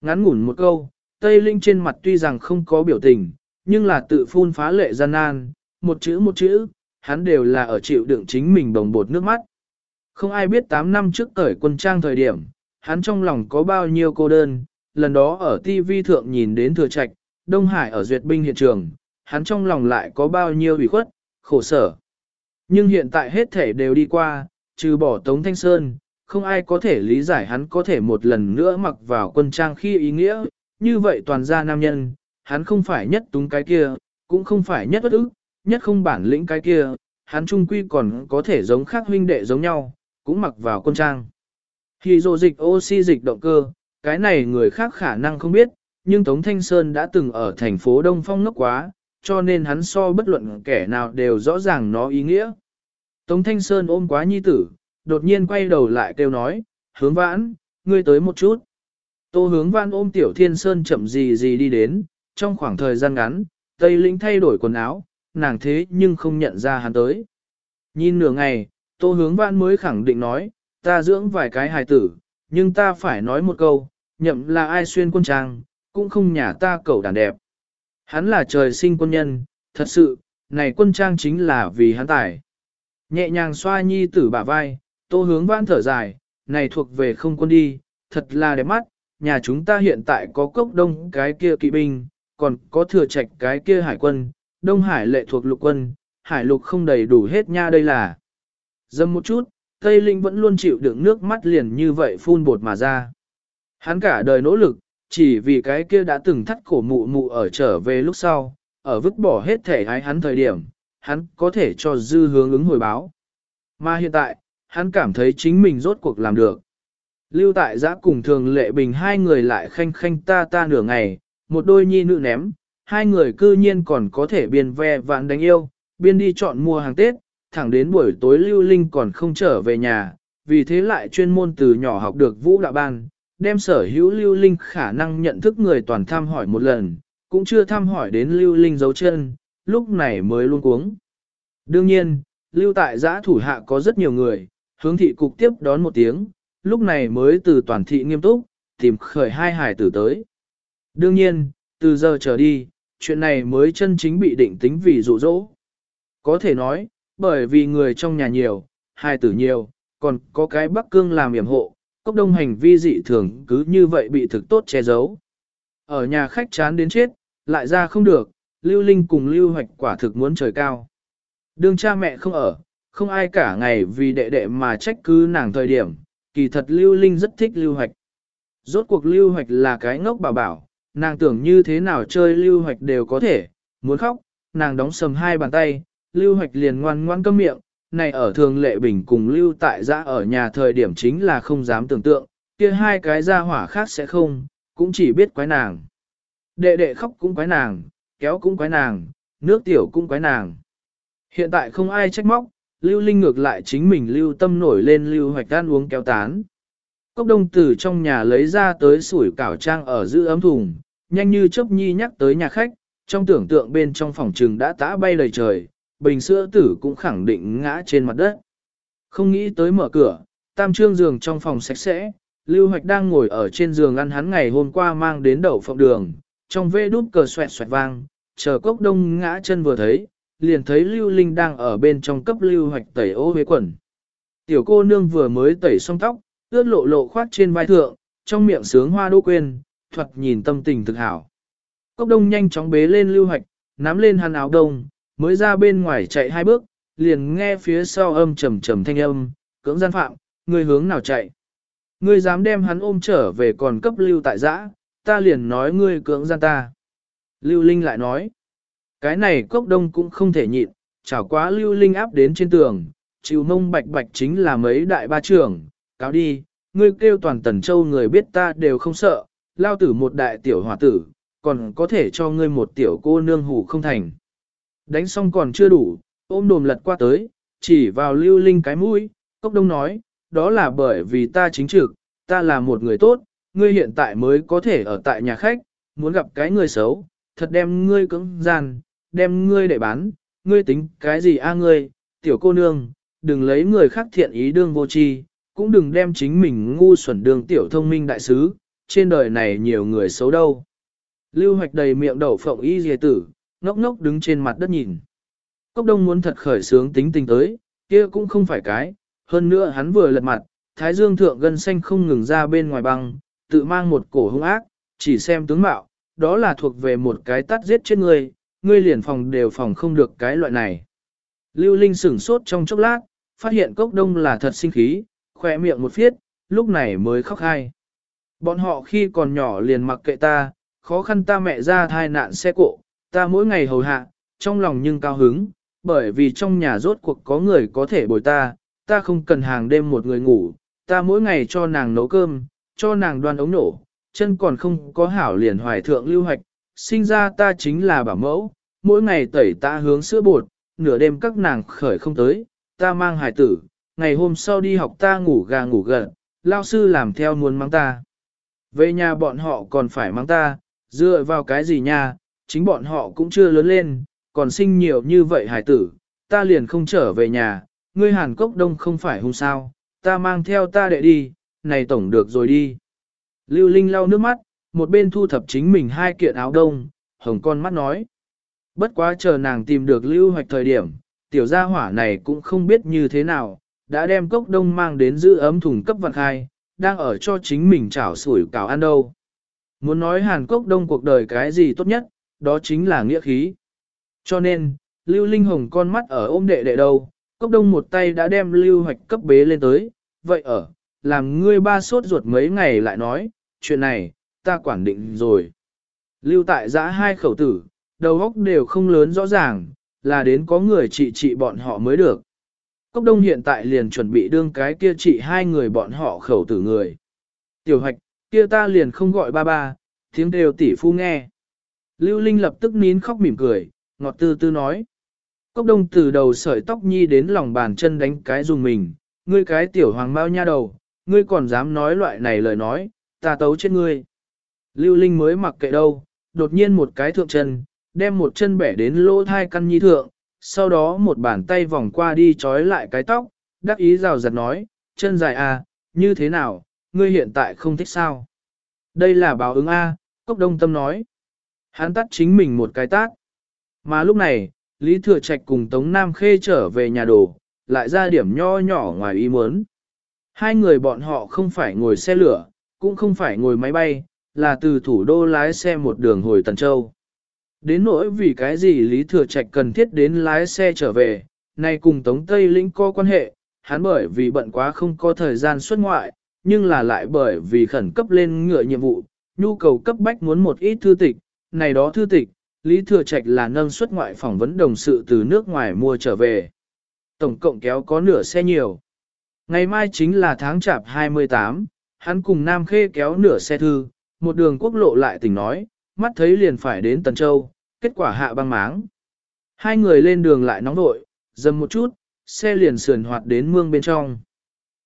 Speaker 1: Ngắn ngủn một câu, Tây Linh trên mặt tuy rằng không có biểu tình, nhưng là tự phun phá lệ gian nan, một chữ một chữ, hắn đều là ở chịu đựng chính mình bồng bột nước mắt. Không ai biết 8 năm trước thời quân trang thời điểm, hắn trong lòng có bao nhiêu cô đơn, lần đó ở TV thượng nhìn đến thừa trạch, Đông Hải ở duyệt binh hiện trường, hắn trong lòng lại có bao nhiêu ủy khuất, khổ sở. Nhưng hiện tại hết thể đều đi qua, trừ bỏ Tống Thanh Sơn, không ai có thể lý giải hắn có thể một lần nữa mặc vào quân trang khi ý nghĩa, như vậy toàn gia nam nhân, hắn không phải nhất túng cái kia, cũng không phải nhất bất ức, nhất không bản lĩnh cái kia, hắn trung quy còn có thể giống khác huynh đệ giống nhau, cũng mặc vào quân trang. Khi dồ dịch oxy dịch động cơ, cái này người khác khả năng không biết, nhưng Tống Thanh Sơn đã từng ở thành phố Đông Phong ngốc quá, cho nên hắn so bất luận kẻ nào đều rõ ràng nó ý nghĩa. Tống Thanh Sơn ôm quá nhi tử, đột nhiên quay đầu lại kêu nói, hướng vãn, ngươi tới một chút. Tô hướng vãn ôm Tiểu Thiên Sơn chậm gì gì đi đến, trong khoảng thời gian ngắn, Tây Linh thay đổi quần áo, nàng thế nhưng không nhận ra hắn tới. Nhìn nửa ngày, Tô hướng vãn mới khẳng định nói, ta dưỡng vài cái hài tử, nhưng ta phải nói một câu, nhậm là ai xuyên quân trang, cũng không nhà ta cầu đàn đẹp. Hắn là trời sinh quân nhân, thật sự, này quân trang chính là vì hắn tải. Nhẹ nhàng xoa nhi tử bả vai, tô hướng vãn thở dài, này thuộc về không quân đi, thật là đẹp mắt, nhà chúng ta hiện tại có cốc đông cái kia kỵ binh, còn có thừa trạch cái kia hải quân, đông hải lệ thuộc lục quân, hải lục không đầy đủ hết nha đây là. Dâm một chút, Tây Linh vẫn luôn chịu đựng nước mắt liền như vậy phun bột mà ra. Hắn cả đời nỗ lực, chỉ vì cái kia đã từng thắt cổ mụ mụ ở trở về lúc sau, ở vứt bỏ hết thể ái hắn thời điểm, hắn có thể cho dư hướng ứng hồi báo. Mà hiện tại, hắn cảm thấy chính mình rốt cuộc làm được. Lưu tại giã cùng thường lệ bình hai người lại khanh khanh ta ta nửa ngày, một đôi nhi nữ ném, hai người cư nhiên còn có thể biên ve vạn đánh yêu, biên đi chọn mua hàng Tết, thẳng đến buổi tối Lưu Linh còn không trở về nhà, vì thế lại chuyên môn từ nhỏ học được vũ đạo ban, đem sở hữu Lưu Linh khả năng nhận thức người toàn tham hỏi một lần, cũng chưa tham hỏi đến Lưu Linh dấu chân, lúc này mới luôn cuống. Đương nhiên, Lưu tại giã thủ hạ có rất nhiều người, hướng thị cục tiếp đón một tiếng, lúc này mới từ toàn thị nghiêm túc, tìm khởi hai hải tử tới. Đương nhiên, từ giờ trở đi, chuyện này mới chân chính bị định tính vì dụ dỗ. Có thể nói, bởi vì người trong nhà nhiều, hai tử nhiều, còn có cái Bắc Cương làm yểm hộ, cốc đông hành vi dị thường cứ như vậy bị thực tốt che giấu. Ở nhà khách chán đến chết, lại ra không được, Lưu Linh cùng Lưu Hoạch quả thực muốn trời cao. Đương cha mẹ không ở, không ai cả ngày vì đệ đệ mà trách cứ nàng thời điểm, kỳ thật Lưu Linh rất thích Lưu Hoạch. Rốt cuộc Lưu Hoạch là cái ngốc bảo bảo, nàng tưởng như thế nào chơi Lưu Hoạch đều có thể, muốn khóc, nàng đóng sầm hai bàn tay, Lưu Hoạch liền ngoan ngoan câm miệng, này ở thường lệ bình cùng Lưu tại gia ở nhà thời điểm chính là không dám tưởng tượng, kia hai cái gia hỏa khác sẽ không, cũng chỉ biết quái nàng. Đệ đệ khóc cũng quái nàng, kéo cũng quái nàng, nước tiểu cũng quái nàng. Hiện tại không ai trách móc, Lưu Linh ngược lại chính mình lưu tâm nổi lên Lưu Hoạch ăn uống kéo tán. Cốc đông từ trong nhà lấy ra tới sủi cảo trang ở giữ ấm thùng, nhanh như chớp nhi nhắc tới nhà khách, trong tưởng tượng bên trong phòng trừng đã tã bay lời trời, bình sữa tử cũng khẳng định ngã trên mặt đất. Không nghĩ tới mở cửa, tam trương giường trong phòng sạch sẽ, Lưu Hoạch đang ngồi ở trên giường ăn hắn ngày hôm qua mang đến đậu phộng đường, trong vê đút cờ xoẹt xoẹt vang, chờ cốc đông ngã chân vừa thấy, liền thấy Lưu Linh đang ở bên trong cấp Lưu Hoạch tẩy ô huế quần. Tiểu cô nương vừa mới tẩy xong tóc, ướt lộ lộ khoát trên vai thượng, trong miệng sướng hoa đô quên, thuật nhìn tâm tình thực hảo. Cốc đông nhanh chóng bế lên Lưu Hoạch, nắm lên hắn áo đông, mới ra bên ngoài chạy hai bước, liền nghe phía sau âm trầm trầm thanh âm, cưỡng gian phạm, người hướng nào chạy. Ngươi dám đem hắn ôm trở về còn cấp lưu tại giã, ta liền nói ngươi cưỡng gian ta. Lưu Linh lại nói, cái này cốc đông cũng không thể nhịn, chảo quá Lưu Linh áp đến trên tường, chịu mông bạch bạch chính là mấy đại ba trưởng, cáo đi, ngươi kêu toàn tần châu người biết ta đều không sợ, lao tử một đại tiểu hòa tử, còn có thể cho ngươi một tiểu cô nương hủ không thành. Đánh xong còn chưa đủ, ôm đồm lật qua tới, chỉ vào lưu linh cái mũi, cốc đông nói, đó là bởi vì ta chính trực, ta là một người tốt, ngươi hiện tại mới có thể ở tại nhà khách, muốn gặp cái người xấu, thật đem ngươi cứng gian, đem ngươi để bán, ngươi tính cái gì a ngươi, tiểu cô nương, đừng lấy người khác thiện ý đương vô tri, cũng đừng đem chính mình ngu xuẩn đường tiểu thông minh đại sứ, trên đời này nhiều người xấu đâu. Lưu hoạch đầy miệng đậu phộng y dề tử, ngốc ngốc đứng trên mặt đất nhìn. Cốc đông muốn thật khởi sướng tính tình tới, kia cũng không phải cái, hơn nữa hắn vừa lật mặt, thái dương thượng gân xanh không ngừng ra bên ngoài băng, tự mang một cổ hung ác, chỉ xem tướng mạo, đó là thuộc về một cái tắt giết chết người, ngươi liền phòng đều phòng không được cái loại này. Lưu Linh sửng sốt trong chốc lát, phát hiện cốc đông là thật sinh khí, khỏe miệng một phiết, lúc này mới khóc hai. Bọn họ khi còn nhỏ liền mặc kệ ta, khó khăn ta mẹ ra thai nạn xe cộ, ta mỗi ngày hầu hạ, trong lòng nhưng cao hứng, bởi vì trong nhà rốt cuộc có người có thể bồi ta, ta không cần hàng đêm một người ngủ, ta mỗi ngày cho nàng nấu cơm, cho nàng đoan ống nổ, chân còn không có hảo liền hoài thượng lưu hoạch, sinh ra ta chính là bảo mẫu, mỗi ngày tẩy ta hướng sữa bột, nửa đêm các nàng khởi không tới, ta mang hải tử, ngày hôm sau đi học ta ngủ gà ngủ gật, lao sư làm theo muốn mang ta. Về nhà bọn họ còn phải mang ta, dựa vào cái gì nha, chính bọn họ cũng chưa lớn lên, còn sinh nhiều như vậy hải tử, ta liền không trở về nhà, ngươi Hàn Cốc Đông không phải hung sao, ta mang theo ta đệ đi, này tổng được rồi đi. Lưu Linh lau nước mắt, một bên thu thập chính mình hai kiện áo đông, hồng con mắt nói. Bất quá chờ nàng tìm được lưu hoạch thời điểm, tiểu gia hỏa này cũng không biết như thế nào, đã đem cốc đông mang đến giữ ấm thùng cấp vạn khai, đang ở cho chính mình chảo sủi cảo ăn đâu. Muốn nói Hàn Cốc Đông cuộc đời cái gì tốt nhất, đó chính là nghĩa khí. Cho nên, Lưu Linh Hồng con mắt ở ôm đệ đệ đâu, Cốc Đông một tay đã đem Lưu Hoạch cấp bế lên tới, vậy ở, làm ngươi ba sốt ruột mấy ngày lại nói, chuyện này, ta quản định rồi. Lưu tại giã hai khẩu tử, đầu óc đều không lớn rõ ràng, là đến có người trị trị bọn họ mới được. Cốc Đông hiện tại liền chuẩn bị đương cái kia trị hai người bọn họ khẩu tử người. Tiểu hoạch, kia ta liền không gọi ba ba, tiếng đều tỷ phu nghe. Lưu Linh lập tức nín khóc mỉm cười, ngọt tư tư nói. Cốc đông từ đầu sợi tóc nhi đến lòng bàn chân đánh cái dùng mình, ngươi cái tiểu hoàng bao nha đầu, ngươi còn dám nói loại này lời nói, ta tấu chết ngươi. Lưu Linh mới mặc kệ đâu, đột nhiên một cái thượng chân, đem một chân bẻ đến lỗ thai căn nhi thượng, sau đó một bàn tay vòng qua đi trói lại cái tóc, đắc ý rào giật nói, chân dài à, như thế nào, ngươi hiện tại không thích sao? Đây là báo ứng A, Cốc Đông Tâm nói. Hắn tắt chính mình một cái tát. Mà lúc này, Lý Thừa Trạch cùng Tống Nam Khê trở về nhà đồ, lại ra điểm nho nhỏ ngoài ý muốn. Hai người bọn họ không phải ngồi xe lửa, cũng không phải ngồi máy bay, là từ thủ đô lái xe một đường hồi Tần Châu. Đến nỗi vì cái gì Lý Thừa Trạch cần thiết đến lái xe trở về, nay cùng Tống Tây Lĩnh có quan hệ, hắn bởi vì bận quá không có thời gian xuất ngoại, nhưng là lại bởi vì khẩn cấp lên ngựa nhiệm vụ, nhu cầu cấp bách muốn một ít thư tịch, này đó thư tịch, Lý Thừa Trạch là nâng xuất ngoại phỏng vấn đồng sự từ nước ngoài mua trở về. Tổng cộng kéo có nửa xe nhiều. Ngày mai chính là tháng chạp 28, hắn cùng Nam Khê kéo nửa xe thư, một đường quốc lộ lại tỉnh nói, mắt thấy liền phải đến Tần Châu, kết quả hạ băng máng. Hai người lên đường lại nóng nội, dầm một chút, xe liền sườn hoạt đến mương bên trong.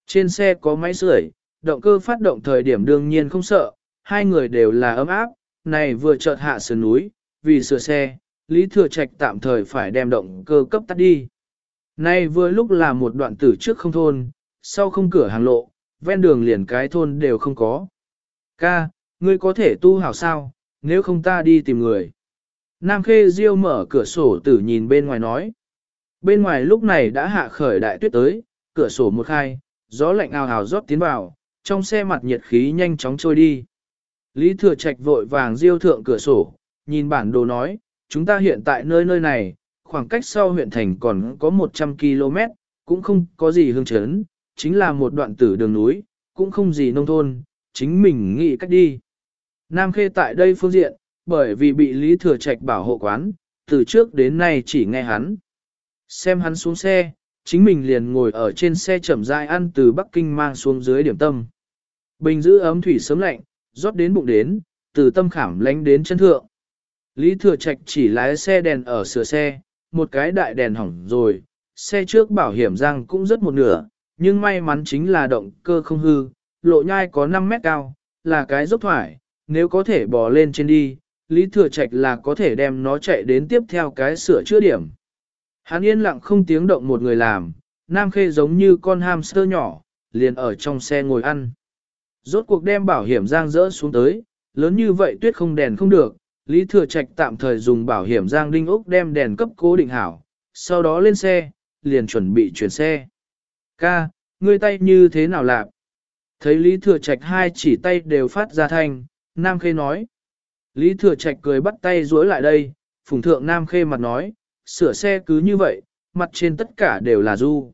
Speaker 1: Trên xe có máy sưởi, động cơ phát động thời điểm đương nhiên không sợ, hai người đều là ấm áp, này vừa chợt hạ sườn núi, vì sửa xe, Lý Thừa Trạch tạm thời phải đem động cơ cấp tắt đi. Nay vừa lúc là một đoạn tử trước không thôn, sau không cửa hàng lộ, ven đường liền cái thôn đều không có. Ca, ngươi có thể tu hảo sao, nếu không ta đi tìm người. Nam Khê Diêu mở cửa sổ tử nhìn bên ngoài nói. Bên ngoài lúc này đã hạ khởi đại tuyết tới, cửa sổ một khai, gió lạnh ào ào rót tiến vào, trong xe mặt nhiệt khí nhanh chóng trôi đi. Lý Thừa Trạch vội vàng diêu thượng cửa sổ, nhìn bản đồ nói, chúng ta hiện tại nơi nơi này, khoảng cách sau huyện thành còn có 100 km, cũng không có gì hương chấn, chính là một đoạn tử đường núi, cũng không gì nông thôn, chính mình nghĩ cách đi. Nam Khê tại đây phương diện, bởi vì bị Lý Thừa Trạch bảo hộ quán, từ trước đến nay chỉ nghe hắn. Xem hắn xuống xe, chính mình liền ngồi ở trên xe chậm rãi ăn từ Bắc Kinh mang xuống dưới điểm tâm. Bình giữ ấm thủy sớm lạnh, rót đến bụng đến, từ tâm khảm lánh đến chân thượng. Lý Thừa Trạch chỉ lái xe đèn ở sửa xe, một cái đại đèn hỏng rồi, xe trước bảo hiểm răng cũng rất một nửa, nhưng may mắn chính là động cơ không hư, lộ nhai có 5 mét cao, là cái dốc thoải, nếu có thể bò lên trên đi, Lý Thừa Trạch là có thể đem nó chạy đến tiếp theo cái sửa chữa điểm. Hắn yên lặng không tiếng động một người làm, Nam Khê giống như con hamster nhỏ, liền ở trong xe ngồi ăn. Rốt cuộc đem bảo hiểm giang rỡ xuống tới, lớn như vậy tuyết không đèn không được, Lý Thừa Trạch tạm thời dùng bảo hiểm giang đinh ốc đem đèn cấp cố định hảo, sau đó lên xe, liền chuẩn bị chuyển xe. Ca, ngươi tay như thế nào lạp? Thấy Lý Thừa Trạch hai chỉ tay đều phát ra thanh, Nam Khê nói. Lý Thừa Trạch cười bắt tay duỗi lại đây, phùng thượng Nam Khê mặt nói, sửa xe cứ như vậy, mặt trên tất cả đều là du.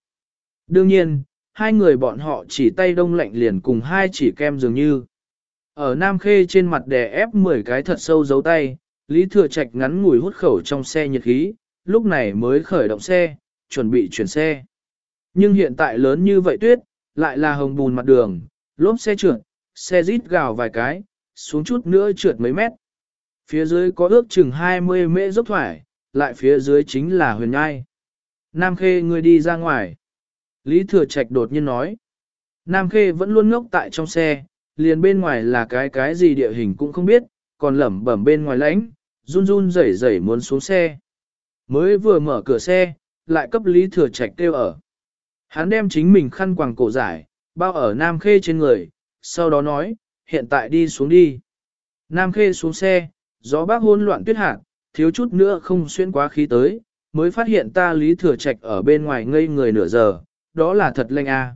Speaker 1: Đương nhiên, hai người bọn họ chỉ tay đông lạnh liền cùng hai chỉ kem dường như. Ở Nam Khê trên mặt đè ép 10 cái thật sâu dấu tay, Lý Thừa Trạch ngắn ngủi hút khẩu trong xe nhiệt khí, lúc này mới khởi động xe, chuẩn bị chuyển xe. Nhưng hiện tại lớn như vậy tuyết, lại là hồng bùn mặt đường, lốp xe trượt, xe rít gào vài cái, xuống chút nữa trượt mấy mét. Phía dưới có ước chừng 20 mễ dốc thoải, lại phía dưới chính là huyền nhai. Nam Khê người đi ra ngoài. Lý Thừa Trạch đột nhiên nói. Nam Khê vẫn luôn ngốc tại trong xe, liền bên ngoài là cái cái gì địa hình cũng không biết, còn lẩm bẩm bên ngoài lãnh, run run rẩy rẩy muốn xuống xe. Mới vừa mở cửa xe, lại cấp Lý Thừa Trạch kêu ở. Hắn đem chính mình khăn quàng cổ giải, bao ở Nam Khê trên người, sau đó nói, hiện tại đi xuống đi. Nam Khê xuống xe, gió bác hôn loạn tuyết hạt, thiếu chút nữa không xuyên quá khí tới, mới phát hiện ta Lý Thừa Trạch ở bên ngoài ngây người nửa giờ, đó là thật lanh a.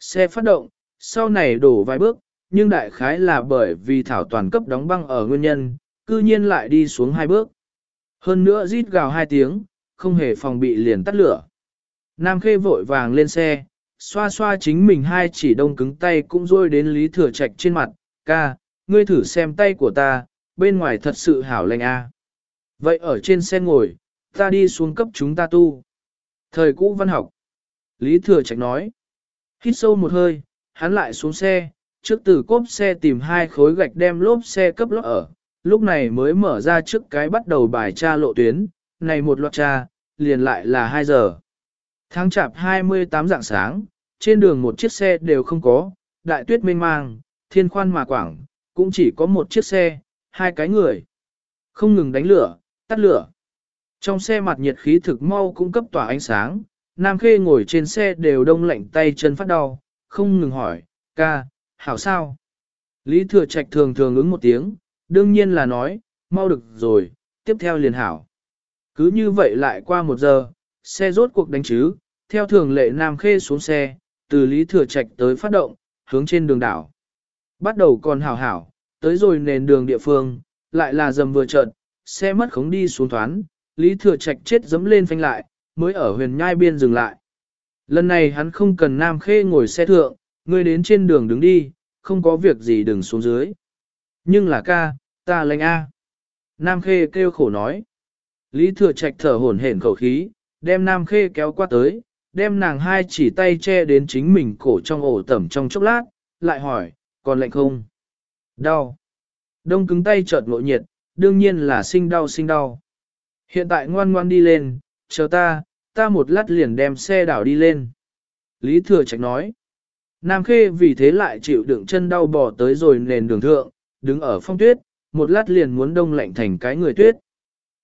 Speaker 1: Xe phát động, sau này đổ vài bước, nhưng đại khái là bởi vì thảo toàn cấp đóng băng ở nguyên nhân, cư nhiên lại đi xuống hai bước. Hơn nữa rít gào hai tiếng, không hề phòng bị liền tắt lửa. Nam Khê vội vàng lên xe, xoa xoa chính mình hai chỉ đông cứng tay cũng rôi đến Lý Thừa Trạch trên mặt, ca, ngươi thử xem tay của ta, bên ngoài thật sự hảo lành a. Vậy ở trên xe ngồi, ta đi xuống cấp chúng ta tu. Thời cũ văn học. Lý Thừa Trạch nói. Hít sâu một hơi, hắn lại xuống xe, trước từ cốp xe tìm hai khối gạch đem lốp xe cấp lót ở, lúc này mới mở ra trước cái bắt đầu bài tra lộ tuyến, này một loạt tra, liền lại là 2 giờ. Tháng chạp 28 dạng sáng, trên đường một chiếc xe đều không có, đại tuyết mênh mang, thiên khoan mà quảng, cũng chỉ có một chiếc xe, hai cái người. Không ngừng đánh lửa, tắt lửa. Trong xe mặt nhiệt khí thực mau cung cấp tỏa ánh sáng, Nam Khê ngồi trên xe đều đông lạnh tay chân phát đau, không ngừng hỏi, ca, hảo sao? Lý Thừa Trạch thường thường ứng một tiếng, đương nhiên là nói, mau được rồi, tiếp theo liền hảo. Cứ như vậy lại qua một giờ, xe rốt cuộc đánh chứ, theo thường lệ Nam Khê xuống xe, từ Lý Thừa Trạch tới phát động, hướng trên đường đảo. Bắt đầu còn hảo hảo, tới rồi nền đường địa phương, lại là dầm vừa trợn, xe mất khống đi xuống thoán, Lý Thừa Trạch chết dấm lên phanh lại, mới ở huyền nhai biên dừng lại. Lần này hắn không cần Nam Khê ngồi xe thượng, ngươi đến trên đường đứng đi, không có việc gì đừng xuống dưới. Nhưng là ca, ta lệnh A. Nam Khê kêu khổ nói. Lý Thừa Trạch thở hổn hển khẩu khí, đem Nam Khê kéo qua tới, đem nàng hai chỉ tay che đến chính mình cổ trong ổ tẩm trong chốc lát, lại hỏi, còn lạnh không? Đau. Đông cứng tay chợt ngộ nhiệt, đương nhiên là sinh đau sinh đau. Hiện tại ngoan ngoan đi lên, chờ ta, ta một lát liền đem xe đảo đi lên. Lý Thừa Trạch nói. Nam Khê vì thế lại chịu đựng chân đau bỏ tới rồi nền đường thượng, đứng ở phong tuyết, một lát liền muốn đông lạnh thành cái người tuyết.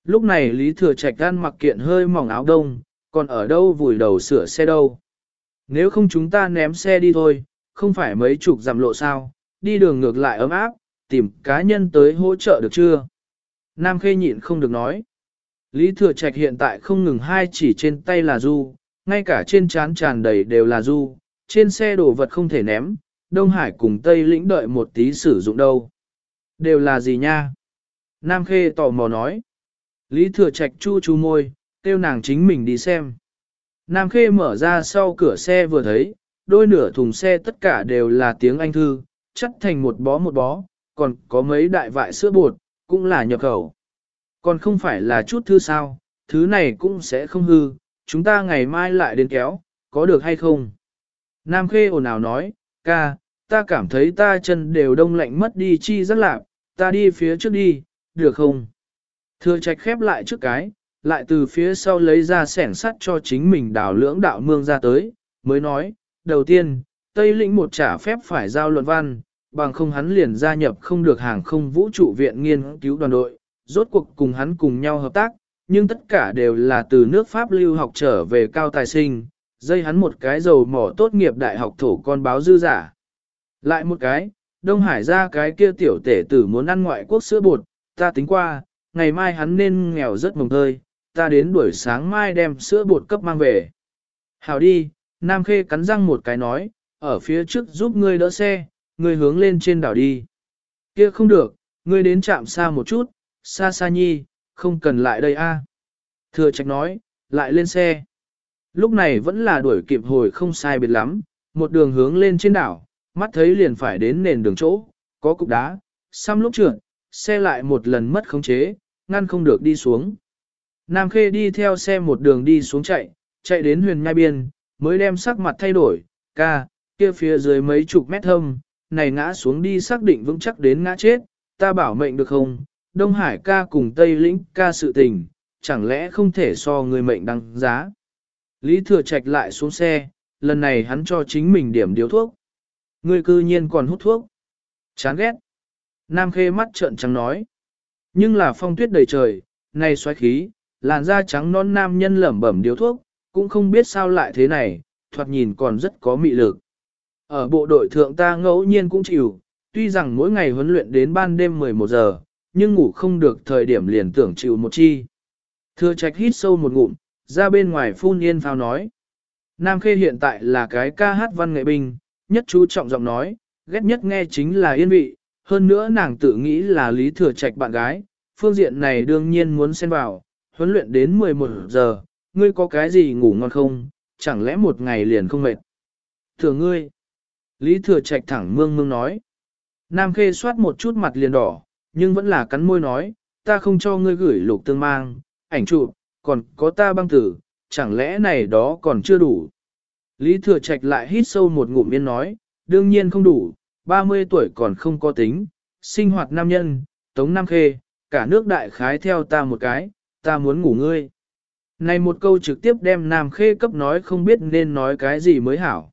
Speaker 1: Lúc này Lý Thừa Trạch ăn mặc kiện hơi mỏng áo đông, còn ở đâu vùi đầu sửa xe đâu. Nếu không chúng ta ném xe đi thôi, không phải mấy chục dặm lộ sao, đi đường ngược lại ấm áp, tìm cá nhân tới hỗ trợ được chưa? Nam Khê nhịn không được nói. Lý Thừa Trạch hiện tại không ngừng hai chỉ trên tay là du, ngay cả trên trán tràn đầy đều là du, trên xe đồ vật không thể ném, Đông Hải cùng Tây lĩnh đợi một tí sử dụng đâu. Đều là gì nha? Nam Khê tò mò nói. Lý Thừa Trạch chu chu môi, kêu nàng chính mình đi xem. Nam Khê mở ra sau cửa xe vừa thấy, đôi nửa thùng xe tất cả đều là tiếng Anh thư, chất thành một bó một bó, còn có mấy đại vại sữa bột, cũng là nhập khẩu. Còn không phải là chút thư sao, thứ này cũng sẽ không hư, chúng ta ngày mai lại đến kéo, có được hay không? Nam Khê ồn ào nói, ca, ta cảm thấy ta chân đều đông lạnh mất đi chi rất lạc, ta đi phía trước đi, được không? Thừa trạch khép lại trước cái, lại từ phía sau lấy ra sẻn sắt cho chính mình đảo lưỡng đạo mương ra tới, mới nói, đầu tiên, Tây lĩnh một trả phép phải giao luận văn, bằng không hắn liền gia nhập không được hàng không vũ trụ viện nghiên cứu đoàn đội, rốt cuộc cùng hắn cùng nhau hợp tác, nhưng tất cả đều là từ nước Pháp lưu học trở về cao tài sinh, dây hắn một cái dầu mỏ tốt nghiệp đại học thổ con báo dư giả. Lại một cái, Đông Hải ra cái kia tiểu tể tử muốn ăn ngoại quốc sữa bột, ta tính qua, ngày mai hắn nên nghèo rất mồng tơi, ta đến buổi sáng mai đem sữa bột cấp mang về. Hào đi, Nam Khê cắn răng một cái nói, ở phía trước giúp ngươi đỡ xe, ngươi hướng lên trên đảo đi. Kia không được, ngươi đến chạm xa một chút, xa xa nhi, không cần lại đây a. Thừa trạch nói, lại lên xe. Lúc này vẫn là đuổi kịp hồi không sai biệt lắm, một đường hướng lên trên đảo, mắt thấy liền phải đến nền đường chỗ, có cục đá, xăm lúc trượt, xe lại một lần mất khống chế, ngăn không được đi xuống. Nam Khê đi theo xe một đường đi xuống chạy, chạy đến huyền nhai biên, mới đem sắc mặt thay đổi, ca, kia phía dưới mấy chục mét thâm, này ngã xuống đi xác định vững chắc đến ngã chết, ta bảo mệnh được không? Đông Hải ca cùng Tây Lĩnh ca sự tình, chẳng lẽ không thể so người mệnh đăng giá? Lý Thừa Trạch lại xuống xe, lần này hắn cho chính mình điểm điếu thuốc. Người cư nhiên còn hút thuốc. Chán ghét. Nam Khê mắt trợn trắng nói. Nhưng là phong tuyết đầy trời, này xoáy khí, làn da trắng non nam nhân lẩm bẩm điếu thuốc, cũng không biết sao lại thế này, thoạt nhìn còn rất có mị lực. Ở bộ đội thượng ta ngẫu nhiên cũng chịu, tuy rằng mỗi ngày huấn luyện đến ban đêm 11 giờ, nhưng ngủ không được thời điểm liền tưởng chịu một chi. Thừa trạch hít sâu một ngụm, ra bên ngoài phun yên phao nói. Nam Khê hiện tại là cái ca hát văn nghệ binh, nhất chú trọng giọng nói, ghét nhất nghe chính là yên vị, hơn nữa nàng tự nghĩ là lý thừa trạch bạn gái, phương diện này đương nhiên muốn xen vào, huấn luyện đến 11 giờ, ngươi có cái gì ngủ ngon không, chẳng lẽ một ngày liền không mệt. Thừa ngươi, Lý Thừa Trạch thẳng mương mương nói. Nam Khê soát một chút mặt liền đỏ, nhưng vẫn là cắn môi nói, ta không cho ngươi gửi lục tương mang, ảnh chụp, còn có ta băng tử, chẳng lẽ này đó còn chưa đủ. Lý Thừa Trạch lại hít sâu một ngụm yên nói, đương nhiên không đủ, 30 tuổi còn không có tính, sinh hoạt nam nhân, tống nam khê, cả nước đại khái theo ta một cái, ta muốn ngủ ngươi. Này một câu trực tiếp đem nam khê cấp nói không biết nên nói cái gì mới hảo.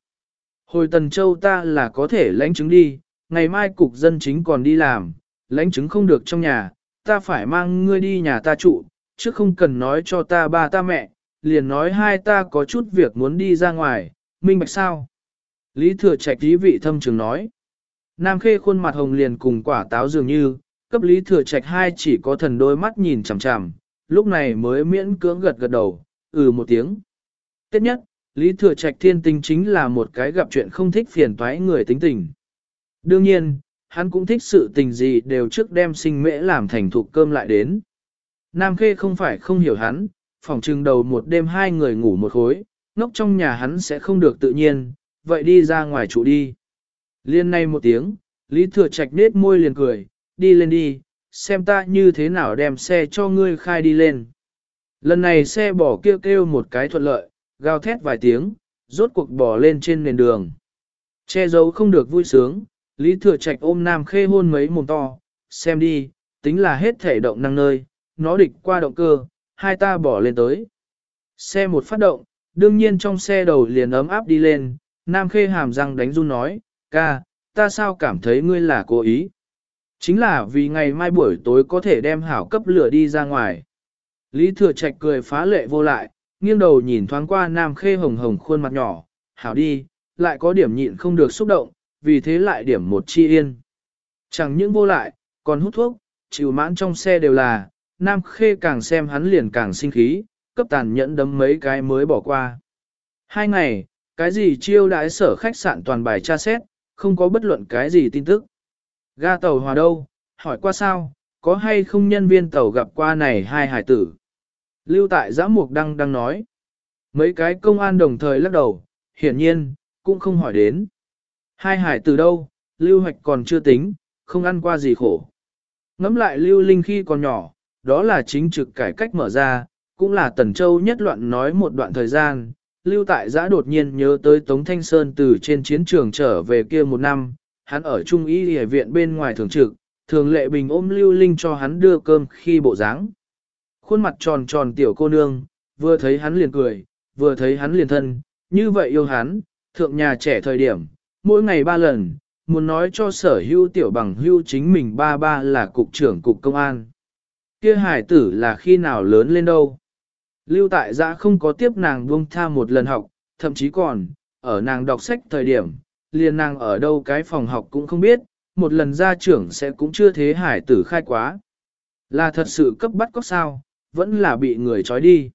Speaker 1: Hồi Tần Châu ta là có thể lãnh chứng đi, ngày mai cục dân chính còn đi làm, lãnh chứng không được trong nhà, ta phải mang ngươi đi nhà ta trụ, chứ không cần nói cho ta ba ta mẹ, liền nói hai ta có chút việc muốn đi ra ngoài, minh bạch sao? Lý Thừa Trạch ý vị thâm trường nói. Nam Khê khuôn mặt hồng liền cùng quả táo dường như, cấp Lý Thừa Trạch hai chỉ có thần đôi mắt nhìn chằm chằm, lúc này mới miễn cưỡng gật gật đầu, ừ một tiếng. Tiếp nhất, Lý Thừa Trạch thiên tình chính là một cái gặp chuyện không thích phiền toái người tính tình. Đương nhiên, hắn cũng thích sự tình gì đều trước đem sinh mễ làm thành thục cơm lại đến. Nam Khê không phải không hiểu hắn, phòng trừng đầu một đêm hai người ngủ một khối, ngốc trong nhà hắn sẽ không được tự nhiên, vậy đi ra ngoài trụ đi. Liên nay một tiếng, Lý Thừa Trạch nết môi liền cười, đi lên đi, xem ta như thế nào đem xe cho ngươi khai đi lên. Lần này xe bỏ kêu kêu một cái thuận lợi, gào thét vài tiếng, rốt cuộc bỏ lên trên nền đường. Che giấu không được vui sướng, Lý Thừa Trạch ôm Nam Khê hôn mấy mồm to, xem đi, tính là hết thể động năng nơi, nó địch qua động cơ, hai ta bỏ lên tới. Xe một phát động, đương nhiên trong xe đầu liền ấm áp đi lên, Nam Khê hàm răng đánh run nói, ca, ta sao cảm thấy ngươi là cố ý. Chính là vì ngày mai buổi tối có thể đem hảo cấp lửa đi ra ngoài. Lý Thừa Trạch cười phá lệ vô lại, nghiêng đầu nhìn thoáng qua Nam Khê hồng hồng khuôn mặt nhỏ, hảo đi, lại có điểm nhịn không được xúc động, vì thế lại điểm một chi yên. Chẳng những vô lại, còn hút thuốc, chịu mãn trong xe đều là, Nam Khê càng xem hắn liền càng sinh khí, cấp tàn nhẫn đấm mấy cái mới bỏ qua. Hai ngày, cái gì chiêu đãi sở khách sạn toàn bài tra xét, không có bất luận cái gì tin tức. Ga tàu hòa đâu, hỏi qua sao, có hay không nhân viên tàu gặp qua này hai hải tử. Lưu tại giã mục đăng đang nói. Mấy cái công an đồng thời lắc đầu, hiển nhiên, cũng không hỏi đến. Hai hải từ đâu, lưu hoạch còn chưa tính, không ăn qua gì khổ. Ngắm lại lưu linh khi còn nhỏ, đó là chính trực cải cách mở ra, cũng là Tần Châu nhất loạn nói một đoạn thời gian. Lưu Tại Giã đột nhiên nhớ tới Tống Thanh Sơn từ trên chiến trường trở về kia một năm, hắn ở Trung Y Y viện bên ngoài thường trực, thường lệ bình ôm Lưu Linh cho hắn đưa cơm khi bộ dáng. Khuôn mặt tròn tròn tiểu cô nương, vừa thấy hắn liền cười, vừa thấy hắn liền thân, như vậy yêu hắn, thượng nhà trẻ thời điểm, mỗi ngày ba lần, muốn nói cho sở hưu tiểu bằng hưu chính mình ba ba là cục trưởng cục công an. Kia hải tử là khi nào lớn lên đâu. Lưu tại giã không có tiếp nàng buông tha một lần học, thậm chí còn, ở nàng đọc sách thời điểm, liền nàng ở đâu cái phòng học cũng không biết, một lần ra trưởng sẽ cũng chưa thế hải tử khai quá. Là thật sự cấp bắt có sao, vẫn là bị người trói đi.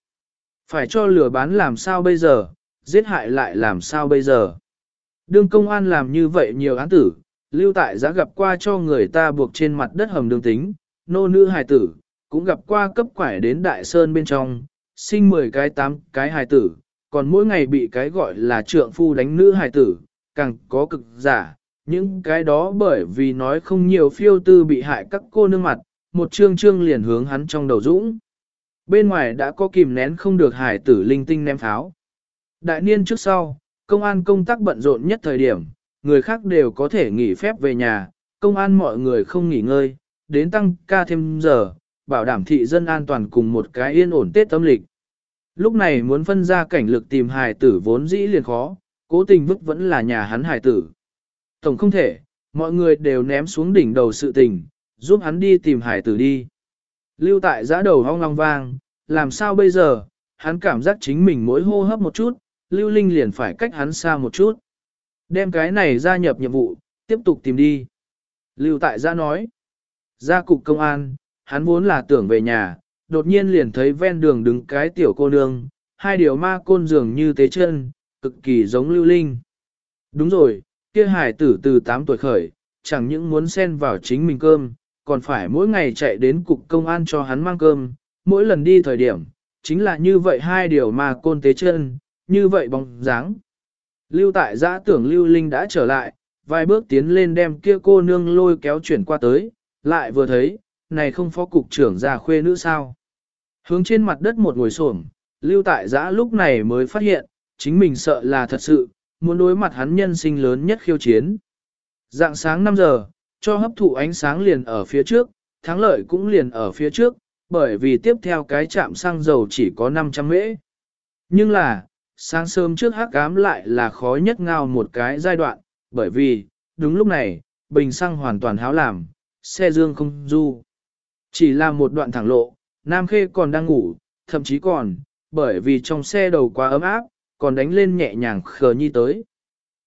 Speaker 1: Phải cho lừa bán làm sao bây giờ, giết hại lại làm sao bây giờ. Đương công an làm như vậy nhiều án tử, lưu tại giá gặp qua cho người ta buộc trên mặt đất hầm đường tính, nô nữ hài tử, cũng gặp qua cấp quải đến đại sơn bên trong, sinh 10 cái 8 cái hài tử, còn mỗi ngày bị cái gọi là trượng phu đánh nữ hài tử, càng có cực giả, những cái đó bởi vì nói không nhiều phiêu tư bị hại các cô nương mặt, một trương trương liền hướng hắn trong đầu dũng. Bên ngoài đã có kìm nén không được hải tử linh tinh ném pháo. Đại niên trước sau, công an công tác bận rộn nhất thời điểm, người khác đều có thể nghỉ phép về nhà, công an mọi người không nghỉ ngơi, đến tăng ca thêm giờ, bảo đảm thị dân an toàn cùng một cái yên ổn Tết tâm lịch. Lúc này muốn phân ra cảnh lực tìm hài tử vốn dĩ liền khó, cố tình vứt vẫn là nhà hắn hài tử. Tổng không thể, mọi người đều ném xuống đỉnh đầu sự tình, giúp hắn đi tìm hài tử đi. Lưu tại giã đầu hong long vang, làm sao bây giờ, hắn cảm giác chính mình mỗi hô hấp một chút, Lưu Linh liền phải cách hắn xa một chút. Đem cái này gia nhập nhiệm vụ, tiếp tục tìm đi. Lưu tại gia nói, ra cục công an, hắn vốn là tưởng về nhà, đột nhiên liền thấy ven đường đứng cái tiểu cô nương, hai điều ma côn dường như tế chân, cực kỳ giống Lưu Linh. Đúng rồi, kia hải tử từ 8 tuổi khởi, chẳng những muốn xen vào chính mình cơm, còn phải mỗi ngày chạy đến cục công an cho hắn mang cơm, mỗi lần đi thời điểm, chính là như vậy hai điều mà côn tế chân, như vậy bóng dáng. Lưu tại giã tưởng Lưu Linh đã trở lại, vài bước tiến lên đem kia cô nương lôi kéo chuyển qua tới, lại vừa thấy, này không phó cục trưởng già khuê nữ sao. Hướng trên mặt đất một ngồi xổm, Lưu tại giã lúc này mới phát hiện, chính mình sợ là thật sự, muốn đối mặt hắn nhân sinh lớn nhất khiêu chiến. Dạng sáng 5 giờ, cho hấp thụ ánh sáng liền ở phía trước, thắng lợi cũng liền ở phía trước, bởi vì tiếp theo cái chạm xăng dầu chỉ có 500 mễ. Nhưng là, sáng sớm trước hắc ám lại là khó nhất ngao một cái giai đoạn, bởi vì, đúng lúc này, bình xăng hoàn toàn háo làm, xe dương không du. Chỉ là một đoạn thẳng lộ, Nam Khê còn đang ngủ, thậm chí còn, bởi vì trong xe đầu quá ấm áp, còn đánh lên nhẹ nhàng khờ nhi tới.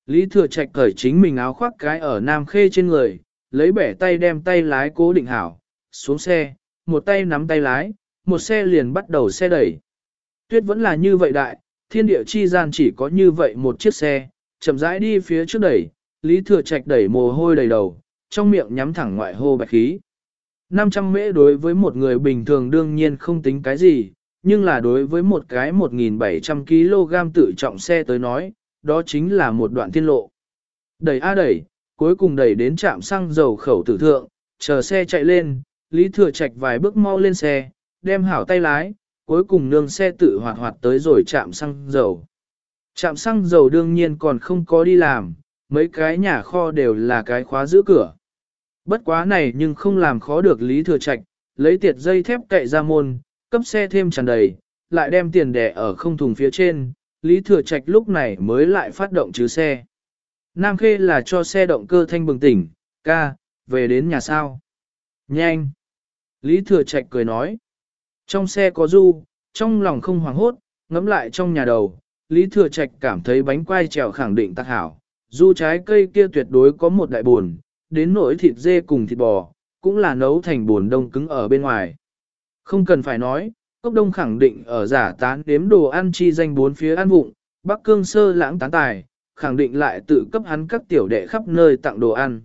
Speaker 1: Lý Thừa Trạch cởi chính mình áo khoác cái ở Nam Khê trên người, lấy bẻ tay đem tay lái cố định hảo, xuống xe, một tay nắm tay lái, một xe liền bắt đầu xe đẩy. Tuyết vẫn là như vậy đại, thiên địa chi gian chỉ có như vậy một chiếc xe, chậm rãi đi phía trước đẩy, Lý Thừa Trạch đẩy mồ hôi đầy đầu, trong miệng nhắm thẳng ngoại hô bạch khí. 500 mễ đối với một người bình thường đương nhiên không tính cái gì, nhưng là đối với một cái 1.700 kg tự trọng xe tới nói, đó chính là một đoạn thiên lộ. Đẩy a đẩy, cuối cùng đẩy đến trạm xăng dầu khẩu tử thượng, chờ xe chạy lên, Lý Thừa Trạch vài bước mau lên xe, đem hảo tay lái, cuối cùng nương xe tự hoạt hoạt tới rồi chạm xăng dầu. Chạm xăng dầu đương nhiên còn không có đi làm, mấy cái nhà kho đều là cái khóa giữ cửa. Bất quá này nhưng không làm khó được Lý Thừa Trạch, lấy tiệt dây thép cậy ra môn, cấp xe thêm tràn đầy, lại đem tiền đẻ ở không thùng phía trên, Lý Thừa Trạch lúc này mới lại phát động chứ xe. Nam Khê là cho xe động cơ thanh bừng tỉnh, ca, về đến nhà sao. Nhanh! Lý Thừa Trạch cười nói. Trong xe có du, trong lòng không hoảng hốt, ngắm lại trong nhà đầu, Lý Thừa Trạch cảm thấy bánh quai trèo khẳng định tác hảo. Du trái cây kia tuyệt đối có một đại buồn, đến nỗi thịt dê cùng thịt bò, cũng là nấu thành buồn đông cứng ở bên ngoài. Không cần phải nói, cốc đông khẳng định ở giả tán đếm đồ ăn chi danh bốn phía ăn vụng, Bắc Cương sơ lãng tán tài, khẳng định lại tự cấp hắn các tiểu đệ khắp nơi tặng đồ ăn.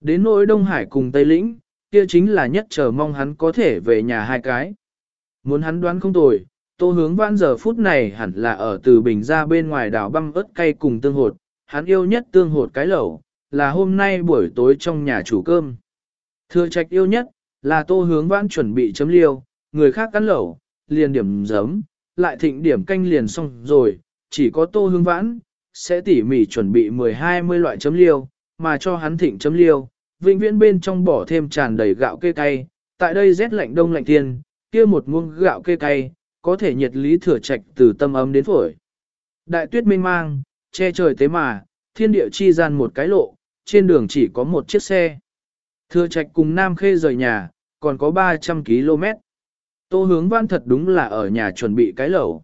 Speaker 1: Đến nỗi Đông Hải cùng Tây Lĩnh, kia chính là nhất chờ mong hắn có thể về nhà hai cái. Muốn hắn đoán không tồi, tô hướng vãn giờ phút này hẳn là ở từ bình ra bên ngoài đảo băm ớt cay cùng tương hột, hắn yêu nhất tương hột cái lẩu, là hôm nay buổi tối trong nhà chủ cơm. Thừa trạch yêu nhất, là tô hướng vãn chuẩn bị chấm liêu, người khác cắn lẩu, liền điểm giấm, lại thịnh điểm canh liền xong rồi, chỉ có tô hướng vãn, sẽ tỉ mỉ chuẩn bị 10-20 loại chấm liêu, mà cho hắn thịnh chấm liêu, vĩnh viễn bên trong bỏ thêm tràn đầy gạo kê cay, tại đây rét lạnh đông lạnh thiên, kia một muông gạo kê cay, có thể nhiệt lý thừa trạch từ tâm ấm đến phổi. Đại tuyết mênh mang, che trời tế mà, thiên địa chi gian một cái lộ, trên đường chỉ có một chiếc xe. Thừa trạch cùng Nam Khê rời nhà, còn có 300 km. Tô hướng văn thật đúng là ở nhà chuẩn bị cái lẩu.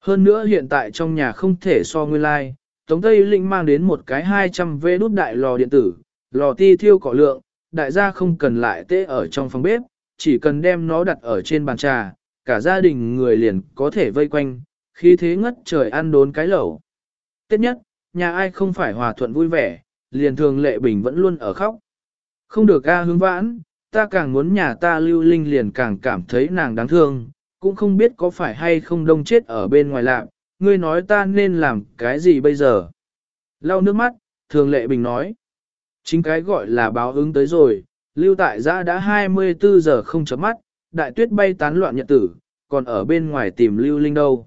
Speaker 1: Hơn nữa hiện tại trong nhà không thể so nguyên lai, like, Tống Tây Linh mang đến một cái 200 v đút đại lò điện tử, lò ti thiêu cỏ lượng, đại gia không cần lại tê ở trong phòng bếp, chỉ cần đem nó đặt ở trên bàn trà, cả gia đình người liền có thể vây quanh, khi thế ngất trời ăn đốn cái lẩu. Tiếp nhất, nhà ai không phải hòa thuận vui vẻ, liền thường lệ bình vẫn luôn ở khóc. Không được ca hướng vãn, ta càng muốn nhà ta lưu linh liền càng cảm thấy nàng đáng thương, cũng không biết có phải hay không đông chết ở bên ngoài lạc, ngươi nói ta nên làm cái gì bây giờ. Lau nước mắt, thường lệ bình nói. Chính cái gọi là báo ứng tới rồi, lưu tại giã đã 24 giờ không chấm mắt, đại tuyết bay tán loạn nhật tử, còn ở bên ngoài tìm lưu linh đâu.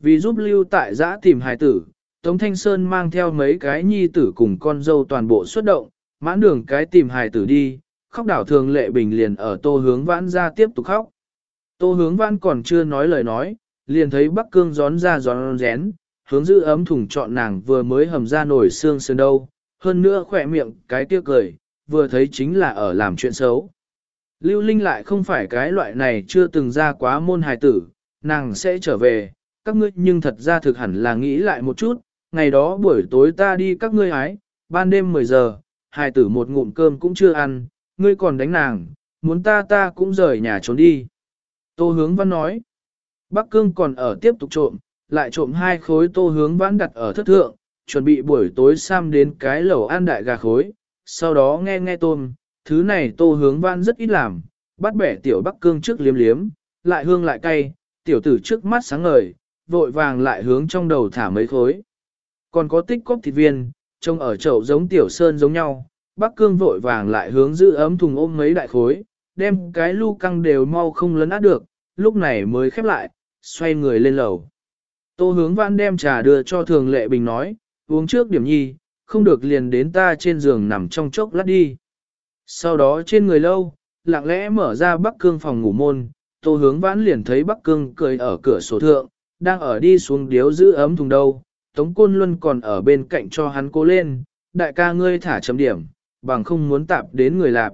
Speaker 1: Vì giúp lưu tại giã tìm hài tử, Tống Thanh Sơn mang theo mấy cái nhi tử cùng con dâu toàn bộ xuất động, mãn đường cái tìm hài tử đi, khóc đảo thường lệ bình liền ở tô hướng vãn ra tiếp tục khóc. Tô hướng vãn còn chưa nói lời nói, liền thấy Bắc Cương gión ra gión rén, hướng giữ ấm thùng trọn nàng vừa mới hầm ra nổi xương sơn đâu, hơn nữa khỏe miệng cái tiếc cười, vừa thấy chính là ở làm chuyện xấu. Lưu Linh lại không phải cái loại này chưa từng ra quá môn hài tử, nàng sẽ trở về, các ngươi nhưng thật ra thực hẳn là nghĩ lại một chút, ngày đó buổi tối ta đi các ngươi hái, ban đêm 10 giờ, hài tử một ngụm cơm cũng chưa ăn, ngươi còn đánh nàng, muốn ta ta cũng rời nhà trốn đi. Tô hướng văn nói, Bắc Cương còn ở tiếp tục trộm, lại trộm hai khối tô hướng vãn đặt ở thất thượng, chuẩn bị buổi tối xăm đến cái lẩu ăn đại gà khối, sau đó nghe nghe tôm, thứ này tô hướng văn rất ít làm, bắt bẻ tiểu Bắc Cương trước liếm liếm, lại hương lại cay, tiểu tử trước mắt sáng ngời, vội vàng lại hướng trong đầu thả mấy khối. Còn có tích cốc thịt viên, trông ở chậu giống tiểu sơn giống nhau, Bắc Cương vội vàng lại hướng giữ ấm thùng ôm mấy đại khối, đem cái lu căng đều mau không lấn át được, lúc này mới khép lại, xoay người lên lầu. Tô hướng văn đem trà đưa cho thường lệ bình nói, uống trước điểm nhi, không được liền đến ta trên giường nằm trong chốc lát đi. Sau đó trên người lâu, lặng lẽ mở ra Bắc Cương phòng ngủ môn, tô hướng vãn liền thấy Bắc Cương cười ở cửa sổ thượng, đang ở đi xuống điếu giữ ấm thùng đâu, Tống Côn Luân còn ở bên cạnh cho hắn cố lên, đại ca ngươi thả chấm điểm, bằng không muốn tạp đến người lạp.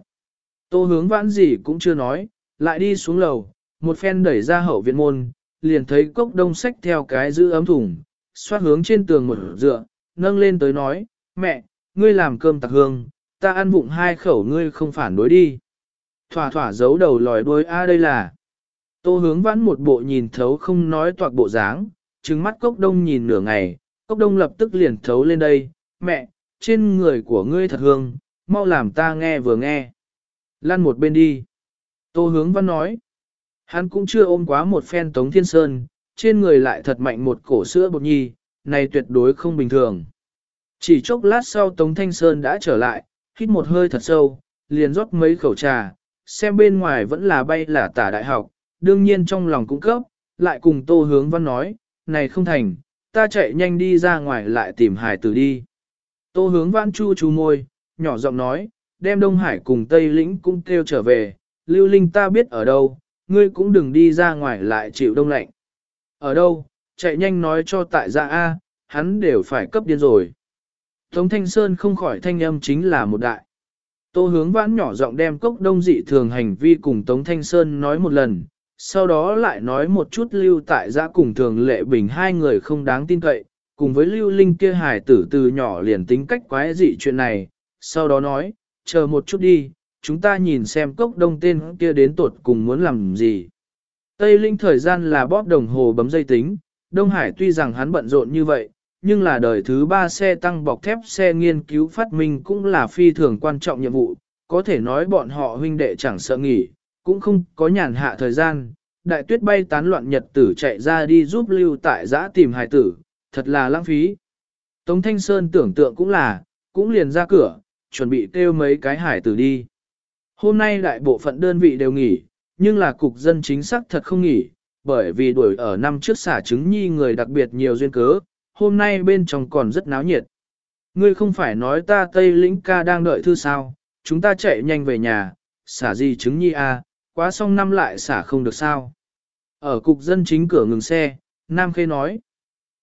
Speaker 1: Tô hướng vãn gì cũng chưa nói, lại đi xuống lầu, một phen đẩy ra hậu viện môn, liền thấy cốc đông sách theo cái giữ ấm thùng, xoát hướng trên tường một dựa, nâng lên tới nói, mẹ, ngươi làm cơm tạc hương, ta ăn vụng hai khẩu ngươi không phản đối đi. Thỏa thỏa giấu đầu lòi đuôi a đây là. Tô hướng vãn một bộ nhìn thấu không nói toạc bộ dáng, trừng mắt cốc đông nhìn nửa ngày, cốc đông lập tức liền thấu lên đây, mẹ, trên người của ngươi thật hương, mau làm ta nghe vừa nghe. Lăn một bên đi. Tô hướng văn nói. Hắn cũng chưa ôm quá một phen Tống Thiên Sơn, trên người lại thật mạnh một cổ sữa bột nhi, này tuyệt đối không bình thường. Chỉ chốc lát sau Tống Thanh Sơn đã trở lại, hít một hơi thật sâu, liền rót mấy khẩu trà, xem bên ngoài vẫn là bay là tả đại học, đương nhiên trong lòng cũng cấp, lại cùng Tô Hướng Văn nói, này không thành, ta chạy nhanh đi ra ngoài lại tìm hải tử đi. Tô Hướng Văn chu chu môi, nhỏ giọng nói, đem Đông Hải cùng Tây Lĩnh cũng kêu trở về, lưu linh ta biết ở đâu, ngươi cũng đừng đi ra ngoài lại chịu đông lạnh. Ở đâu, chạy nhanh nói cho tại gia A, hắn đều phải cấp điên rồi. Tống Thanh Sơn không khỏi thanh âm chính là một đại. Tô hướng vãn nhỏ giọng đem cốc đông dị thường hành vi cùng Tống Thanh Sơn nói một lần, sau đó lại nói một chút lưu tại gia cùng thường lệ bình hai người không đáng tin cậy, cùng với lưu linh kia hài tử từ nhỏ liền tính cách quái dị chuyện này, sau đó nói, chờ một chút đi, chúng ta nhìn xem cốc đông tên kia đến tột cùng muốn làm gì. Tây Linh thời gian là bóp đồng hồ bấm dây tính, Đông Hải tuy rằng hắn bận rộn như vậy, nhưng là đời thứ ba xe tăng bọc thép xe nghiên cứu phát minh cũng là phi thường quan trọng nhiệm vụ, có thể nói bọn họ huynh đệ chẳng sợ nghỉ, cũng không có nhàn hạ thời gian. Đại tuyết bay tán loạn nhật tử chạy ra đi giúp lưu tại giã tìm hải tử, thật là lãng phí. Tống Thanh Sơn tưởng tượng cũng là, cũng liền ra cửa, chuẩn bị kêu mấy cái hải tử đi. Hôm nay đại bộ phận đơn vị đều nghỉ, nhưng là cục dân chính xác thật không nghỉ, bởi vì đuổi ở năm trước xả trứng nhi người đặc biệt nhiều duyên cớ, hôm nay bên trong còn rất náo nhiệt. Ngươi không phải nói ta Tây Lĩnh ca đang đợi thư sao, chúng ta chạy nhanh về nhà, xả gì trứng nhi à, quá xong năm lại xả không được sao. Ở cục dân chính cửa ngừng xe, Nam Khê nói.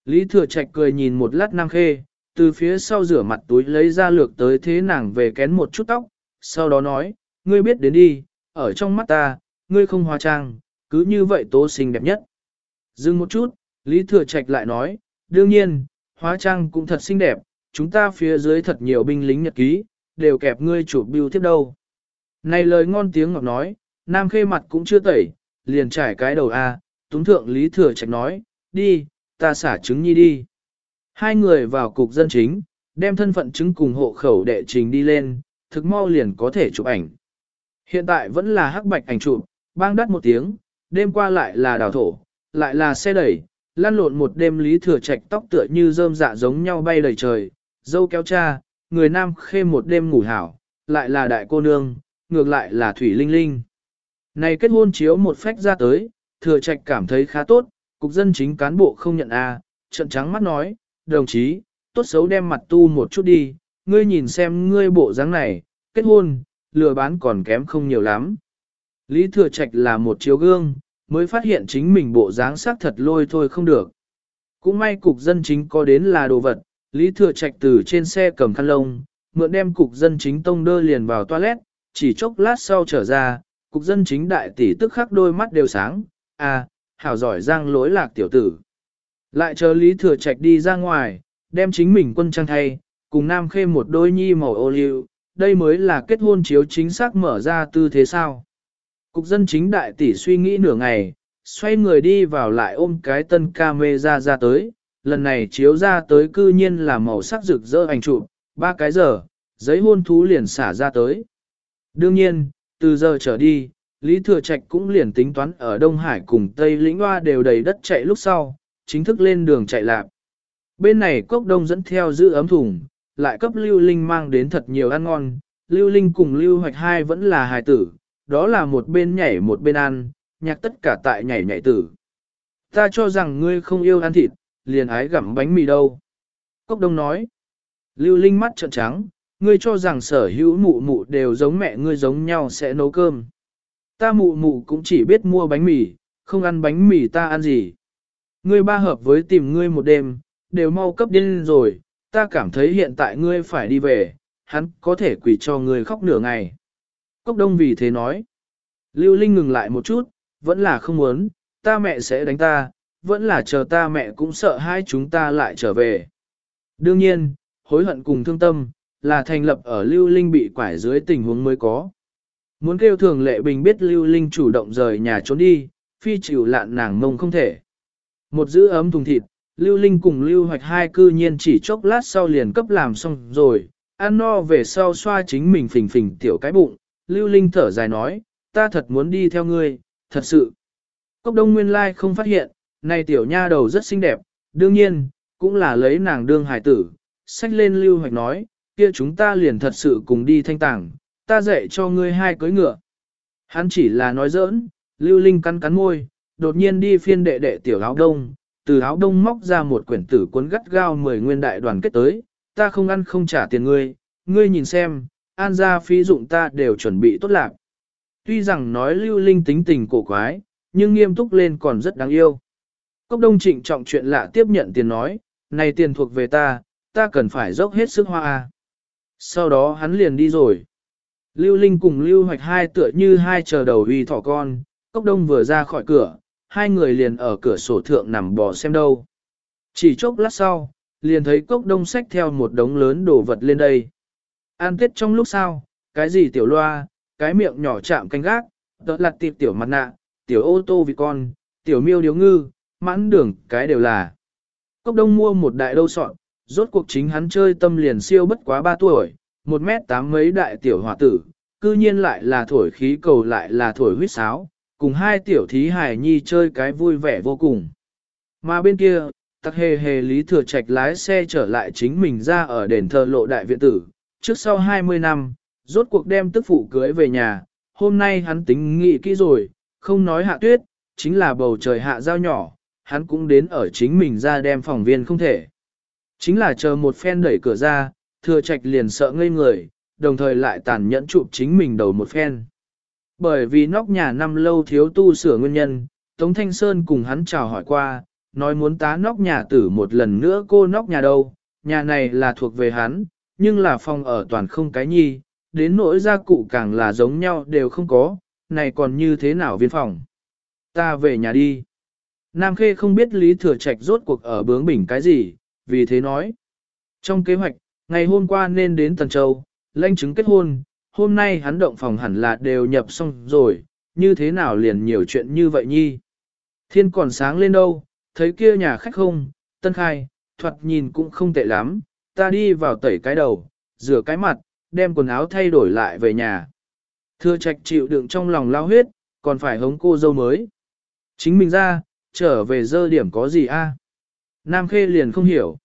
Speaker 1: Lý Thừa Trạch cười nhìn một lát Nam Khê, từ phía sau rửa mặt túi lấy ra lược tới thế nàng về kén một chút tóc, sau đó nói, ngươi biết đến đi, ở trong mắt ta, ngươi không hóa trang, cứ như vậy tố xinh đẹp nhất. Dừng một chút, Lý Thừa Trạch lại nói, đương nhiên, hóa trang cũng thật xinh đẹp, chúng ta phía dưới thật nhiều binh lính nhật ký, đều kẹp ngươi chụp biêu tiếp đâu. Này lời ngon tiếng ngọc nói, Nam Khê mặt cũng chưa tẩy, liền trải cái đầu A, túng thượng Lý Thừa Trạch nói, đi, ta xả trứng nhi đi. Hai người vào cục dân chính, đem thân phận chứng cùng hộ khẩu đệ trình đi lên, thực mau liền có thể chụp ảnh. Hiện tại vẫn là hắc bạch ảnh chụp, bang đắt một tiếng, đêm qua lại là đào thổ, lại là xe đẩy, lăn lộn một đêm lý thừa trạch tóc tựa như rơm dạ giống nhau bay đầy trời, dâu kéo cha, người nam khê một đêm ngủ hảo, lại là đại cô nương, ngược lại là thủy linh linh. Này kết hôn chiếu một phách ra tới, thừa trạch cảm thấy khá tốt, cục dân chính cán bộ không nhận a, trận trắng mắt nói, đồng chí, tốt xấu đem mặt tu một chút đi, ngươi nhìn xem ngươi bộ dáng này, kết hôn, lừa bán còn kém không nhiều lắm. Lý Thừa Trạch là một chiếu gương, mới phát hiện chính mình bộ dáng sắc thật lôi thôi không được. Cũng may cục dân chính có đến là đồ vật, Lý Thừa Trạch từ trên xe cầm khăn lông, mượn đem cục dân chính tông đơ liền vào toilet, chỉ chốc lát sau trở ra, cục dân chính đại tỷ tức khắc đôi mắt đều sáng, à, hảo giỏi giang lỗi lạc tiểu tử. Lại chờ Lý Thừa Trạch đi ra ngoài, đem chính mình quân trang thay, cùng Nam Khê một đôi nhi màu ô liu, đây mới là kết hôn chiếu chính xác mở ra tư thế sao. Cục dân chính đại tỷ suy nghĩ nửa ngày, xoay người đi vào lại ôm cái tân camera ra tới, lần này chiếu ra tới cư nhiên là màu sắc rực rỡ ảnh chụp, ba cái giờ, giấy hôn thú liền xả ra tới. Đương nhiên, từ giờ trở đi, Lý Thừa Trạch cũng liền tính toán ở Đông Hải cùng Tây Lĩnh Hoa đều đầy đất chạy lúc sau, chính thức lên đường chạy lạp. Bên này cốc đông dẫn theo giữ ấm thùng, lại cấp Lưu Linh mang đến thật nhiều ăn ngon, Lưu Linh cùng Lưu Hoạch hai vẫn là hài tử, đó là một bên nhảy một bên ăn, nhạc tất cả tại nhảy nhảy tử. Ta cho rằng ngươi không yêu ăn thịt, liền ái gặm bánh mì đâu. Cốc đông nói, Lưu Linh mắt trợn trắng, ngươi cho rằng sở hữu mụ mụ đều giống mẹ ngươi giống nhau sẽ nấu cơm. Ta mụ mụ cũng chỉ biết mua bánh mì, không ăn bánh mì ta ăn gì. Ngươi ba hợp với tìm ngươi một đêm, đều mau cấp điên rồi, ta cảm thấy hiện tại ngươi phải đi về, hắn có thể quỷ cho ngươi khóc nửa ngày. Cốc đông vì thế nói. Lưu Linh ngừng lại một chút, vẫn là không muốn, ta mẹ sẽ đánh ta, vẫn là chờ ta mẹ cũng sợ hai chúng ta lại trở về. Đương nhiên, hối hận cùng thương tâm, là thành lập ở Lưu Linh bị quải dưới tình huống mới có. Muốn kêu thường lệ bình biết Lưu Linh chủ động rời nhà trốn đi, phi chịu lạn nàng mông không thể. Một giữ ấm thùng thịt, Lưu Linh cùng Lưu Hoạch hai cư nhiên chỉ chốc lát sau liền cấp làm xong rồi, ăn no về sau xoa chính mình phình phình tiểu cái bụng, Lưu Linh thở dài nói, ta thật muốn đi theo ngươi, thật sự. Cốc đông nguyên lai không phát hiện, này tiểu nha đầu rất xinh đẹp, đương nhiên, cũng là lấy nàng đương hải tử, sách lên Lưu Hoạch nói, kia chúng ta liền thật sự cùng đi thanh tảng, ta dạy cho ngươi hai cưới ngựa. Hắn chỉ là nói giỡn, Lưu Linh cắn cắn môi, đột nhiên đi phiên đệ đệ tiểu áo đông, từ áo đông móc ra một quyển tử cuốn gắt gao mười nguyên đại đoàn kết tới, ta không ăn không trả tiền ngươi, ngươi nhìn xem, an gia phí dụng ta đều chuẩn bị tốt lạc. Tuy rằng nói lưu linh tính tình cổ quái, nhưng nghiêm túc lên còn rất đáng yêu. Cốc đông trịnh trọng chuyện lạ tiếp nhận tiền nói, này tiền thuộc về ta, ta cần phải dốc hết sức hoa. Sau đó hắn liền đi rồi. Lưu Linh cùng Lưu Hoạch hai tựa như hai chờ đầu uy thỏ con, Cốc Đông vừa ra khỏi cửa, hai người liền ở cửa sổ thượng nằm bò xem đâu. Chỉ chốc lát sau, liền thấy Cốc Đông xách theo một đống lớn đồ vật lên đây. An tết trong lúc sau, cái gì tiểu loa, cái miệng nhỏ chạm canh gác, đợt lặt tiệp tiểu mặt nạ, tiểu ô tô vì con, tiểu miêu điếu ngư, mãn đường, cái đều là. Cốc Đông mua một đại đâu sọn, rốt cuộc chính hắn chơi tâm liền siêu bất quá 3 tuổi, một mét tám mấy đại tiểu hòa tử, cư nhiên lại là thổi khí cầu lại là thổi huyết sáo, cùng hai tiểu thí hải nhi chơi cái vui vẻ vô cùng. Mà bên kia, tắc hề hề lý thừa trạch lái xe trở lại chính mình ra ở đền thờ lộ đại viện tử, trước sau 20 năm, rốt cuộc đem tức phụ cưới về nhà, hôm nay hắn tính nghị kỹ rồi, không nói hạ tuyết, chính là bầu trời hạ giao nhỏ, hắn cũng đến ở chính mình ra đem phòng viên không thể. Chính là chờ một phen đẩy cửa ra, thừa trạch liền sợ ngây người, đồng thời lại tàn nhẫn chụp chính mình đầu một phen. Bởi vì nóc nhà năm lâu thiếu tu sửa nguyên nhân, Tống Thanh Sơn cùng hắn chào hỏi qua, nói muốn tá nóc nhà tử một lần nữa cô nóc nhà đâu, nhà này là thuộc về hắn, nhưng là phòng ở toàn không cái nhi, đến nỗi gia cụ càng là giống nhau đều không có, này còn như thế nào viên phòng. Ta về nhà đi. Nam Khê không biết Lý Thừa Trạch rốt cuộc ở bướng bỉnh cái gì, vì thế nói. Trong kế hoạch, ngày hôm qua nên đến Tần Châu, lãnh chứng kết hôn, hôm nay hắn động phòng hẳn là đều nhập xong rồi, như thế nào liền nhiều chuyện như vậy nhi. Thiên còn sáng lên đâu, thấy kia nhà khách không, tân khai, thoạt nhìn cũng không tệ lắm, ta đi vào tẩy cái đầu, rửa cái mặt, đem quần áo thay đổi lại về nhà. Thừa trạch chịu đựng trong lòng lao huyết, còn phải hống cô dâu mới. Chính mình ra, trở về dơ điểm có gì a? Nam Khê liền không hiểu.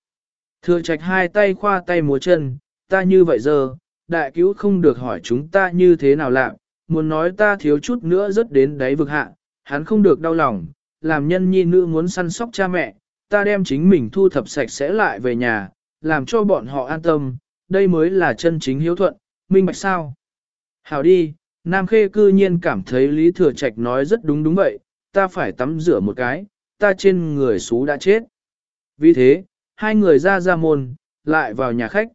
Speaker 1: Thừa trạch hai tay khoa tay múa chân, ta như vậy giờ, đại cứu không được hỏi chúng ta như thế nào làm, muốn nói ta thiếu chút nữa rất đến đáy vực hạ, hắn không được đau lòng, làm nhân nhi nữ muốn săn sóc cha mẹ, ta đem chính mình thu thập sạch sẽ lại về nhà, làm cho bọn họ an tâm, đây mới là chân chính hiếu thuận, minh bạch sao. Hảo đi, Nam Khê cư nhiên cảm thấy Lý Thừa Trạch nói rất đúng đúng vậy, ta phải tắm rửa một cái, ta trên người xú đã chết. Vì thế, hai người ra ra môn, lại vào nhà khách.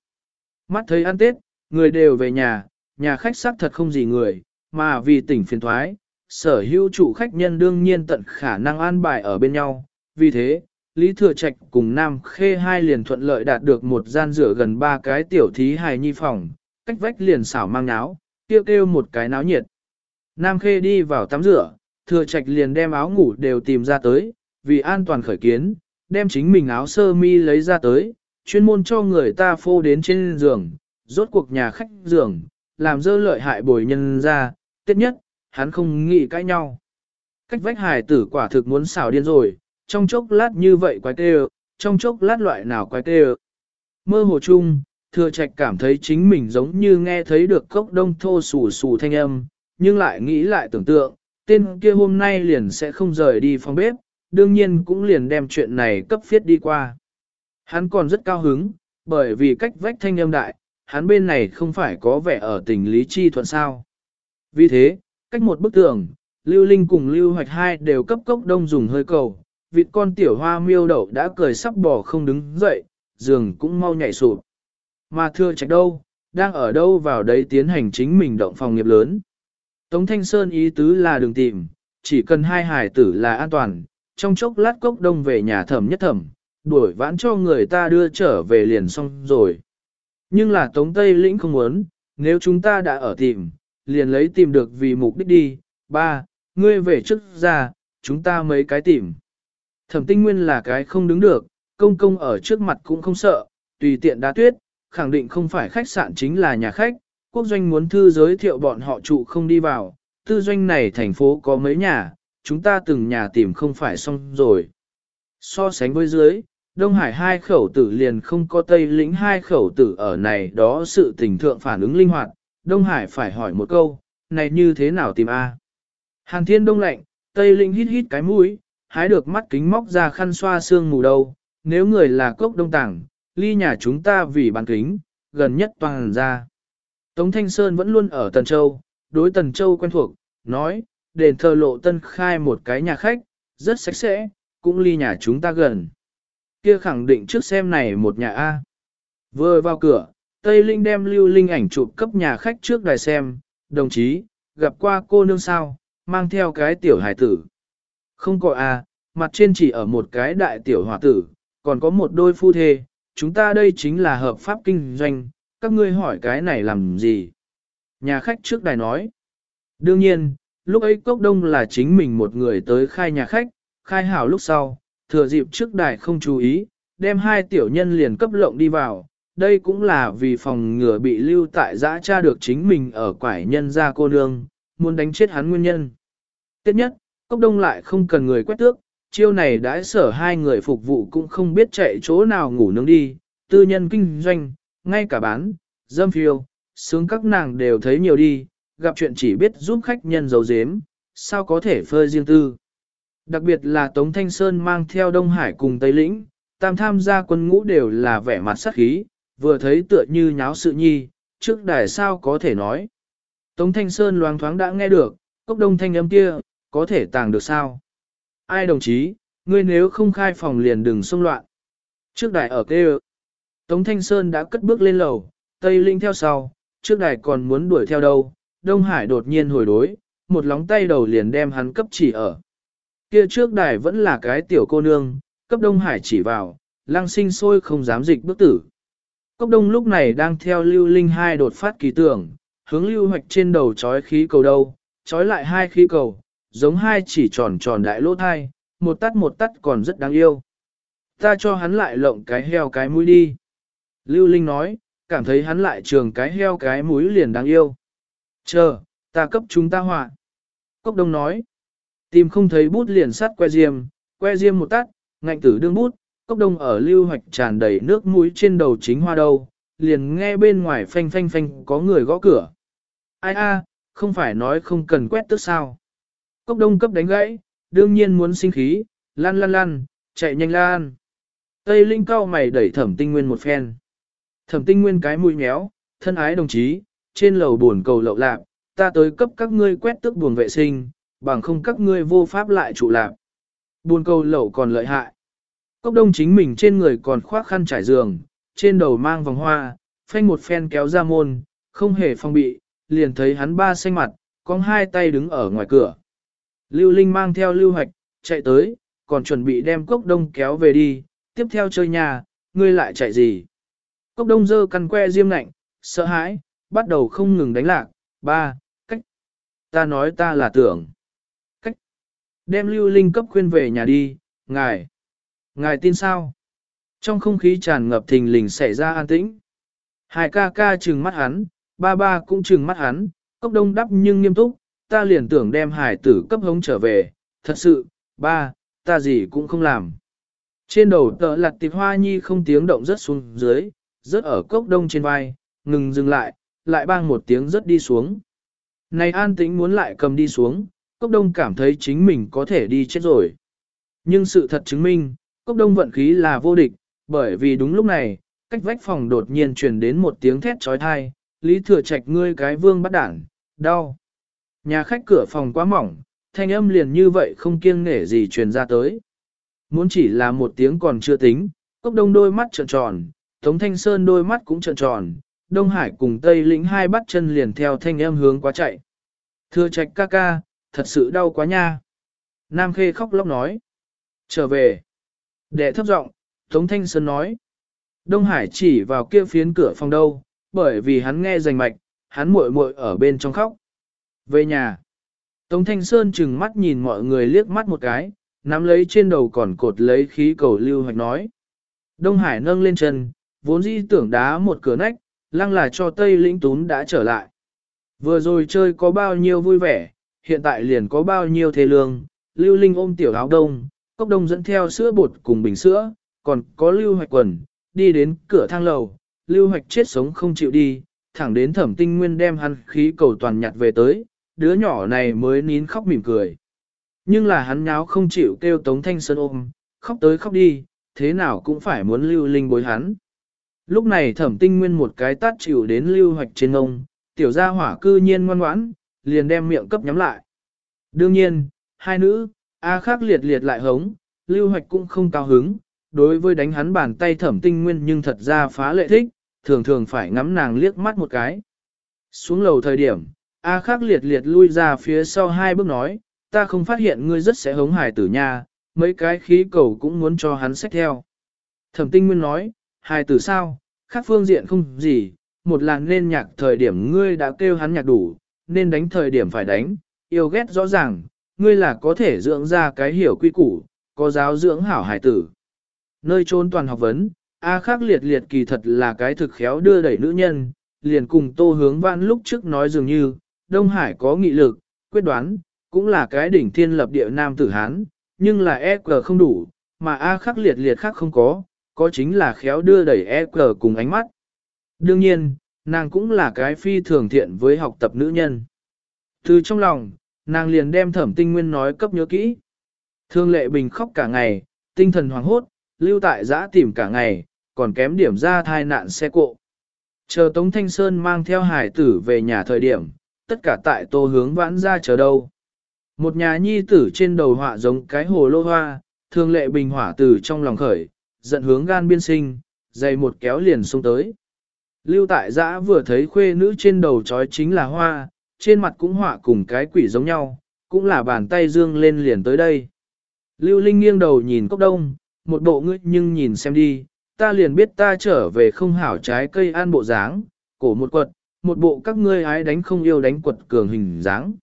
Speaker 1: Mắt thấy ăn Tết, người đều về nhà, nhà khách xác thật không gì người, mà vì tỉnh phiền thoái, sở hữu chủ khách nhân đương nhiên tận khả năng an bài ở bên nhau. Vì thế, Lý Thừa Trạch cùng Nam Khê hai liền thuận lợi đạt được một gian rửa gần ba cái tiểu thí hài nhi phòng, cách vách liền xảo mang náo, kêu kêu một cái náo nhiệt. Nam Khê đi vào tắm rửa, Thừa Trạch liền đem áo ngủ đều tìm ra tới, vì an toàn khởi kiến, đem chính mình áo sơ mi lấy ra tới, chuyên môn cho người ta phô đến trên giường, rốt cuộc nhà khách giường, làm dơ lợi hại bồi nhân ra, tiết nhất, hắn không nghĩ cãi nhau. Cách vách hài tử quả thực muốn xảo điên rồi, trong chốc lát như vậy quái tê trong chốc lát loại nào quái tê Mơ hồ chung, thừa trạch cảm thấy chính mình giống như nghe thấy được cốc đông thô sù sù thanh âm, nhưng lại nghĩ lại tưởng tượng, tên kia hôm nay liền sẽ không rời đi phòng bếp, đương nhiên cũng liền đem chuyện này cấp phiết đi qua. Hắn còn rất cao hứng, bởi vì cách vách thanh âm đại, hắn bên này không phải có vẻ ở tình lý chi thuận sao. Vì thế, cách một bức tường, Lưu Linh cùng Lưu Hoạch hai đều cấp cốc đông dùng hơi cầu, vịt con tiểu hoa miêu đậu đã cười sắp bỏ không đứng dậy, giường cũng mau nhảy sụp. Mà thưa trạch đâu, đang ở đâu vào đấy tiến hành chính mình động phòng nghiệp lớn. Tống Thanh Sơn ý tứ là đừng tìm, chỉ cần hai hải tử là an toàn, trong chốc lát cốc đông về nhà thẩm nhất thẩm, đuổi vãn cho người ta đưa trở về liền xong rồi. Nhưng là Tống Tây Lĩnh không muốn, nếu chúng ta đã ở tìm, liền lấy tìm được vì mục đích đi. Ba, ngươi về trước ra, chúng ta mấy cái tìm. Thẩm tinh nguyên là cái không đứng được, công công ở trước mặt cũng không sợ, tùy tiện đá tuyết, khẳng định không phải khách sạn chính là nhà khách, quốc doanh muốn thư giới thiệu bọn họ trụ không đi vào, tư doanh này thành phố có mấy nhà, chúng ta từng nhà tìm không phải xong rồi. So sánh với dưới, Đông Hải hai khẩu tử liền không có Tây lĩnh hai khẩu tử ở này đó sự tình thượng phản ứng linh hoạt, Đông Hải phải hỏi một câu, này như thế nào tìm A? Hàn thiên đông lạnh, Tây lĩnh hít hít cái mũi, hái được mắt kính móc ra khăn xoa xương mù đầu, nếu người là cốc đông tảng, ly nhà chúng ta vì bàn kính, gần nhất toàn ra. Tống Thanh Sơn vẫn luôn ở Tần Châu, đối Tần Châu quen thuộc, nói, đền thờ lộ tân khai một cái nhà khách, rất sạch sẽ, cũng ly nhà chúng ta gần. Kia khẳng định trước xem này một nhà A. Vừa vào cửa, Tây Linh đem lưu linh ảnh chụp cấp nhà khách trước đài xem, đồng chí, gặp qua cô nương sao, mang theo cái tiểu hải tử. Không có A, mặt trên chỉ ở một cái đại tiểu hòa tử, còn có một đôi phu thê, chúng ta đây chính là hợp pháp kinh doanh, các ngươi hỏi cái này làm gì? Nhà khách trước đài nói. Đương nhiên, lúc ấy Cốc Đông là chính mình một người tới khai nhà khách, khai hảo lúc sau, thừa dịp trước đài không chú ý, đem hai tiểu nhân liền cấp lộng đi vào. Đây cũng là vì phòng ngừa bị lưu tại giã cha được chính mình ở quải nhân gia cô nương, muốn đánh chết hắn nguyên nhân. Tiếp nhất, Cốc Đông lại không cần người quét tước, chiêu này đã sở hai người phục vụ cũng không biết chạy chỗ nào ngủ nướng đi, tư nhân kinh doanh, ngay cả bán, dâm phiêu, sướng các nàng đều thấy nhiều đi, gặp chuyện chỉ biết giúp khách nhân giấu dếm, sao có thể phơi riêng tư. Đặc biệt là Tống Thanh Sơn mang theo Đông Hải cùng Tây Lĩnh, tam tham gia quân ngũ đều là vẻ mặt sắc khí, vừa thấy tựa như nháo sự nhi, trước đài sao có thể nói. Tống Thanh Sơn loáng thoáng đã nghe được, cốc đông thanh âm kia, có thể tàng được sao? Ai đồng chí, ngươi nếu không khai phòng liền đừng xông loạn. Trước đài ở kêu, Tống Thanh Sơn đã cất bước lên lầu, Tây Linh theo sau, trước đài còn muốn đuổi theo đâu, Đông Hải đột nhiên hồi đối, một lóng tay đầu liền đem hắn cấp chỉ ở. Kia trước đài vẫn là cái tiểu cô nương, cấp Đông Hải chỉ vào, lăng sinh sôi không dám dịch bước tử. Cốc đông lúc này đang theo lưu linh hai đột phát kỳ tưởng, hướng lưu hoạch trên đầu chói khí cầu đâu, chói lại hai khí cầu, giống hai chỉ tròn tròn đại lỗ thai, một tắt một tắt còn rất đáng yêu. Ta cho hắn lại lộng cái heo cái mũi đi. Lưu Linh nói, cảm thấy hắn lại trường cái heo cái mũi liền đáng yêu. Chờ, ta cấp chúng ta họa. Cốc đông nói, tìm không thấy bút liền sắt que diêm, que diêm một tắt, ngạnh tử đương bút, cốc đông ở lưu hoạch tràn đầy nước mũi trên đầu chính hoa đầu liền nghe bên ngoài phanh phanh phanh có người gõ cửa. Ai a, không phải nói không cần quét tức sao. Cốc đông cấp đánh gãy, đương nhiên muốn sinh khí, lăn lăn lăn, chạy nhanh lan. Tây Linh cao mày đẩy thẩm tinh nguyên một phen. Thẩm tinh nguyên cái mũi méo, thân ái đồng chí, trên lầu buồn cầu lậu lạc, ta tới cấp các ngươi quét tức buồn vệ sinh, bằng không các ngươi vô pháp lại trụ lạc. Buồn cầu lậu còn lợi hại. Cốc đông chính mình trên người còn khoác khăn trải giường, trên đầu mang vòng hoa, phanh một phen kéo ra môn, không hề phong bị, liền thấy hắn ba xanh mặt, con hai tay đứng ở ngoài cửa. Lưu Linh mang theo lưu hoạch, chạy tới, còn chuẩn bị đem cốc đông kéo về đi, tiếp theo chơi nhà, ngươi lại chạy gì. Cốc đông dơ căn que diêm lạnh, sợ hãi, bắt đầu không ngừng đánh lạc, ba, cách. Ta nói ta là tưởng. Cách. Đem lưu linh cấp khuyên về nhà đi, ngài. Ngài tin sao? Trong không khí tràn ngập thình lình xảy ra an tĩnh. Hai ca ca trừng mắt hắn, ba ba cũng trừng mắt hắn, cốc đông đắp nhưng nghiêm túc, ta liền tưởng đem hải tử cấp hống trở về, thật sự, ba, ta gì cũng không làm. Trên đầu tợ lặt tịp hoa nhi không tiếng động rất xuống dưới, rớt ở cốc đông trên vai, ngừng dừng lại, lại bang một tiếng rớt đi xuống. Này an tĩnh muốn lại cầm đi xuống, cốc đông cảm thấy chính mình có thể đi chết rồi. Nhưng sự thật chứng minh, cốc đông vận khí là vô địch, bởi vì đúng lúc này, cách vách phòng đột nhiên truyền đến một tiếng thét trói thai, lý thừa trạch ngươi cái vương bắt đảng, đau. Nhà khách cửa phòng quá mỏng, thanh âm liền như vậy không kiêng nể gì truyền ra tới. Muốn chỉ là một tiếng còn chưa tính, cốc đông đôi mắt trợn tròn, Tống Thanh Sơn đôi mắt cũng trợn tròn, Đông Hải cùng Tây lĩnh hai bắt chân liền theo thanh âm hướng quá chạy. Thưa trạch ca ca, thật sự đau quá nha. Nam Khê khóc lóc nói. Trở về. Đệ thấp giọng, Tống Thanh Sơn nói. Đông Hải chỉ vào kia phiến cửa phòng đâu, bởi vì hắn nghe rành mạch, hắn muội muội ở bên trong khóc. Về nhà. Tống Thanh Sơn chừng mắt nhìn mọi người liếc mắt một cái, nắm lấy trên đầu còn cột lấy khí cầu lưu hoạch nói. Đông Hải nâng lên chân, vốn dĩ tưởng đá một cửa nách, lăng là cho Tây lĩnh tún đã trở lại. Vừa rồi chơi có bao nhiêu vui vẻ, hiện tại liền có bao nhiêu thế lương, lưu linh ôm tiểu áo đông, cốc đông dẫn theo sữa bột cùng bình sữa, còn có lưu hoạch quần, đi đến cửa thang lầu, lưu hoạch chết sống không chịu đi, thẳng đến thẩm tinh nguyên đem hắn khí cầu toàn nhặt về tới, đứa nhỏ này mới nín khóc mỉm cười. Nhưng là hắn nháo không chịu kêu Tống Thanh Sơn ôm, khóc tới khóc đi, thế nào cũng phải muốn lưu linh bối hắn. Lúc này thẩm tinh nguyên một cái tát chịu đến lưu hoạch trên ông, tiểu gia hỏa cư nhiên ngoan ngoãn, liền đem miệng cấp nhắm lại. Đương nhiên, hai nữ, A khác liệt liệt lại hống, lưu hoạch cũng không cao hứng, đối với đánh hắn bàn tay thẩm tinh nguyên nhưng thật ra phá lệ thích, thường thường phải ngắm nàng liếc mắt một cái. Xuống lầu thời điểm, A khắc liệt liệt lui ra phía sau hai bước nói, ta không phát hiện ngươi rất sẽ hống hài tử nha, mấy cái khí cầu cũng muốn cho hắn xách theo. Thẩm tinh nguyên nói, hài tử sao, khác phương diện không gì, một là nên nhạc thời điểm ngươi đã kêu hắn nhạc đủ, nên đánh thời điểm phải đánh, yêu ghét rõ ràng, ngươi là có thể dưỡng ra cái hiểu quy củ, có giáo dưỡng hảo hài tử. Nơi trốn toàn học vấn, A khắc liệt liệt kỳ thật là cái thực khéo đưa đẩy nữ nhân, liền cùng tô hướng vãn lúc trước nói dường như, Đông Hải có nghị lực, quyết đoán, cũng là cái đỉnh thiên lập địa nam tử Hán, nhưng là EQ không đủ, mà A khắc liệt liệt khác không có, có chính là khéo đưa đẩy EQ cùng ánh mắt. Đương nhiên, nàng cũng là cái phi thường thiện với học tập nữ nhân. Từ trong lòng, nàng liền đem thẩm tinh nguyên nói cấp nhớ kỹ. Thương lệ bình khóc cả ngày, tinh thần hoảng hốt, lưu tại giã tìm cả ngày, còn kém điểm ra thai nạn xe cộ. Chờ Tống Thanh Sơn mang theo hải tử về nhà thời điểm, tất cả tại tô hướng vãn ra chờ đâu. Một nhà nhi tử trên đầu họa giống cái hồ lô hoa, thường lệ bình hỏa tử trong lòng khởi, giận hướng gan biên sinh, dày một kéo liền xuống tới. Lưu tại giã vừa thấy khuê nữ trên đầu trói chính là hoa, trên mặt cũng họa cùng cái quỷ giống nhau, cũng là bàn tay dương lên liền tới đây. Lưu Linh nghiêng đầu nhìn cốc đông, một bộ ngươi nhưng nhìn xem đi, ta liền biết ta trở về không hảo trái cây an bộ dáng, cổ một quật, một bộ các ngươi ái đánh không yêu đánh quật cường hình dáng.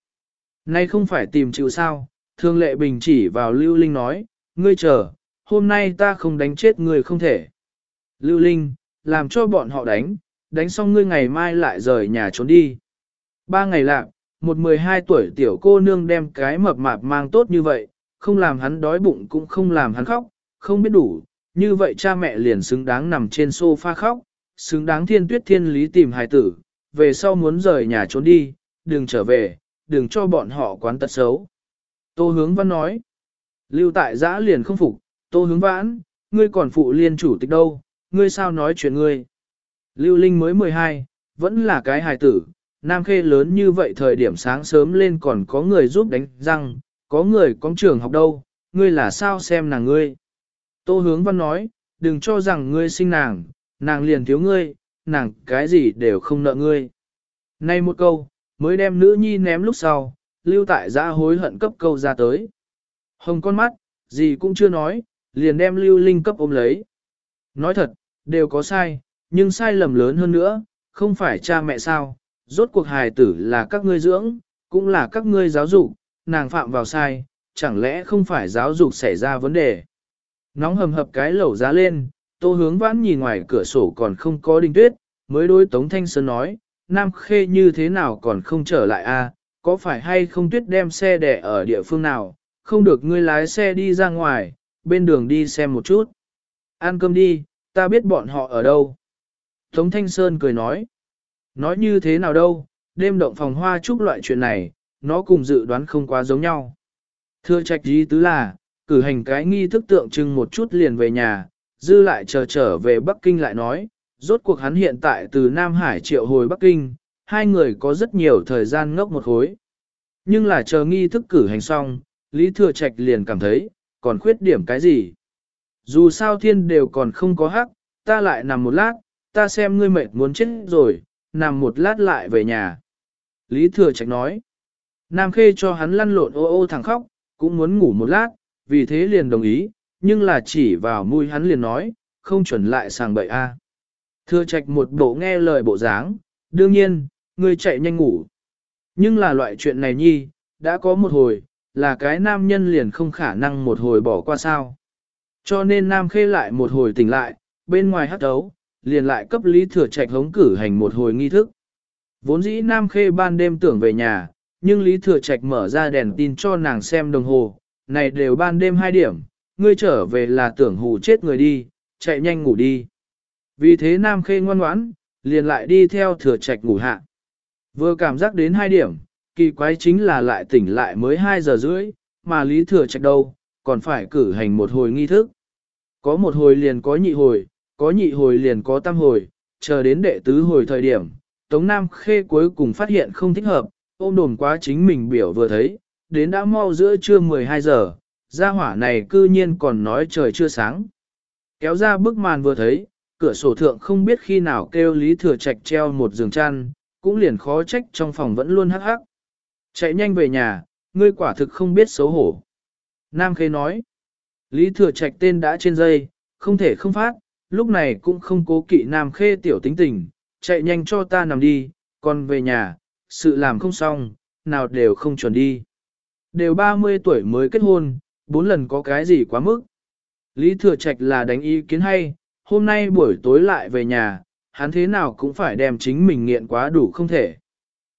Speaker 1: Nay không phải tìm chịu sao, thương lệ bình chỉ vào Lưu Linh nói, ngươi chờ, hôm nay ta không đánh chết ngươi không thể. Lưu Linh, làm cho bọn họ đánh, đánh xong ngươi ngày mai lại rời nhà trốn đi. Ba ngày lạc, một 12 tuổi tiểu cô nương đem cái mập mạp mang tốt như vậy, không làm hắn đói bụng cũng không làm hắn khóc, không biết đủ, như vậy cha mẹ liền xứng đáng nằm trên sofa khóc, xứng đáng thiên tuyết thiên lý tìm hài tử, về sau muốn rời nhà trốn đi, đừng trở về, đừng cho bọn họ quán tật xấu. Tô hướng văn nói, lưu tại giã liền không phục, tô hướng vãn, ngươi còn phụ liên chủ tịch đâu, ngươi sao nói chuyện ngươi. Lưu Linh mới 12, vẫn là cái hài tử, Nam Khê lớn như vậy thời điểm sáng sớm lên còn có người giúp đánh răng, có người có trường học đâu, ngươi là sao xem nàng ngươi. Tô hướng văn nói, đừng cho rằng ngươi sinh nàng, nàng liền thiếu ngươi, nàng cái gì đều không nợ ngươi. Nay một câu, mới đem nữ nhi ném lúc sau, lưu tại giã hối hận cấp câu ra tới. Hồng con mắt, gì cũng chưa nói, liền đem lưu linh cấp ôm lấy. Nói thật, đều có sai, nhưng sai lầm lớn hơn nữa, không phải cha mẹ sao, rốt cuộc hài tử là các ngươi dưỡng, cũng là các ngươi giáo dục, nàng phạm vào sai, chẳng lẽ không phải giáo dục xảy ra vấn đề. Nóng hầm hập cái lẩu giá lên, tô hướng vãn nhìn ngoài cửa sổ còn không có đinh tuyết, mới đối Tống Thanh Sơn nói, Nam Khê như thế nào còn không trở lại a? có phải hay không tuyết đem xe đẻ ở địa phương nào, không được ngươi lái xe đi ra ngoài, bên đường đi xem một chút. Ăn cơm đi, ta biết bọn họ ở đâu. Tống Thanh Sơn cười nói, nói như thế nào đâu, đêm động phòng hoa chúc loại chuyện này, nó cùng dự đoán không quá giống nhau. Thưa trạch ý tứ là, cử hành cái nghi thức tượng trưng một chút liền về nhà, dư lại chờ trở về Bắc Kinh lại nói, rốt cuộc hắn hiện tại từ Nam Hải triệu hồi Bắc Kinh, hai người có rất nhiều thời gian ngốc một khối. Nhưng là chờ nghi thức cử hành xong, Lý Thừa Trạch liền cảm thấy, còn khuyết điểm cái gì? Dù sao thiên đều còn không có hắc, ta lại nằm một lát, ta xem ngươi mệt muốn chết rồi, nằm một lát lại về nhà. Lý Thừa Trạch nói, Nam Khê cho hắn lăn lộn ô ô thẳng khóc, cũng muốn ngủ một lát, vì thế liền đồng ý, nhưng là chỉ vào mũi hắn liền nói, không chuẩn lại sàng bậy a. Thừa trạch một bộ nghe lời bộ dáng, đương nhiên, ngươi chạy nhanh ngủ. Nhưng là loại chuyện này nhi, đã có một hồi, là cái nam nhân liền không khả năng một hồi bỏ qua sao. Cho nên nam khê lại một hồi tỉnh lại, bên ngoài hát đấu, liền lại cấp lý thừa trạch hống cử hành một hồi nghi thức. Vốn dĩ nam khê ban đêm tưởng về nhà, nhưng lý thừa trạch mở ra đèn tin cho nàng xem đồng hồ, này đều ban đêm hai điểm, ngươi trở về là tưởng hù chết người đi, chạy nhanh ngủ đi. Vì thế Nam Khê ngoan ngoãn, liền lại đi theo thừa trạch ngủ hạ. Vừa cảm giác đến hai điểm, kỳ quái chính là lại tỉnh lại mới 2 giờ rưỡi, mà lý thừa trạch đâu, còn phải cử hành một hồi nghi thức. Có một hồi liền có nhị hồi, có nhị hồi liền có tam hồi, chờ đến đệ tứ hồi thời điểm, Tống Nam Khê cuối cùng phát hiện không thích hợp, ôm đồn quá chính mình biểu vừa thấy, đến đã mau giữa trưa 12 giờ, gia hỏa này cư nhiên còn nói trời chưa sáng. Kéo ra bức màn vừa thấy, cửa sổ thượng không biết khi nào kêu Lý Thừa Trạch treo một giường chăn, cũng liền khó trách trong phòng vẫn luôn hắc hắc. Chạy nhanh về nhà, ngươi quả thực không biết xấu hổ. Nam Khê nói, Lý Thừa Trạch tên đã trên dây, không thể không phát, lúc này cũng không cố kỵ Nam Khê tiểu tính tình, chạy nhanh cho ta nằm đi, còn về nhà, sự làm không xong, nào đều không chuẩn đi. Đều 30 tuổi mới kết hôn, bốn lần có cái gì quá mức. Lý Thừa Trạch là đánh ý kiến hay, hôm nay buổi tối lại về nhà, hắn thế nào cũng phải đem chính mình nghiện quá đủ không thể.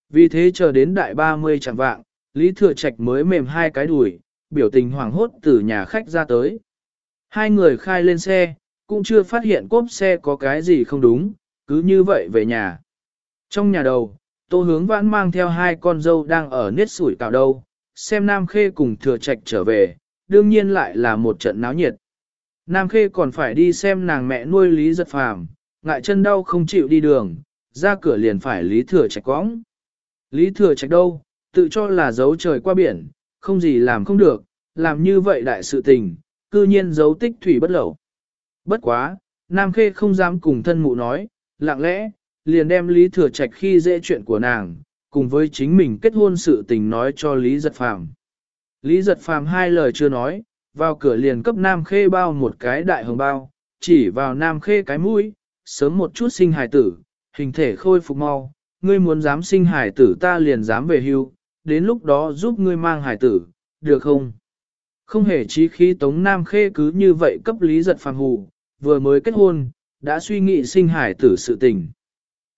Speaker 1: Vì thế chờ đến đại 30 chẳng vạng, Lý Thừa Trạch mới mềm hai cái đùi, biểu tình hoảng hốt từ nhà khách ra tới. Hai người khai lên xe, cũng chưa phát hiện cốp xe có cái gì không đúng, cứ như vậy về nhà. Trong nhà đầu, Tô Hướng Vãn mang theo hai con dâu đang ở niết sủi cào đâu, xem Nam Khê cùng Thừa Trạch trở về, đương nhiên lại là một trận náo nhiệt. Nam Khê còn phải đi xem nàng mẹ nuôi Lý Giật Phàm, ngại chân đau không chịu đi đường, ra cửa liền phải Lý Thừa Trạch quõng. Lý Thừa Trạch đâu, tự cho là giấu trời qua biển, không gì làm không được, làm như vậy đại sự tình, cư nhiên giấu tích thủy bất lẩu. Bất quá, Nam Khê không dám cùng thân mụ nói, lặng lẽ, liền đem Lý Thừa Trạch khi dễ chuyện của nàng, cùng với chính mình kết hôn sự tình nói cho Lý Giật Phàm. Lý Giật Phàm hai lời chưa nói, vào cửa liền cấp Nam Khê bao một cái đại hồng bao, chỉ vào Nam Khê cái mũi, sớm một chút sinh hài tử, hình thể khôi phục mau, ngươi muốn dám sinh hài tử ta liền dám về hưu, đến lúc đó giúp ngươi mang hài tử, được không? Không hề chí khí Tống Nam Khê cứ như vậy cấp Lý Giật Phàm hù, vừa mới kết hôn, đã suy nghĩ sinh hài tử sự tình.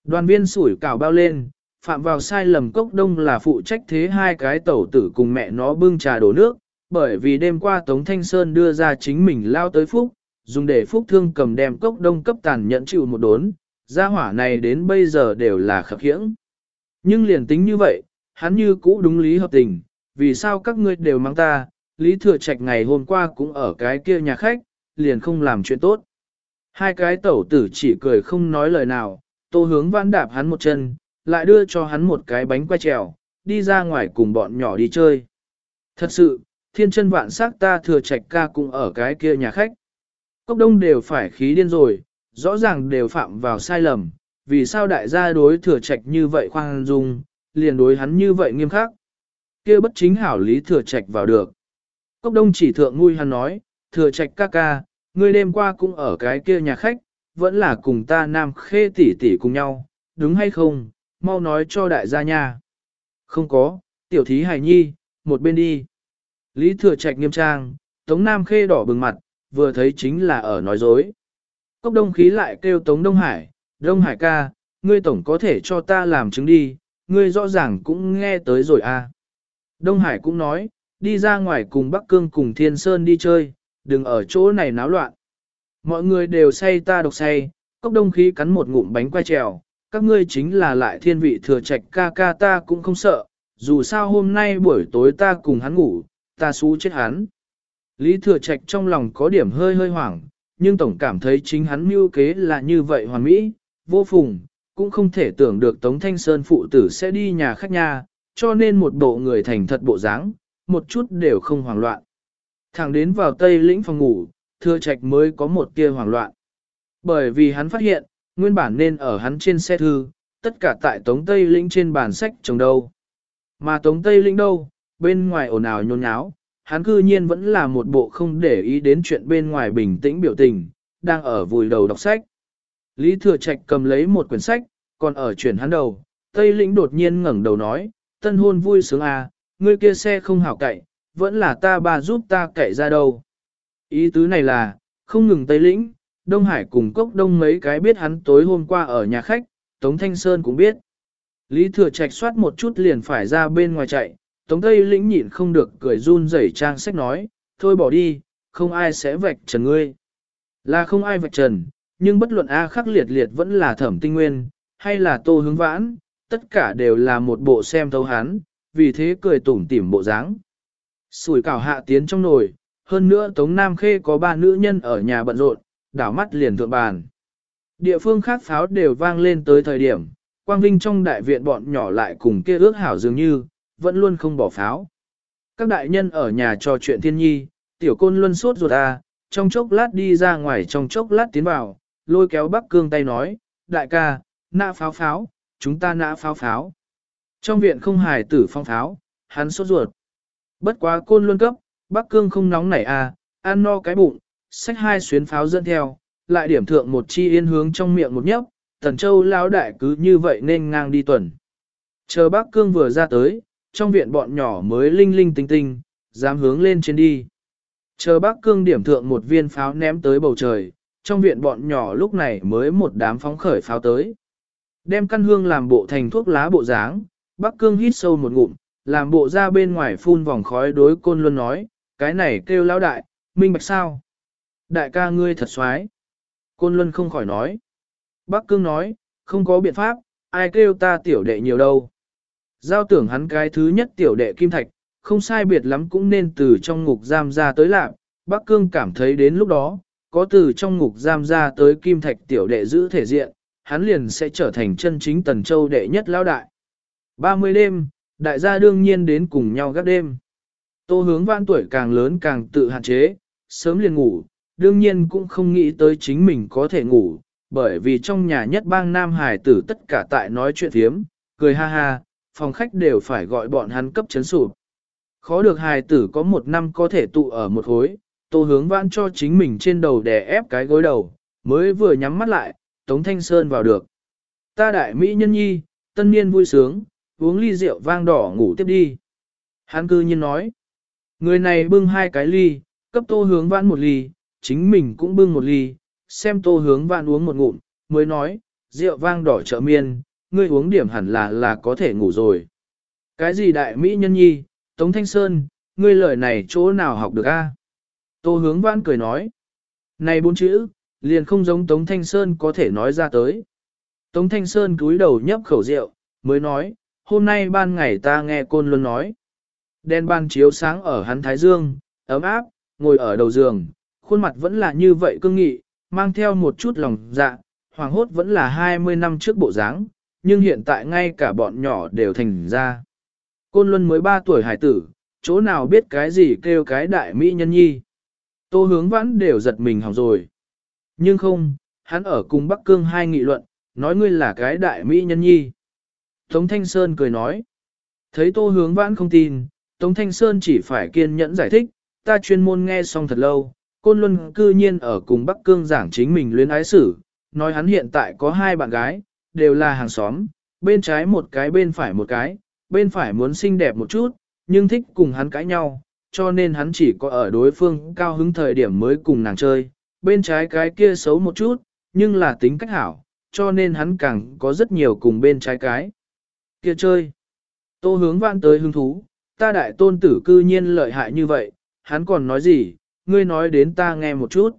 Speaker 1: Đoàn viên sủi cảo bao lên, phạm vào sai lầm cốc đông là phụ trách thế hai cái tẩu tử cùng mẹ nó bưng trà đổ nước, bởi vì đêm qua Tống Thanh Sơn đưa ra chính mình lao tới Phúc, dùng để Phúc thương cầm đem cốc đông cấp tàn nhẫn chịu một đốn, gia hỏa này đến bây giờ đều là khập khiễng. Nhưng liền tính như vậy, hắn như cũ đúng lý hợp tình, vì sao các ngươi đều mang ta, Lý Thừa Trạch ngày hôm qua cũng ở cái kia nhà khách, liền không làm chuyện tốt. Hai cái tẩu tử chỉ cười không nói lời nào, tô hướng vãn đạp hắn một chân, lại đưa cho hắn một cái bánh que trèo, đi ra ngoài cùng bọn nhỏ đi chơi. Thật sự, thiên chân vạn sắc ta thừa trạch ca cũng ở cái kia nhà khách. Cốc đông đều phải khí điên rồi, rõ ràng đều phạm vào sai lầm, vì sao đại gia đối thừa trạch như vậy khoan dung, liền đối hắn như vậy nghiêm khắc. kia bất chính hảo lý thừa trạch vào được. Cốc đông chỉ thượng ngui hắn nói, thừa trạch ca ca, ngươi đêm qua cũng ở cái kia nhà khách, vẫn là cùng ta nam khê tỷ tỷ cùng nhau, đúng hay không, mau nói cho đại gia nha. Không có, tiểu thí hài nhi, một bên đi. Lý thừa trạch nghiêm trang, tống nam khê đỏ bừng mặt, vừa thấy chính là ở nói dối. Cốc đông khí lại kêu tống đông hải, đông hải ca, ngươi tổng có thể cho ta làm chứng đi, ngươi rõ ràng cũng nghe tới rồi à. Đông hải cũng nói, đi ra ngoài cùng Bắc Cương cùng Thiên Sơn đi chơi, đừng ở chỗ này náo loạn. Mọi người đều say ta độc say, cốc đông khí cắn một ngụm bánh quay trèo, các ngươi chính là lại thiên vị thừa trạch ca ca ta cũng không sợ, dù sao hôm nay buổi tối ta cùng hắn ngủ, ta xú chết hắn. Lý thừa trạch trong lòng có điểm hơi hơi hoảng, nhưng tổng cảm thấy chính hắn mưu kế là như vậy hoàn mỹ, vô phùng, cũng không thể tưởng được Tống Thanh Sơn phụ tử sẽ đi nhà khách nhà, cho nên một bộ người thành thật bộ dáng, một chút đều không hoảng loạn. Thẳng đến vào tây lĩnh phòng ngủ, thừa trạch mới có một tia hoảng loạn. Bởi vì hắn phát hiện, nguyên bản nên ở hắn trên xe thư, tất cả tại Tống Tây Lĩnh trên bàn sách trồng đâu. Mà Tống Tây Lĩnh đâu, bên ngoài ồn ào nhôn nháo, hắn cư nhiên vẫn là một bộ không để ý đến chuyện bên ngoài bình tĩnh biểu tình, đang ở vùi đầu đọc sách. Lý Thừa Trạch cầm lấy một quyển sách, còn ở chuyển hắn đầu, Tây Lĩnh đột nhiên ngẩng đầu nói, tân hôn vui sướng à, ngươi kia xe không hảo cậy, vẫn là ta bà giúp ta cậy ra đâu. Ý tứ này là, không ngừng Tây Lĩnh, Đông Hải cùng cốc đông mấy cái biết hắn tối hôm qua ở nhà khách, Tống Thanh Sơn cũng biết. Lý Thừa Trạch soát một chút liền phải ra bên ngoài chạy, Tống Tây Lĩnh nhịn không được cười run rẩy trang sách nói, thôi bỏ đi, không ai sẽ vạch trần ngươi. Là không ai vạch trần, nhưng bất luận A khắc liệt liệt vẫn là thẩm tinh nguyên, hay là tô hướng vãn, tất cả đều là một bộ xem thấu hắn, vì thế cười tủm tỉm bộ dáng. Sủi cảo hạ tiến trong nồi, hơn nữa Tống Nam Khê có ba nữ nhân ở nhà bận rộn, đảo mắt liền thượng bàn. Địa phương khác pháo đều vang lên tới thời điểm, quang vinh trong đại viện bọn nhỏ lại cùng kia ước hảo dường như, vẫn luôn không bỏ pháo. Các đại nhân ở nhà trò chuyện thiên nhi, tiểu côn luân sốt ruột à, trong chốc lát đi ra ngoài trong chốc lát tiến vào, lôi kéo bắc cương tay nói, đại ca, nã pháo pháo, chúng ta nã pháo pháo. Trong viện không hài tử phong pháo, hắn sốt ruột. Bất quá côn luân cấp, bắc cương không nóng nảy à, ăn no cái bụng, xách hai xuyến pháo dẫn theo, lại điểm thượng một chi yên hướng trong miệng một nhấp, tần châu lão đại cứ như vậy nên ngang đi tuần. Chờ bác cương vừa ra tới, trong viện bọn nhỏ mới linh linh tinh tinh, dám hướng lên trên đi. Chờ bác cương điểm thượng một viên pháo ném tới bầu trời, trong viện bọn nhỏ lúc này mới một đám phóng khởi pháo tới. Đem căn hương làm bộ thành thuốc lá bộ dáng, bác cương hít sâu một ngụm, làm bộ ra bên ngoài phun vòng khói đối côn luôn nói, cái này kêu lão đại, minh bạch sao. Đại ca ngươi thật xoái. Côn Luân không khỏi nói. Bắc Cương nói, không có biện pháp, ai kêu ta tiểu đệ nhiều đâu. Giao tưởng hắn cái thứ nhất tiểu đệ kim thạch, không sai biệt lắm cũng nên từ trong ngục giam ra tới lạc, Bắc Cương cảm thấy đến lúc đó, có từ trong ngục giam ra tới kim thạch tiểu đệ giữ thể diện, hắn liền sẽ trở thành chân chính tần châu đệ nhất lao đại. 30 đêm, đại gia đương nhiên đến cùng nhau gác đêm. Tô hướng vãn tuổi càng lớn càng tự hạn chế, sớm liền ngủ, đương nhiên cũng không nghĩ tới chính mình có thể ngủ, bởi vì trong nhà nhất bang Nam Hải tử tất cả tại nói chuyện thiếm, cười ha ha, phòng khách đều phải gọi bọn hắn cấp chấn sụp. Khó được hài tử có một năm có thể tụ ở một khối, tô hướng vãn cho chính mình trên đầu đè ép cái gối đầu, mới vừa nhắm mắt lại, Tống Thanh Sơn vào được. Ta đại Mỹ nhân nhi, tân niên vui sướng, uống ly rượu vang đỏ ngủ tiếp đi. Hắn cư nhiên nói, người này bưng hai cái ly, cấp tô hướng vãn một ly, chính mình cũng bưng một ly, xem tô hướng vãn uống một ngụm, mới nói, rượu vang đỏ trợ miên, ngươi uống điểm hẳn là là có thể ngủ rồi. Cái gì đại Mỹ nhân nhi, Tống Thanh Sơn, ngươi lời này chỗ nào học được a? Tô hướng vãn cười nói. Này bốn chữ, liền không giống Tống Thanh Sơn có thể nói ra tới. Tống Thanh Sơn cúi đầu nhấp khẩu rượu, mới nói, hôm nay ban ngày ta nghe côn luôn nói. Đen ban chiếu sáng ở hắn thái dương, ấm áp, ngồi ở đầu giường, khuôn mặt vẫn là như vậy cương nghị, mang theo một chút lòng dạ, hoàng hốt vẫn là 20 năm trước bộ dáng, nhưng hiện tại ngay cả bọn nhỏ đều thành ra. Côn Luân mới 3 tuổi hải tử, chỗ nào biết cái gì kêu cái đại mỹ nhân nhi. Tô hướng vãn đều giật mình hỏng rồi. Nhưng không, hắn ở cùng Bắc Cương hai nghị luận, nói ngươi là cái đại mỹ nhân nhi. Tống Thanh Sơn cười nói. Thấy tô hướng vãn không tin, Tống Thanh Sơn chỉ phải kiên nhẫn giải thích, ta chuyên môn nghe xong thật lâu, Côn Luân cư nhiên ở cùng Bắc Cương giảng chính mình luyến ái xử, nói hắn hiện tại có hai bạn gái, đều là hàng xóm, bên trái một cái bên phải một cái, bên phải muốn xinh đẹp một chút, nhưng thích cùng hắn cãi nhau, cho nên hắn chỉ có ở đối phương cao hứng thời điểm mới cùng nàng chơi, bên trái cái kia xấu một chút, nhưng là tính cách hảo, cho nên hắn càng có rất nhiều cùng bên trái cái kia chơi. Tô hướng vạn tới hứng thú, ta đại tôn tử cư nhiên lợi hại như vậy, hắn còn nói gì, ngươi nói đến ta nghe một chút.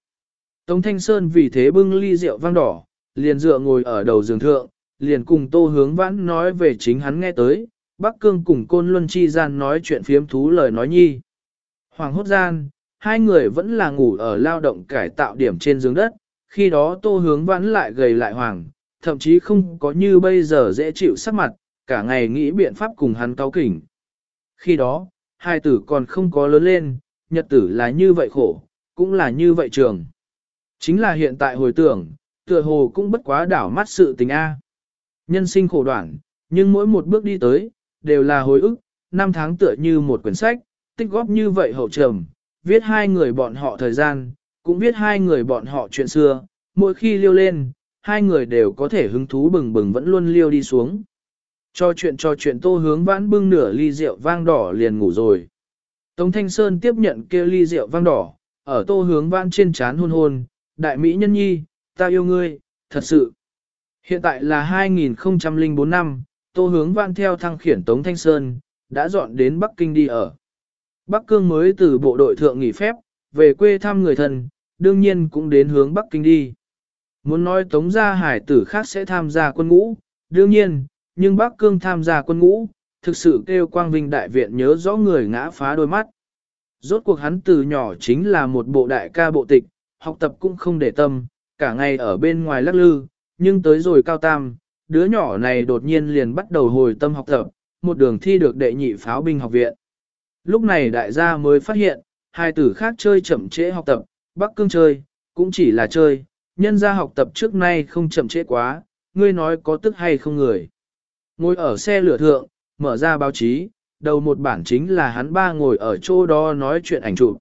Speaker 1: Tống Thanh Sơn vì thế bưng ly rượu vang đỏ, liền dựa ngồi ở đầu giường thượng, liền cùng tô hướng vãn nói về chính hắn nghe tới, Bắc Cương cùng Côn Luân Chi gian nói chuyện phiếm thú lời nói nhi. Hoàng hốt gian, hai người vẫn là ngủ ở lao động cải tạo điểm trên giường đất, khi đó tô hướng vãn lại gầy lại hoàng, thậm chí không có như bây giờ dễ chịu sắc mặt, cả ngày nghĩ biện pháp cùng hắn cáo kỉnh. Khi đó, hai tử còn không có lớn lên, nhật tử là như vậy khổ, cũng là như vậy trường. Chính là hiện tại hồi tưởng, tựa hồ cũng bất quá đảo mắt sự tình A. Nhân sinh khổ đoạn, nhưng mỗi một bước đi tới, đều là hồi ức, năm tháng tựa như một quyển sách, tích góp như vậy hậu trầm, viết hai người bọn họ thời gian, cũng viết hai người bọn họ chuyện xưa, mỗi khi liêu lên, hai người đều có thể hứng thú bừng bừng vẫn luôn liêu đi xuống. Cho chuyện cho chuyện tô hướng vãn bưng nửa ly rượu vang đỏ liền ngủ rồi. Tống Thanh Sơn tiếp nhận kia ly rượu vang đỏ, ở tô hướng vãn trên chán hôn hôn, đại mỹ nhân nhi, ta yêu ngươi, thật sự. Hiện tại là 2004 năm, tô hướng vãn theo thăng khiển Tống Thanh Sơn, đã dọn đến Bắc Kinh đi ở. Bắc Cương mới từ bộ đội thượng nghỉ phép, về quê thăm người thân, đương nhiên cũng đến hướng Bắc Kinh đi. Muốn nói Tống gia hải tử khác sẽ tham gia quân ngũ, đương nhiên, nhưng Bắc Cương tham gia quân ngũ, thực sự kêu quang vinh đại viện nhớ rõ người ngã phá đôi mắt. Rốt cuộc hắn từ nhỏ chính là một bộ đại ca bộ tịch, học tập cũng không để tâm, cả ngày ở bên ngoài lắc lư, nhưng tới rồi cao tam, đứa nhỏ này đột nhiên liền bắt đầu hồi tâm học tập, một đường thi được đệ nhị pháo binh học viện. Lúc này đại gia mới phát hiện, hai tử khác chơi chậm trễ học tập, Bắc Cương chơi, cũng chỉ là chơi, nhân gia học tập trước nay không chậm trễ quá, ngươi nói có tức hay không người. Ngồi ở xe lửa thượng, mở ra báo chí, đầu một bản chính là hắn ba ngồi ở chỗ đó nói chuyện ảnh chụp.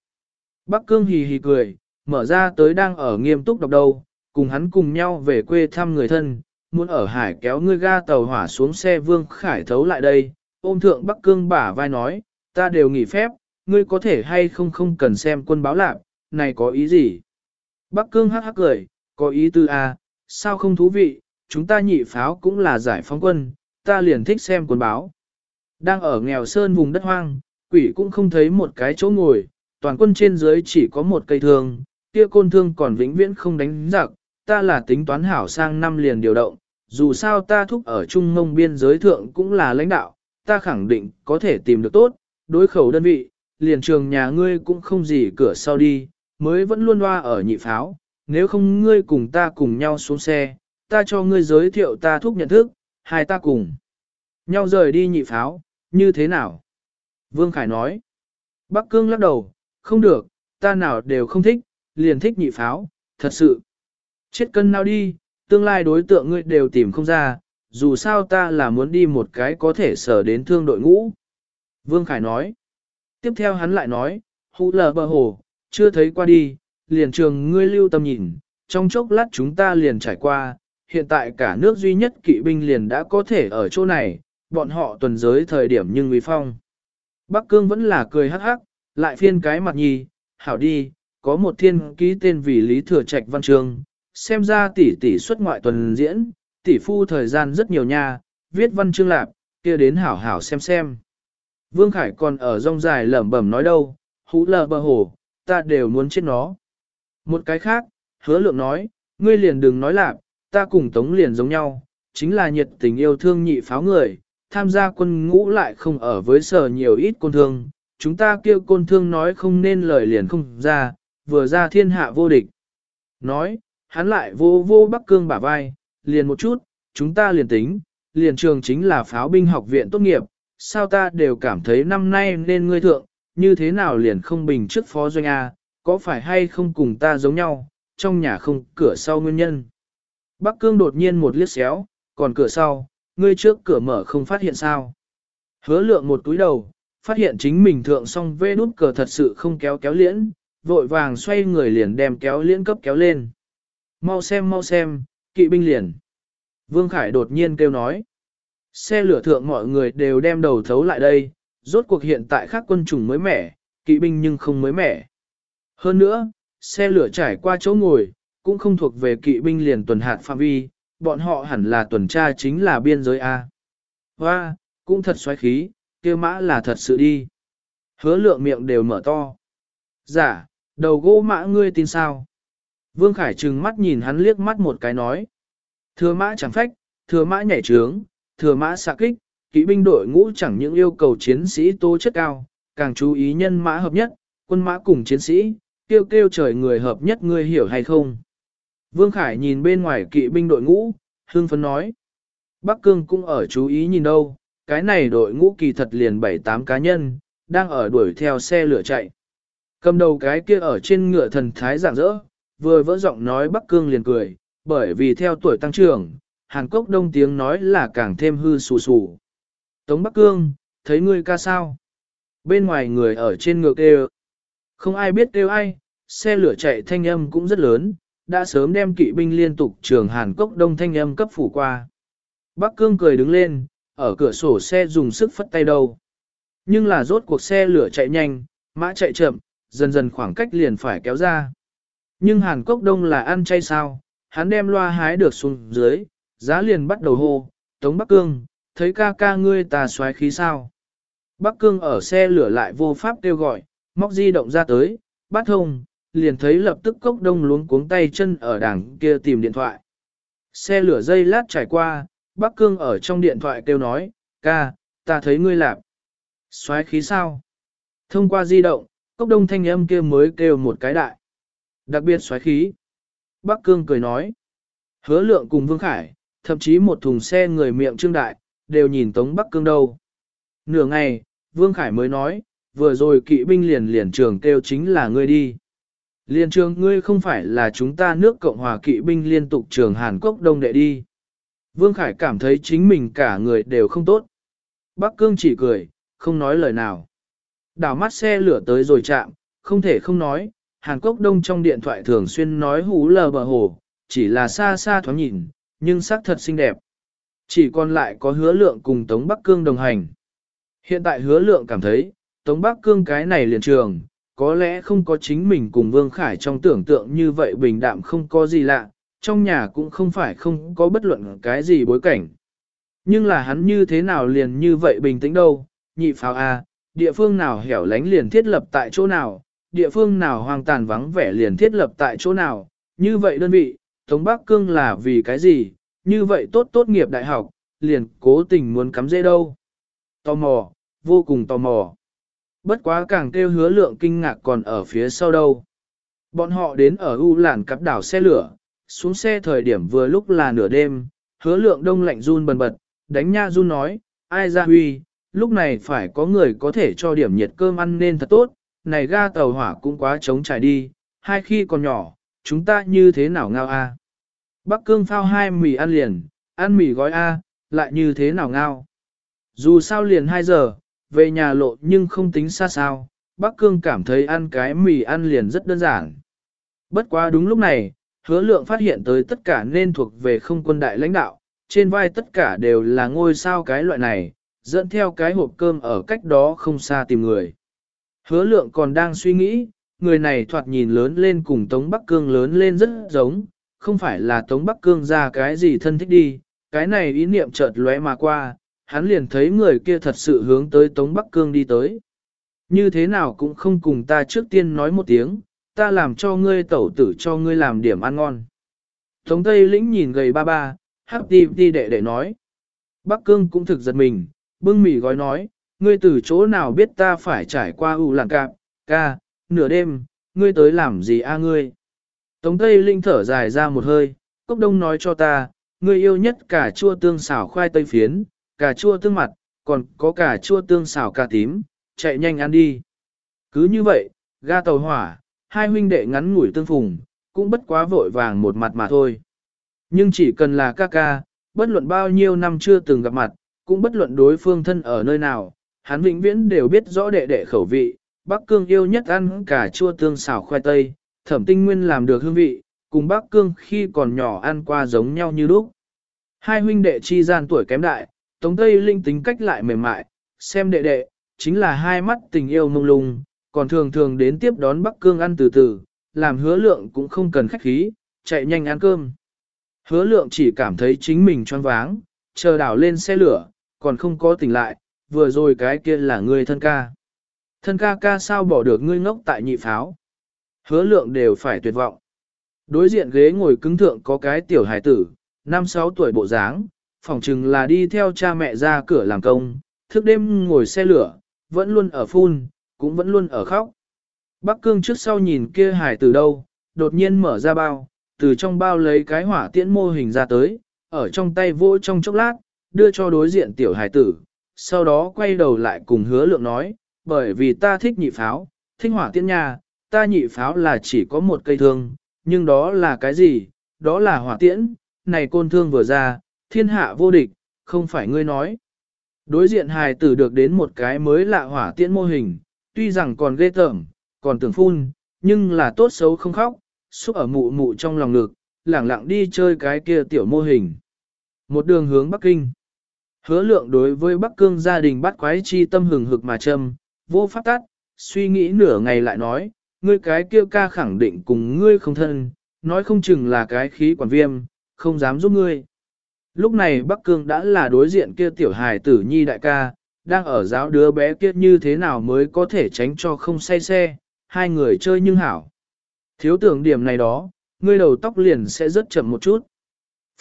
Speaker 1: Bắc Cương hì hì cười, mở ra tới đang ở nghiêm túc đọc đầu, cùng hắn cùng nhau về quê thăm người thân, muốn ở hải kéo ngươi ga tàu hỏa xuống xe Vương Khải thấu lại đây, ôm thượng Bắc Cương bả vai nói, ta đều nghỉ phép, ngươi có thể hay không không cần xem quân báo lạc, này có ý gì? Bắc Cương hắc hắc cười, có ý tư a, à, sao không thú vị, chúng ta nhị pháo cũng là giải phóng quân, ta liền thích xem quân báo. Đang ở nghèo sơn vùng đất hoang, quỷ cũng không thấy một cái chỗ ngồi, toàn quân trên dưới chỉ có một cây thương, kia côn thương còn vĩnh viễn không đánh giặc, ta là tính toán hảo sang năm liền điều động, dù sao ta thúc ở trung mông biên giới thượng cũng là lãnh đạo, ta khẳng định có thể tìm được tốt, đối khẩu đơn vị, liền trường nhà ngươi cũng không gì cửa sau đi, mới vẫn luôn loa ở nhị pháo, nếu không ngươi cùng ta cùng nhau xuống xe, ta cho ngươi giới thiệu ta thúc nhận thức, hai ta cùng. Nhau rời đi nhị pháo, như thế nào? Vương Khải nói. Bắc Cương lắc đầu, không được, ta nào đều không thích, liền thích nhị pháo, thật sự. Chết cân nào đi, tương lai đối tượng ngươi đều tìm không ra, dù sao ta là muốn đi một cái có thể sở đến thương đội ngũ. Vương Khải nói. Tiếp theo hắn lại nói, hụ lờ bờ hồ, chưa thấy qua đi, liền trường ngươi lưu tâm nhìn, trong chốc lát chúng ta liền trải qua, hiện tại cả nước duy nhất kỵ binh liền đã có thể ở chỗ này, bọn họ tuần giới thời điểm nhưng uy phong. Bắc Cương vẫn là cười hắc hắc, lại phiên cái mặt nhì, hảo đi, có một thiên ký tên vì Lý Thừa Trạch Văn trương xem ra tỷ tỷ xuất ngoại tuần diễn, tỷ phu thời gian rất nhiều nha, viết văn chương lạp, kia đến hảo hảo xem xem. Vương Khải còn ở rong dài lẩm bẩm nói đâu, hú lờ bờ hồ, ta đều muốn chết nó. Một cái khác, hứa lượng nói, ngươi liền đừng nói lạp, ta cùng tống liền giống nhau, chính là nhiệt tình yêu thương nhị pháo người, tham gia quân ngũ lại không ở với sở nhiều ít côn thương, chúng ta kêu côn thương nói không nên lời liền không ra, vừa ra thiên hạ vô địch. Nói, hắn lại vô vô bắc cương bả vai, liền một chút, chúng ta liền tính, liền trường chính là pháo binh học viện tốt nghiệp, sao ta đều cảm thấy năm nay nên ngươi thượng, như thế nào liền không bình trước phó doanh A, có phải hay không cùng ta giống nhau, trong nhà không cửa sau nguyên nhân. Bắc cương đột nhiên một liếc xéo, còn cửa sau, ngươi trước cửa mở không phát hiện sao. Hứa lượng một túi đầu, phát hiện chính mình thượng xong vê nút cờ thật sự không kéo kéo liễn, vội vàng xoay người liền đem kéo liễn cấp kéo lên. Mau xem mau xem, kỵ binh liền. Vương Khải đột nhiên kêu nói. Xe lửa thượng mọi người đều đem đầu thấu lại đây, rốt cuộc hiện tại khác quân chủng mới mẻ, kỵ binh nhưng không mới mẻ. Hơn nữa, xe lửa trải qua chỗ ngồi, cũng không thuộc về kỵ binh liền tuần hạt phạm vi, bọn họ hẳn là tuần tra chính là biên giới A. Hoa, cũng thật xoáy khí, kia mã là thật sự đi. Hứa lượng miệng đều mở to. Giả, dạ, đầu gỗ mã ngươi tin sao? Vương Khải trừng mắt nhìn hắn liếc mắt một cái nói. Thừa mã chẳng phách, thừa mã nhảy trướng, thừa mã xạ kích, kỵ binh đội ngũ chẳng những yêu cầu chiến sĩ tố chất cao, càng chú ý nhân mã hợp nhất, quân mã cùng chiến sĩ, kêu kêu trời người hợp nhất ngươi hiểu hay không. Vương Khải nhìn bên ngoài kỵ binh đội ngũ, hương phấn nói. Bắc Cương cũng ở chú ý nhìn đâu, cái này đội ngũ kỳ thật liền 7-8 cá nhân, đang ở đuổi theo xe lửa chạy. Cầm đầu cái kia ở trên ngựa thần thái dạng dỡ, vừa vỡ giọng nói Bắc Cương liền cười, bởi vì theo tuổi tăng trưởng, Hàn Quốc đông tiếng nói là càng thêm hư sù sù. Tống Bắc Cương, thấy ngươi ca sao? Bên ngoài người ở trên ngựa kêu. Không ai biết kêu ai, xe lửa chạy thanh âm cũng rất lớn, đã sớm đem kỵ binh liên tục trường Hàn Cốc đông thanh âm cấp phủ qua. Bắc Cương cười đứng lên, ở cửa sổ xe dùng sức phất tay đầu. Nhưng là rốt cuộc xe lửa chạy nhanh, mã chạy chậm, dần dần khoảng cách liền phải kéo ra. Nhưng Hàn Cốc đông là ăn chay sao, hắn đem loa hái được xuống dưới, giá liền bắt đầu hô, Tống Bắc Cương, thấy ca ca ngươi tà xoáy khí sao. Bắc Cương ở xe lửa lại vô pháp kêu gọi, móc di động ra tới, bắt thông, liền thấy lập tức cốc đông luống cuống tay chân ở đằng kia tìm điện thoại. Xe lửa dây lát trải qua, Bắc Cương ở trong điện thoại kêu nói, ca, ta thấy ngươi lạp. Xoáy khí sao? Thông qua di động, cốc đông thanh âm kia mới kêu một cái đại. Đặc biệt xoáy khí. Bắc Cương cười nói. Hứa lượng cùng Vương Khải, thậm chí một thùng xe người miệng trương đại, đều nhìn Tống Bắc Cương đâu. Nửa ngày, Vương Khải mới nói, vừa rồi kỵ binh liền liền trường kêu chính là ngươi đi. Liên trường ngươi không phải là chúng ta nước Cộng hòa kỵ binh liên tục trường Hàn Quốc đông đệ đi. Vương Khải cảm thấy chính mình cả người đều không tốt. Bắc Cương chỉ cười, không nói lời nào. Đảo mắt xe lửa tới rồi chạm, không thể không nói, Hàn Quốc Đông trong điện thoại thường xuyên nói hú lờ bờ hồ, chỉ là xa xa thoáng nhìn, nhưng sắc thật xinh đẹp. Chỉ còn lại có hứa lượng cùng Tống Bắc Cương đồng hành. Hiện tại hứa lượng cảm thấy, Tống Bắc Cương cái này liền trường, có lẽ không có chính mình cùng Vương Khải trong tưởng tượng như vậy bình đạm không có gì lạ, trong nhà cũng không phải không có bất luận cái gì bối cảnh. Nhưng là hắn như thế nào liền như vậy bình tĩnh đâu, nhị pháo A, à, địa phương nào hẻo lánh liền thiết lập tại chỗ nào, địa phương nào hoang tàn vắng vẻ liền thiết lập tại chỗ nào, như vậy đơn vị, Tống Bắc Cương là vì cái gì, như vậy tốt tốt nghiệp đại học, liền cố tình muốn cắm dễ đâu. Tò mò, vô cùng tò mò. Bất quá càng kêu hứa lượng kinh ngạc còn ở phía sau đâu. Bọn họ đến ở U làn cắp đảo xe lửa, xuống xe thời điểm vừa lúc là nửa đêm, hứa lượng đông lạnh run bần bật, đánh nha run nói, ai ra huy, lúc này phải có người có thể cho điểm nhiệt cơm ăn nên thật tốt, này ga tàu hỏa cũng quá trống trải đi, hai khi còn nhỏ, chúng ta như thế nào ngao a? Bắc cương phao hai mì ăn liền, ăn mì gói a, lại như thế nào ngao? Dù sao liền 2 giờ, về nhà lộ nhưng không tính xa sao, Bắc Cương cảm thấy ăn cái mì ăn liền rất đơn giản. Bất quá đúng lúc này, hứa lượng phát hiện tới tất cả nên thuộc về không quân đại lãnh đạo, trên vai tất cả đều là ngôi sao cái loại này, dẫn theo cái hộp cơm ở cách đó không xa tìm người. Hứa lượng còn đang suy nghĩ, người này thoạt nhìn lớn lên cùng Tống Bắc Cương lớn lên rất giống, không phải là Tống Bắc Cương ra cái gì thân thích đi, cái này ý niệm chợt lóe mà qua, hắn liền thấy người kia thật sự hướng tới Tống Bắc Cương đi tới. Như thế nào cũng không cùng ta trước tiên nói một tiếng, ta làm cho ngươi tẩu tử cho ngươi làm điểm ăn ngon. Tống Tây Lĩnh nhìn gầy ba ba, hắc đi đi đệ đệ nói. Bắc Cương cũng thực giật mình, bưng mì gói nói, ngươi từ chỗ nào biết ta phải trải qua ủ làng cạp, ca, nửa đêm, ngươi tới làm gì a ngươi. Tống Tây Linh thở dài ra một hơi, cốc đông nói cho ta, ngươi yêu nhất cả chua tương xào khoai tây phiến, cà chua tương mặt, còn có cà chua tương xào cà tím, chạy nhanh ăn đi. Cứ như vậy, ga tàu hỏa, hai huynh đệ ngắn ngủi tương phùng, cũng bất quá vội vàng một mặt mà thôi. Nhưng chỉ cần là ca ca, bất luận bao nhiêu năm chưa từng gặp mặt, cũng bất luận đối phương thân ở nơi nào, hắn vĩnh viễn đều biết rõ đệ đệ khẩu vị, Bắc Cương yêu nhất ăn cà chua tương xào khoai tây, thẩm tinh nguyên làm được hương vị, cùng Bắc Cương khi còn nhỏ ăn qua giống nhau như lúc. Hai huynh đệ chi gian tuổi kém đại, Tống Tây Linh tính cách lại mềm mại, xem đệ đệ, chính là hai mắt tình yêu mông lung, còn thường thường đến tiếp đón Bắc Cương ăn từ từ, làm hứa lượng cũng không cần khách khí, chạy nhanh ăn cơm. Hứa lượng chỉ cảm thấy chính mình choáng váng, chờ đảo lên xe lửa, còn không có tỉnh lại, vừa rồi cái kia là người thân ca. Thân ca ca sao bỏ được ngươi ngốc tại nhị pháo. Hứa lượng đều phải tuyệt vọng. Đối diện ghế ngồi cứng thượng có cái tiểu hải tử, 5-6 tuổi bộ dáng, phỏng chừng là đi theo cha mẹ ra cửa làm công, thức đêm ngồi xe lửa, vẫn luôn ở phun, cũng vẫn luôn ở khóc. Bắc cương trước sau nhìn kia hải từ đâu, đột nhiên mở ra bao, từ trong bao lấy cái hỏa tiễn mô hình ra tới, ở trong tay vỗ trong chốc lát, đưa cho đối diện tiểu hải tử, sau đó quay đầu lại cùng hứa lượng nói, bởi vì ta thích nhị pháo, thích hỏa tiễn nha, ta nhị pháo là chỉ có một cây thương, nhưng đó là cái gì, đó là hỏa tiễn, này côn thương vừa ra, thiên hạ vô địch, không phải ngươi nói. Đối diện hài tử được đến một cái mới lạ hỏa tiễn mô hình, tuy rằng còn ghê tởm, còn tưởng phun, nhưng là tốt xấu không khóc, xúc ở mụ mụ trong lòng ngực, lẳng lặng đi chơi cái kia tiểu mô hình. Một đường hướng Bắc Kinh. Hứa lượng đối với Bắc Cương gia đình bắt quái chi tâm hừng hực mà châm, vô pháp tắt, suy nghĩ nửa ngày lại nói, ngươi cái kia ca khẳng định cùng ngươi không thân, nói không chừng là cái khí quản viêm, không dám giúp ngươi. Lúc này Bắc Cương đã là đối diện kia tiểu hài tử nhi đại ca, đang ở giáo đứa bé kia như thế nào mới có thể tránh cho không say xe, hai người chơi nhưng hảo. Thiếu tưởng điểm này đó, ngươi đầu tóc liền sẽ rất chậm một chút.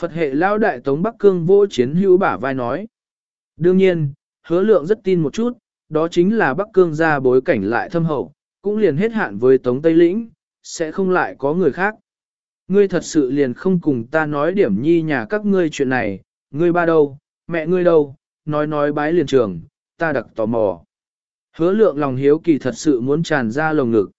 Speaker 1: Phật hệ lao đại tống Bắc Cương vô chiến hữu bả vai nói. Đương nhiên, hứa lượng rất tin một chút, đó chính là Bắc Cương ra bối cảnh lại thâm hậu, cũng liền hết hạn với tống Tây Lĩnh, sẽ không lại có người khác. Ngươi thật sự liền không cùng ta nói điểm nhi nhà các ngươi chuyện này, ngươi ba đâu, mẹ ngươi đâu, nói nói bái liền trường, ta đặc tò mò. Hứa lượng lòng hiếu kỳ thật sự muốn tràn ra lồng ngực.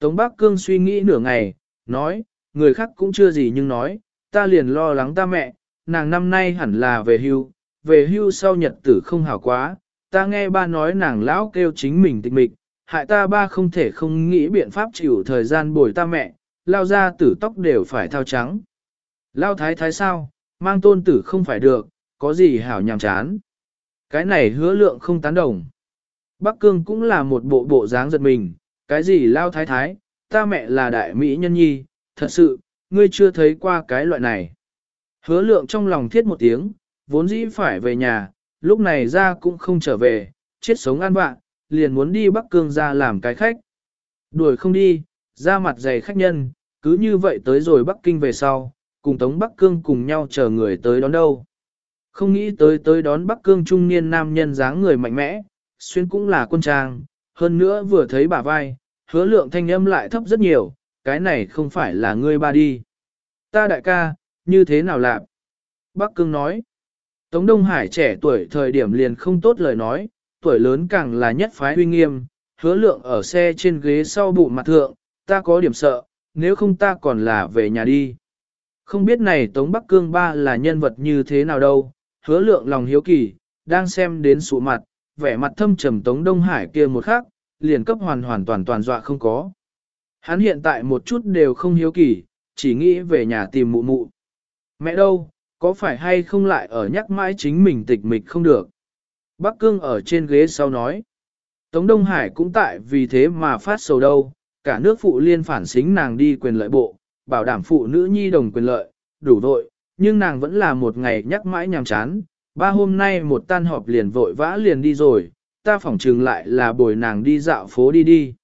Speaker 1: Tống Bắc Cương suy nghĩ nửa ngày, nói, người khác cũng chưa gì nhưng nói, ta liền lo lắng ta mẹ, nàng năm nay hẳn là về hưu, về hưu sau nhật tử không hảo quá, ta nghe ba nói nàng lão kêu chính mình tịch mịch, hại ta ba không thể không nghĩ biện pháp chịu thời gian bồi ta mẹ, lao ra tử tóc đều phải thao trắng. Lao thái thái sao, mang tôn tử không phải được, có gì hảo nhàm chán. Cái này hứa lượng không tán đồng. Bắc Cương cũng là một bộ bộ dáng giật mình, cái gì lao thái thái, ta mẹ là đại mỹ nhân nhi, thật sự, ngươi chưa thấy qua cái loại này. Hứa lượng trong lòng thiết một tiếng, vốn dĩ phải về nhà, lúc này ra cũng không trở về, chết sống ăn vạ, liền muốn đi Bắc Cương ra làm cái khách. Đuổi không đi, ra mặt dày khách nhân, cứ như vậy tới rồi Bắc Kinh về sau, cùng Tống Bắc Cương cùng nhau chờ người tới đón đâu. Không nghĩ tới tới đón Bắc Cương trung niên nam nhân dáng người mạnh mẽ, xuyên cũng là quân trang, hơn nữa vừa thấy bả vai, hứa lượng thanh âm lại thấp rất nhiều, cái này không phải là ngươi ba đi. Ta đại ca, như thế nào lạc? Bắc Cương nói. Tống Đông Hải trẻ tuổi thời điểm liền không tốt lời nói, tuổi lớn càng là nhất phái uy nghiêm, hứa lượng ở xe trên ghế sau bụng mặt thượng, ta có điểm sợ, nếu không ta còn là về nhà đi. Không biết này Tống Bắc Cương ba là nhân vật như thế nào đâu, hứa lượng lòng hiếu kỳ, đang xem đến sụ mặt, vẻ mặt thâm trầm Tống Đông Hải kia một khắc, liền cấp hoàn hoàn toàn toàn dọa không có. Hắn hiện tại một chút đều không hiếu kỳ, chỉ nghĩ về nhà tìm mụ mụ. Mẹ đâu, có phải hay không lại ở nhắc mãi chính mình tịch mịch không được. Bắc Cương ở trên ghế sau nói. Tống Đông Hải cũng tại vì thế mà phát sầu đâu, cả nước phụ liên phản xính nàng đi quyền lợi bộ, bảo đảm phụ nữ nhi đồng quyền lợi, đủ vội, nhưng nàng vẫn là một ngày nhắc mãi nhàm chán. Ba hôm nay một tan họp liền vội vã liền đi rồi, ta phỏng trừng lại là bồi nàng đi dạo phố đi đi.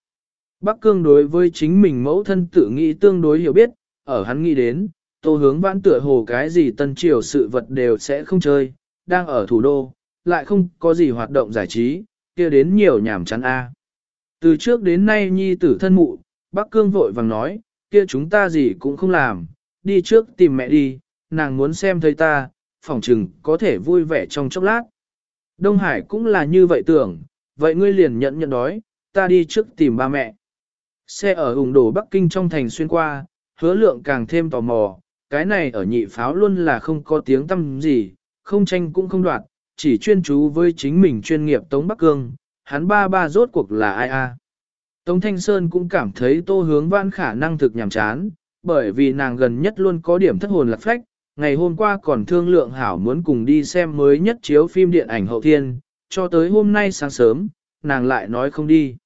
Speaker 1: Bắc Cương đối với chính mình mẫu thân tự nghĩ tương đối hiểu biết, ở hắn nghĩ đến, tô hướng vãn tựa hồ cái gì tân triều sự vật đều sẽ không chơi, đang ở thủ đô, lại không có gì hoạt động giải trí, kia đến nhiều nhảm chán a. Từ trước đến nay nhi tử thân mụ, Bắc Cương vội vàng nói, kia chúng ta gì cũng không làm, đi trước tìm mẹ đi, nàng muốn xem thấy ta, phỏng chừng có thể vui vẻ trong chốc lát. Đông Hải cũng là như vậy tưởng, vậy ngươi liền nhận nhận đói, ta đi trước tìm ba mẹ. Xe ở hùng đổ Bắc Kinh trong thành xuyên qua, hứa lượng càng thêm tò mò, cái này ở nhị pháo luôn là không có tiếng tâm gì, không tranh cũng không đoạt, chỉ chuyên chú với chính mình chuyên nghiệp Tống Bắc Cương, hắn ba ba rốt cuộc là ai a? Tống Thanh Sơn cũng cảm thấy tô hướng vãn khả năng thực nhàm chán, bởi vì nàng gần nhất luôn có điểm thất hồn lạc phách, ngày hôm qua còn thương lượng hảo muốn cùng đi xem mới nhất chiếu phim điện ảnh hậu thiên, cho tới hôm nay sáng sớm, nàng lại nói không đi.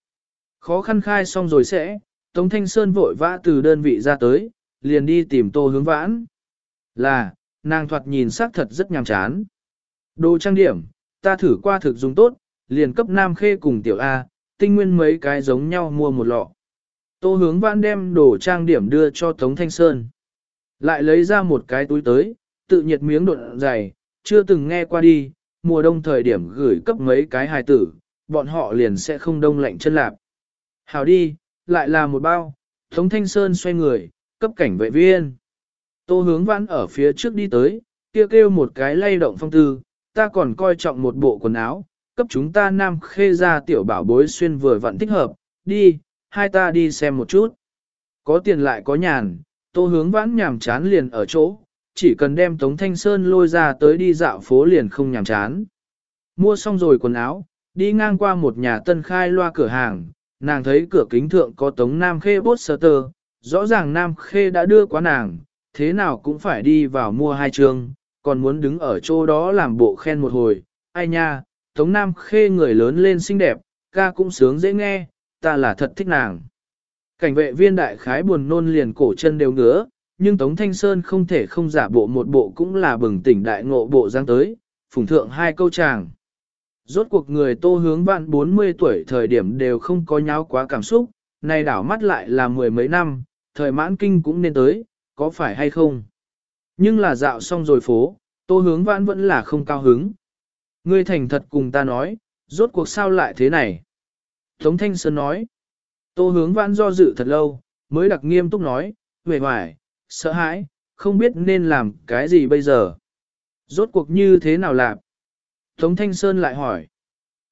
Speaker 1: Khó khăn khai xong rồi sẽ, Tống Thanh Sơn vội vã từ đơn vị ra tới, liền đi tìm tô hướng vãn. Là, nàng thoạt nhìn sắc thật rất nhàm chán. Đồ trang điểm, ta thử qua thực dùng tốt, liền cấp Nam Khê cùng tiểu A, tinh nguyên mấy cái giống nhau mua một lọ. Tô hướng vãn đem đồ trang điểm đưa cho Tống Thanh Sơn. Lại lấy ra một cái túi tới, tự nhiệt miếng độn dày, chưa từng nghe qua đi, mùa đông thời điểm gửi cấp mấy cái hài tử, bọn họ liền sẽ không đông lạnh chân lạp. Hào đi, lại là một bao, Tống Thanh Sơn xoay người, cấp cảnh vệ viên. Tô hướng vãn ở phía trước đi tới, kia kêu một cái lay động phong tư, ta còn coi trọng một bộ quần áo, cấp chúng ta nam khê ra tiểu bảo bối xuyên vừa vặn thích hợp, đi, hai ta đi xem một chút. Có tiền lại có nhàn, tô hướng vãn nhàm chán liền ở chỗ, chỉ cần đem Tống Thanh Sơn lôi ra tới đi dạo phố liền không nhàm chán. Mua xong rồi quần áo, đi ngang qua một nhà tân khai loa cửa hàng, nàng thấy cửa kính thượng có Tống Nam Khê bốt sơ tơ, rõ ràng Nam Khê đã đưa quá nàng, thế nào cũng phải đi vào mua hai trường, còn muốn đứng ở chỗ đó làm bộ khen một hồi, ai nha, Tống Nam Khê người lớn lên xinh đẹp, ca cũng sướng dễ nghe, ta là thật thích nàng. Cảnh vệ viên đại khái buồn nôn liền cổ chân đều ngứa, nhưng Tống Thanh Sơn không thể không giả bộ một bộ cũng là bừng tỉnh đại ngộ bộ giang tới, phùng thượng hai câu chàng. Rốt cuộc người tô hướng bạn 40 tuổi thời điểm đều không có nháo quá cảm xúc, nay đảo mắt lại là mười mấy năm, thời mãn kinh cũng nên tới, có phải hay không? Nhưng là dạo xong rồi phố, tô hướng vãn vẫn là không cao hứng. Ngươi thành thật cùng ta nói, rốt cuộc sao lại thế này? Tống Thanh Sơn nói, tô hướng vãn do dự thật lâu, mới đặc nghiêm túc nói, về hoài, sợ hãi, không biết nên làm cái gì bây giờ. Rốt cuộc như thế nào làm? Tống Thanh Sơn lại hỏi.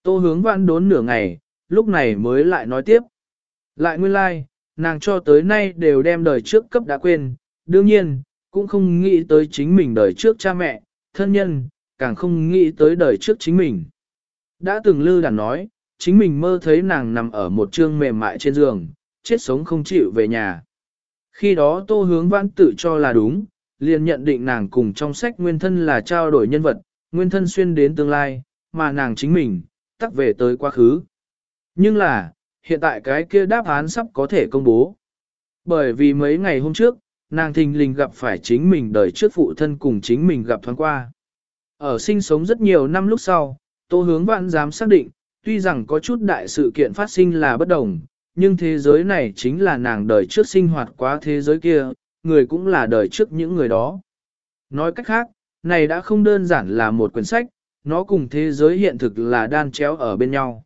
Speaker 1: Tô hướng vãn đốn nửa ngày, lúc này mới lại nói tiếp. Lại nguyên lai, like, nàng cho tới nay đều đem đời trước cấp đã quên, đương nhiên, cũng không nghĩ tới chính mình đời trước cha mẹ, thân nhân, càng không nghĩ tới đời trước chính mình. Đã từng lư đàn nói, chính mình mơ thấy nàng nằm ở một trương mềm mại trên giường, chết sống không chịu về nhà. Khi đó tô hướng vãn tự cho là đúng, liền nhận định nàng cùng trong sách nguyên thân là trao đổi nhân vật, nguyên thân xuyên đến tương lai, mà nàng chính mình, tắc về tới quá khứ. Nhưng là, hiện tại cái kia đáp án sắp có thể công bố. Bởi vì mấy ngày hôm trước, nàng thình lình gặp phải chính mình đời trước phụ thân cùng chính mình gặp thoáng qua. Ở sinh sống rất nhiều năm lúc sau, Tô Hướng Vãn dám xác định, tuy rằng có chút đại sự kiện phát sinh là bất đồng, nhưng thế giới này chính là nàng đời trước sinh hoạt quá thế giới kia, người cũng là đời trước những người đó. Nói cách khác, này đã không đơn giản là một quyển sách, nó cùng thế giới hiện thực là đan chéo ở bên nhau.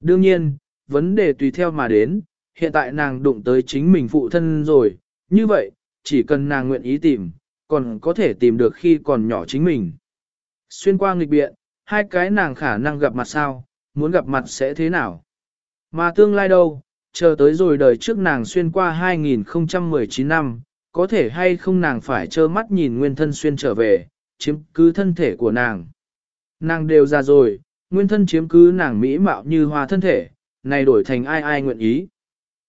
Speaker 1: Đương nhiên, vấn đề tùy theo mà đến, hiện tại nàng đụng tới chính mình phụ thân rồi, như vậy, chỉ cần nàng nguyện ý tìm, còn có thể tìm được khi còn nhỏ chính mình. Xuyên qua nghịch biện, hai cái nàng khả năng gặp mặt sao, muốn gặp mặt sẽ thế nào? Mà tương lai đâu, chờ tới rồi đời trước nàng xuyên qua 2019 năm, có thể hay không nàng phải trơ mắt nhìn nguyên thân xuyên trở về, chiếm cứ thân thể của nàng. Nàng đều ra rồi, nguyên thân chiếm cứ nàng mỹ mạo như hoa thân thể, này đổi thành ai ai nguyện ý.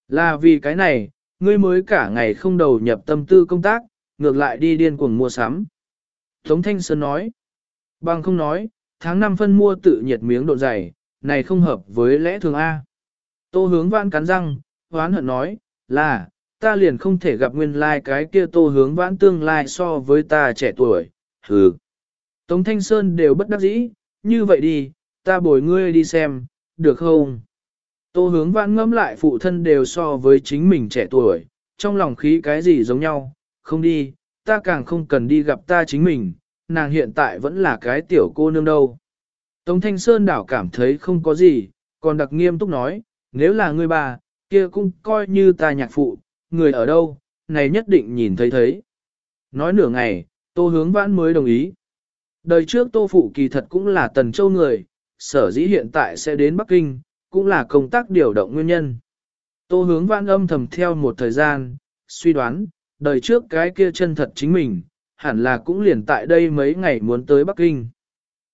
Speaker 1: Là vì cái này, ngươi mới cả ngày không đầu nhập tâm tư công tác, ngược lại đi điên cuồng mua sắm. Tống Thanh Sơn nói, bằng không nói, tháng 5 phân mua tự nhiệt miếng độ dày, này không hợp với lẽ thường A. Tô hướng vãn cắn răng, hoán hận nói, là, ta liền không thể gặp nguyên lai like cái kia tô hướng vãn tương lai so với ta trẻ tuổi, hừ. Tống Thanh Sơn đều bất đắc dĩ, như vậy đi, ta bồi ngươi đi xem, được không? Tô hướng vãn ngẫm lại phụ thân đều so với chính mình trẻ tuổi, trong lòng khí cái gì giống nhau, không đi, ta càng không cần đi gặp ta chính mình, nàng hiện tại vẫn là cái tiểu cô nương đâu. Tống Thanh Sơn đảo cảm thấy không có gì, còn đặc nghiêm túc nói, nếu là ngươi bà, kia cũng coi như ta nhạc phụ, người ở đâu, này nhất định nhìn thấy thấy. Nói nửa ngày, tô hướng vãn mới đồng ý. Đời trước tô phụ kỳ thật cũng là tần châu người, sở dĩ hiện tại sẽ đến Bắc Kinh, cũng là công tác điều động nguyên nhân. Tô hướng vãn âm thầm theo một thời gian, suy đoán, đời trước cái kia chân thật chính mình, hẳn là cũng liền tại đây mấy ngày muốn tới Bắc Kinh.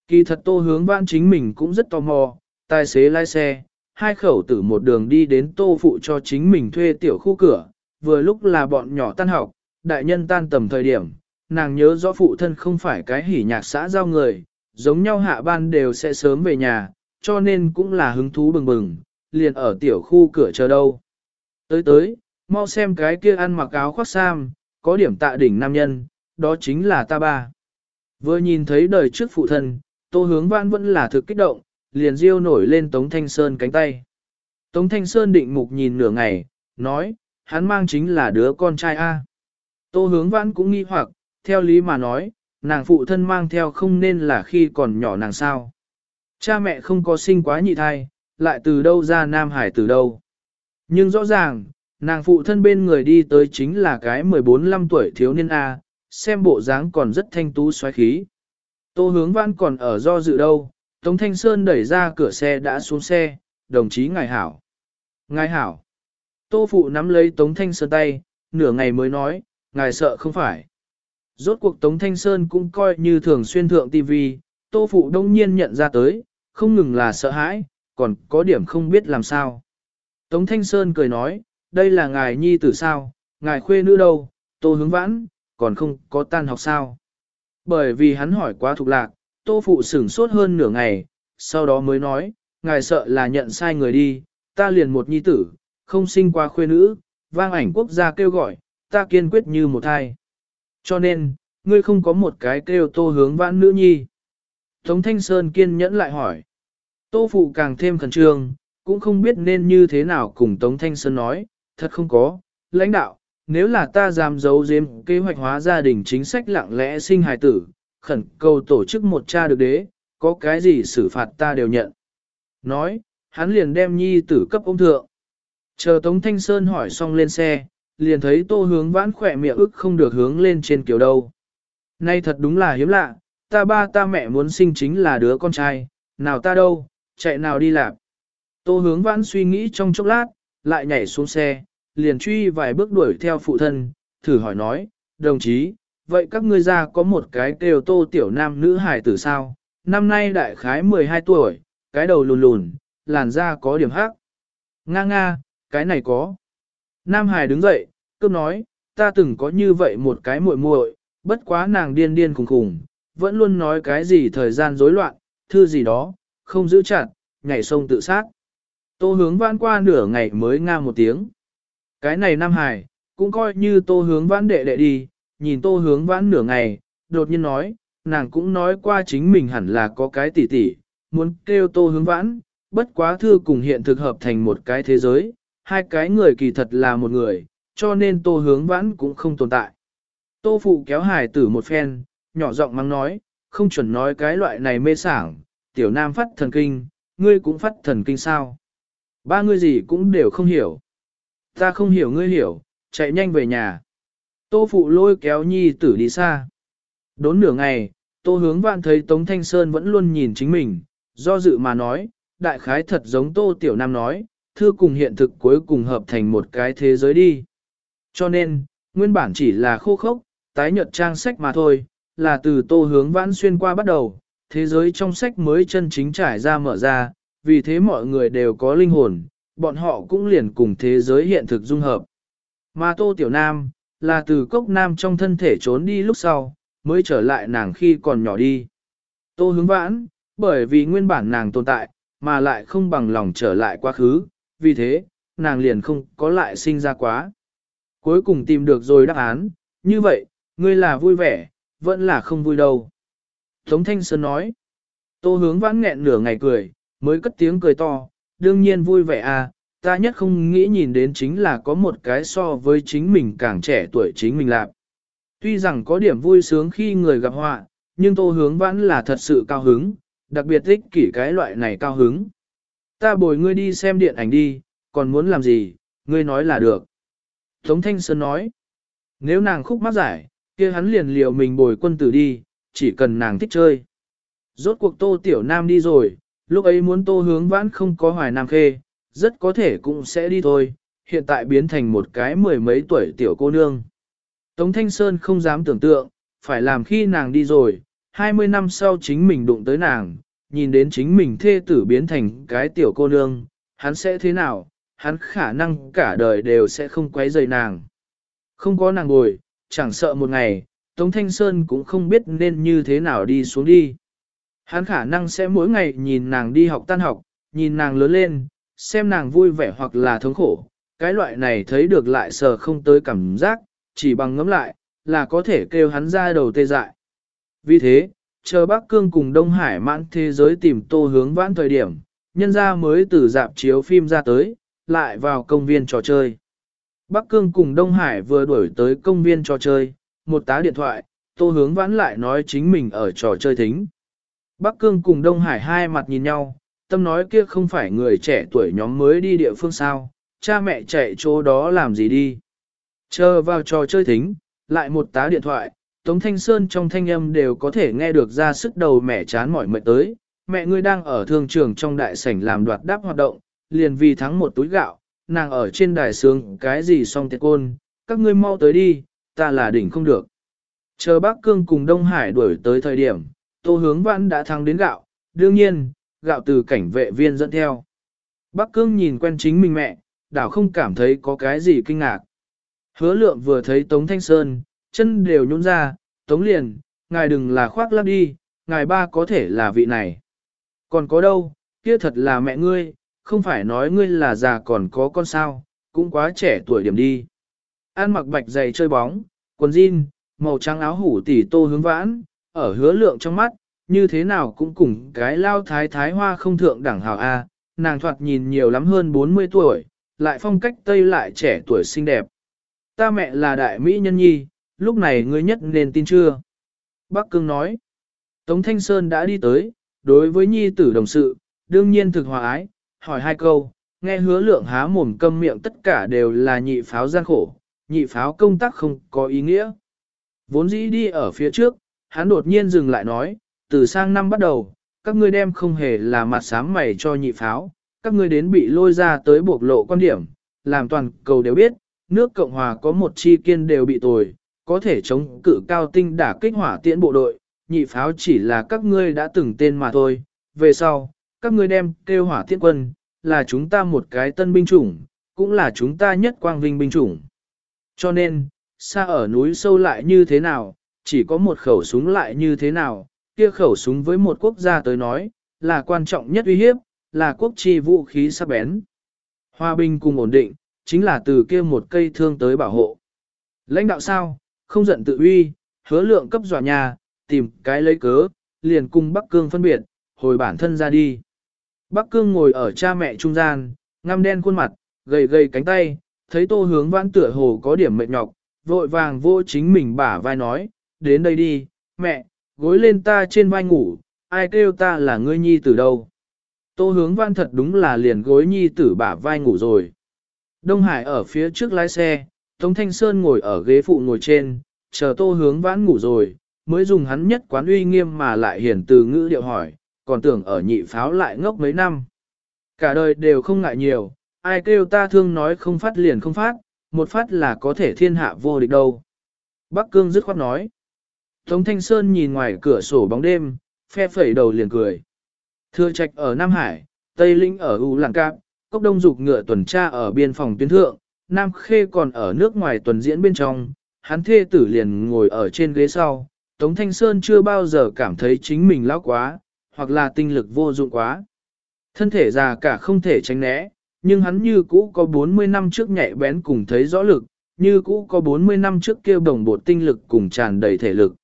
Speaker 1: Kỳ thật tô hướng vãn chính mình cũng rất tò mò, tài xế lái xe, hai khẩu tử một đường đi đến tô phụ cho chính mình thuê tiểu khu cửa, vừa lúc là bọn nhỏ tan học, đại nhân tan tầm thời điểm, nàng nhớ rõ phụ thân không phải cái hỉ nhạc xã giao người, giống nhau hạ ban đều sẽ sớm về nhà, cho nên cũng là hứng thú bừng bừng, liền ở tiểu khu cửa chờ đâu. Tới tới, mau xem cái kia ăn mặc áo khoác sam, có điểm tạ đỉnh nam nhân, đó chính là ta ba. Vừa nhìn thấy đời trước phụ thân, tô hướng văn vẫn là thực kích động, liền riêu nổi lên Tống Thanh Sơn cánh tay. Tống Thanh Sơn định mục nhìn nửa ngày, nói, hắn mang chính là đứa con trai A. Tô hướng vãn cũng nghi hoặc, theo lý mà nói, nàng phụ thân mang theo không nên là khi còn nhỏ nàng sao. Cha mẹ không có sinh quá nhị thai, lại từ đâu ra Nam Hải từ đâu. Nhưng rõ ràng, nàng phụ thân bên người đi tới chính là cái 14-15 tuổi thiếu niên A, xem bộ dáng còn rất thanh tú xoáy khí. Tô hướng văn còn ở do dự đâu, Tống Thanh Sơn đẩy ra cửa xe đã xuống xe, đồng chí ngài hảo. Ngài hảo. Tô phụ nắm lấy Tống Thanh Sơn tay, nửa ngày mới nói, ngài sợ không phải. Rốt cuộc Tống Thanh Sơn cũng coi như thường xuyên thượng TV, Tô phụ đông nhiên nhận ra tới, không ngừng là sợ hãi, còn có điểm không biết làm sao. Tống Thanh Sơn cười nói, đây là ngài nhi tử sao, ngài khuê nữ đâu, tô hướng vãn, còn không có tan học sao. Bởi vì hắn hỏi quá thục lạc, tô phụ sửng sốt hơn nửa ngày, sau đó mới nói, ngài sợ là nhận sai người đi, ta liền một nhi tử, không sinh qua khuê nữ, vang ảnh quốc gia kêu gọi, ta kiên quyết như một thai. Cho nên, ngươi không có một cái kêu tô hướng vãn nữ nhi. Tống Thanh Sơn kiên nhẫn lại hỏi. Tô Phụ càng thêm khẩn trương, cũng không biết nên như thế nào cùng Tống Thanh Sơn nói, thật không có, lãnh đạo, nếu là ta dám giấu giếm kế hoạch hóa gia đình chính sách lặng lẽ sinh hài tử, khẩn cầu tổ chức một cha được đế, có cái gì xử phạt ta đều nhận. Nói, hắn liền đem nhi tử cấp ông thượng. Chờ Tống Thanh Sơn hỏi xong lên xe, liền thấy tô hướng vãn khỏe miệng ức không được hướng lên trên kiểu đâu. Nay thật đúng là hiếm lạ, ta ba ta mẹ muốn sinh chính là đứa con trai, nào ta đâu, chạy nào đi làm. Tô hướng vãn suy nghĩ trong chốc lát, lại nhảy xuống xe, liền truy vài bước đuổi theo phụ thân, thử hỏi nói, đồng chí, vậy các ngươi ra có một cái kêu tô tiểu nam nữ hài tử sao, năm nay đại khái 12 tuổi, cái đầu lùn lùn, làn da có điểm hắc. Nga nga, cái này có. Nam Hải đứng dậy, cướp nói, ta từng có như vậy một cái muội muội, bất quá nàng điên điên khùng khùng, vẫn luôn nói cái gì thời gian rối loạn, thư gì đó, không giữ chặt, nhảy sông tự sát. Tô hướng vãn qua nửa ngày mới nga một tiếng. Cái này Nam Hải, cũng coi như tô hướng vãn đệ đệ đi, nhìn tô hướng vãn nửa ngày, đột nhiên nói, nàng cũng nói qua chính mình hẳn là có cái tỷ tỷ, muốn kêu tô hướng vãn, bất quá thư cùng hiện thực hợp thành một cái thế giới, hai cái người kỳ thật là một người, cho nên tô hướng vãn cũng không tồn tại. Tô phụ kéo hải tử một phen, nhỏ giọng mắng nói, không chuẩn nói cái loại này mê sảng, tiểu nam phát thần kinh, ngươi cũng phát thần kinh sao. Ba ngươi gì cũng đều không hiểu. Ta không hiểu ngươi hiểu, chạy nhanh về nhà. Tô phụ lôi kéo nhi tử đi xa. Đốn nửa ngày, tô hướng vạn thấy Tống Thanh Sơn vẫn luôn nhìn chính mình, do dự mà nói, đại khái thật giống tô tiểu nam nói, thư cùng hiện thực cuối cùng hợp thành một cái thế giới đi. Cho nên, nguyên bản chỉ là khô khốc, tái nhợt trang sách mà thôi, là từ tô hướng vãn xuyên qua bắt đầu, thế giới trong sách mới chân chính trải ra mở ra, vì thế mọi người đều có linh hồn, bọn họ cũng liền cùng thế giới hiện thực dung hợp. Mà tô tiểu nam, là từ cốc nam trong thân thể trốn đi lúc sau, mới trở lại nàng khi còn nhỏ đi. Tô hướng vãn, bởi vì nguyên bản nàng tồn tại, mà lại không bằng lòng trở lại quá khứ, vì thế, nàng liền không có lại sinh ra quá. Cuối cùng tìm được rồi đáp án, như vậy, ngươi là vui vẻ, vẫn là không vui đâu. Tống Thanh Sơn nói, tô hướng vãn nghẹn nửa ngày cười, mới cất tiếng cười to, đương nhiên vui vẻ à, ta nhất không nghĩ nhìn đến chính là có một cái so với chính mình càng trẻ tuổi chính mình làm. Tuy rằng có điểm vui sướng khi người gặp họa, nhưng tô hướng vãn là thật sự cao hứng, đặc biệt thích kỷ cái loại này cao hứng. Ta bồi ngươi đi xem điện ảnh đi, còn muốn làm gì, ngươi nói là được. Tống Thanh Sơn nói, nếu nàng khúc mắc giải, kia hắn liền liều mình bồi quân tử đi, chỉ cần nàng thích chơi. Rốt cuộc tô tiểu nam đi rồi, lúc ấy muốn tô hướng vãn không có hoài nam khê, rất có thể cũng sẽ đi thôi, hiện tại biến thành một cái mười mấy tuổi tiểu cô nương. Tống Thanh Sơn không dám tưởng tượng, phải làm khi nàng đi rồi, 20 năm sau chính mình đụng tới nàng, nhìn đến chính mình thê tử biến thành cái tiểu cô nương, hắn sẽ thế nào, hắn khả năng cả đời đều sẽ không quấy rầy nàng. Không có nàng ngồi, chẳng sợ một ngày, Tống Thanh Sơn cũng không biết nên như thế nào đi xuống đi. Hắn khả năng sẽ mỗi ngày nhìn nàng đi học tan học, nhìn nàng lớn lên, xem nàng vui vẻ hoặc là thống khổ. Cái loại này thấy được lại sờ không tới cảm giác, chỉ bằng ngấm lại, là có thể kêu hắn ra đầu tê dại. Vì thế, chờ Bắc Cương cùng Đông Hải mãn thế giới tìm tô hướng vãn thời điểm, nhân ra mới từ dạp chiếu phim ra tới, lại vào công viên trò chơi. Bắc Cương cùng Đông Hải vừa đuổi tới công viên trò chơi, một tá điện thoại, tô hướng vãn lại nói chính mình ở trò chơi thính. Bắc Cương cùng Đông Hải hai mặt nhìn nhau, tâm nói kia không phải người trẻ tuổi nhóm mới đi địa phương sao, cha mẹ chạy chỗ đó làm gì đi. Chờ vào trò chơi thính, lại một tá điện thoại, Tống Thanh Sơn trong thanh âm đều có thể nghe được ra sức đầu mẹ chán mỏi mệt tới, mẹ ngươi đang ở thương trường trong đại sảnh làm đoạt đáp hoạt động, liền vì thắng một túi gạo, nàng ở trên đài sướng cái gì xong tiệt côn, các ngươi mau tới đi, ta là đỉnh không được. Chờ bác Cương cùng Đông Hải đuổi tới thời điểm, Tô Hướng Văn đã thắng đến gạo, đương nhiên, gạo từ cảnh vệ viên dẫn theo. Bắc Cương nhìn quen chính mình mẹ, đảo không cảm thấy có cái gì kinh ngạc. Hứa lượng vừa thấy Tống Thanh Sơn, chân đều nhún ra, Tống liền, ngài đừng là khoác lắp đi, ngài ba có thể là vị này. Còn có đâu, kia thật là mẹ ngươi, không phải nói ngươi là già còn có con sao, cũng quá trẻ tuổi điểm đi. An mặc bạch giày chơi bóng, quần jean, màu trắng áo hủ tỉ tô hướng vãn, ở hứa lượng trong mắt, như thế nào cũng cùng cái lao thái thái hoa không thượng đẳng hào A, nàng thoạt nhìn nhiều lắm hơn 40 tuổi, lại phong cách tây lại trẻ tuổi xinh đẹp. Ta mẹ là đại mỹ nhân nhi, lúc này ngươi nhất nên tin chưa? Bác Cương nói, Tống Thanh Sơn đã đi tới, đối với nhi tử đồng sự, đương nhiên thực hòa ái, hỏi hai câu, nghe hứa lượng há mồm câm miệng tất cả đều là nhị pháo gian khổ, nhị pháo công tác không có ý nghĩa. Vốn dĩ đi ở phía trước, hắn đột nhiên dừng lại nói, từ sang năm bắt đầu, các ngươi đem không hề là mặt sám mày cho nhị pháo, các ngươi đến bị lôi ra tới buộc lộ quan điểm, làm toàn cầu đều biết, nước Cộng Hòa có một chi kiên đều bị tồi, có thể chống cự cao tinh đả kích hỏa tiễn bộ đội, nhị pháo chỉ là các ngươi đã từng tên mà thôi, về sau, các ngươi đem kêu hỏa tiễn quân, là chúng ta một cái tân binh chủng, cũng là chúng ta nhất quang vinh binh chủng. Cho nên, xa ở núi sâu lại như thế nào, chỉ có một khẩu súng lại như thế nào, kia khẩu súng với một quốc gia tới nói, là quan trọng nhất uy hiếp, là quốc chi vũ khí sắc bén. Hòa bình cùng ổn định, chính là từ kia một cây thương tới bảo hộ. Lãnh đạo sao, không giận tự uy, hứa lượng cấp dọa nhà, tìm cái lấy cớ, liền cùng Bắc Cương phân biệt, hồi bản thân ra đi. Bắc Cương ngồi ở cha mẹ trung gian, ngăm đen khuôn mặt, gầy gầy cánh tay, thấy tô hướng vãn tựa hồ có điểm mệt nhọc, vội vàng vô chính mình bả vai nói, đến đây đi, mẹ, gối lên ta trên vai ngủ, ai kêu ta là ngươi nhi tử đâu. Tô hướng văn thật đúng là liền gối nhi tử bả vai ngủ rồi. Đông Hải ở phía trước lái xe, Tống Thanh Sơn ngồi ở ghế phụ ngồi trên, chờ tô hướng vãn ngủ rồi, mới dùng hắn nhất quán uy nghiêm mà lại hiển từ ngữ điệu hỏi, còn tưởng ở nhị pháo lại ngốc mấy năm. Cả đời đều không ngại nhiều, ai kêu ta thương nói không phát liền không phát, một phát là có thể thiên hạ vô địch đâu. Bắc Cương dứt khoát nói. Tống Thanh Sơn nhìn ngoài cửa sổ bóng đêm, phe phẩy đầu liền cười. Thưa trạch ở Nam Hải, Tây Linh ở U Làng Cạp, Cốc Đông Dục ngựa tuần tra ở biên phòng tuyến thượng, Nam Khê còn ở nước ngoài tuần diễn bên trong, hắn thê tử liền ngồi ở trên ghế sau. Tống Thanh Sơn chưa bao giờ cảm thấy chính mình lão quá, hoặc là tinh lực vô dụng quá. Thân thể già cả không thể tránh né, nhưng hắn như cũ có 40 năm trước nhạy bén cùng thấy rõ lực, như cũ có 40 năm trước kia đồng bộ tinh lực cùng tràn đầy thể lực.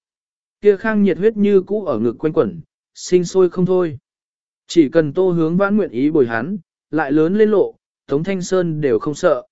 Speaker 1: Kia khang nhiệt huyết như cũ ở ngực quanh quẩn, sinh sôi không thôi. Chỉ cần tô hướng vãn nguyện ý bồi hắn, lại lớn lên lộ, Tống Thanh Sơn đều không sợ.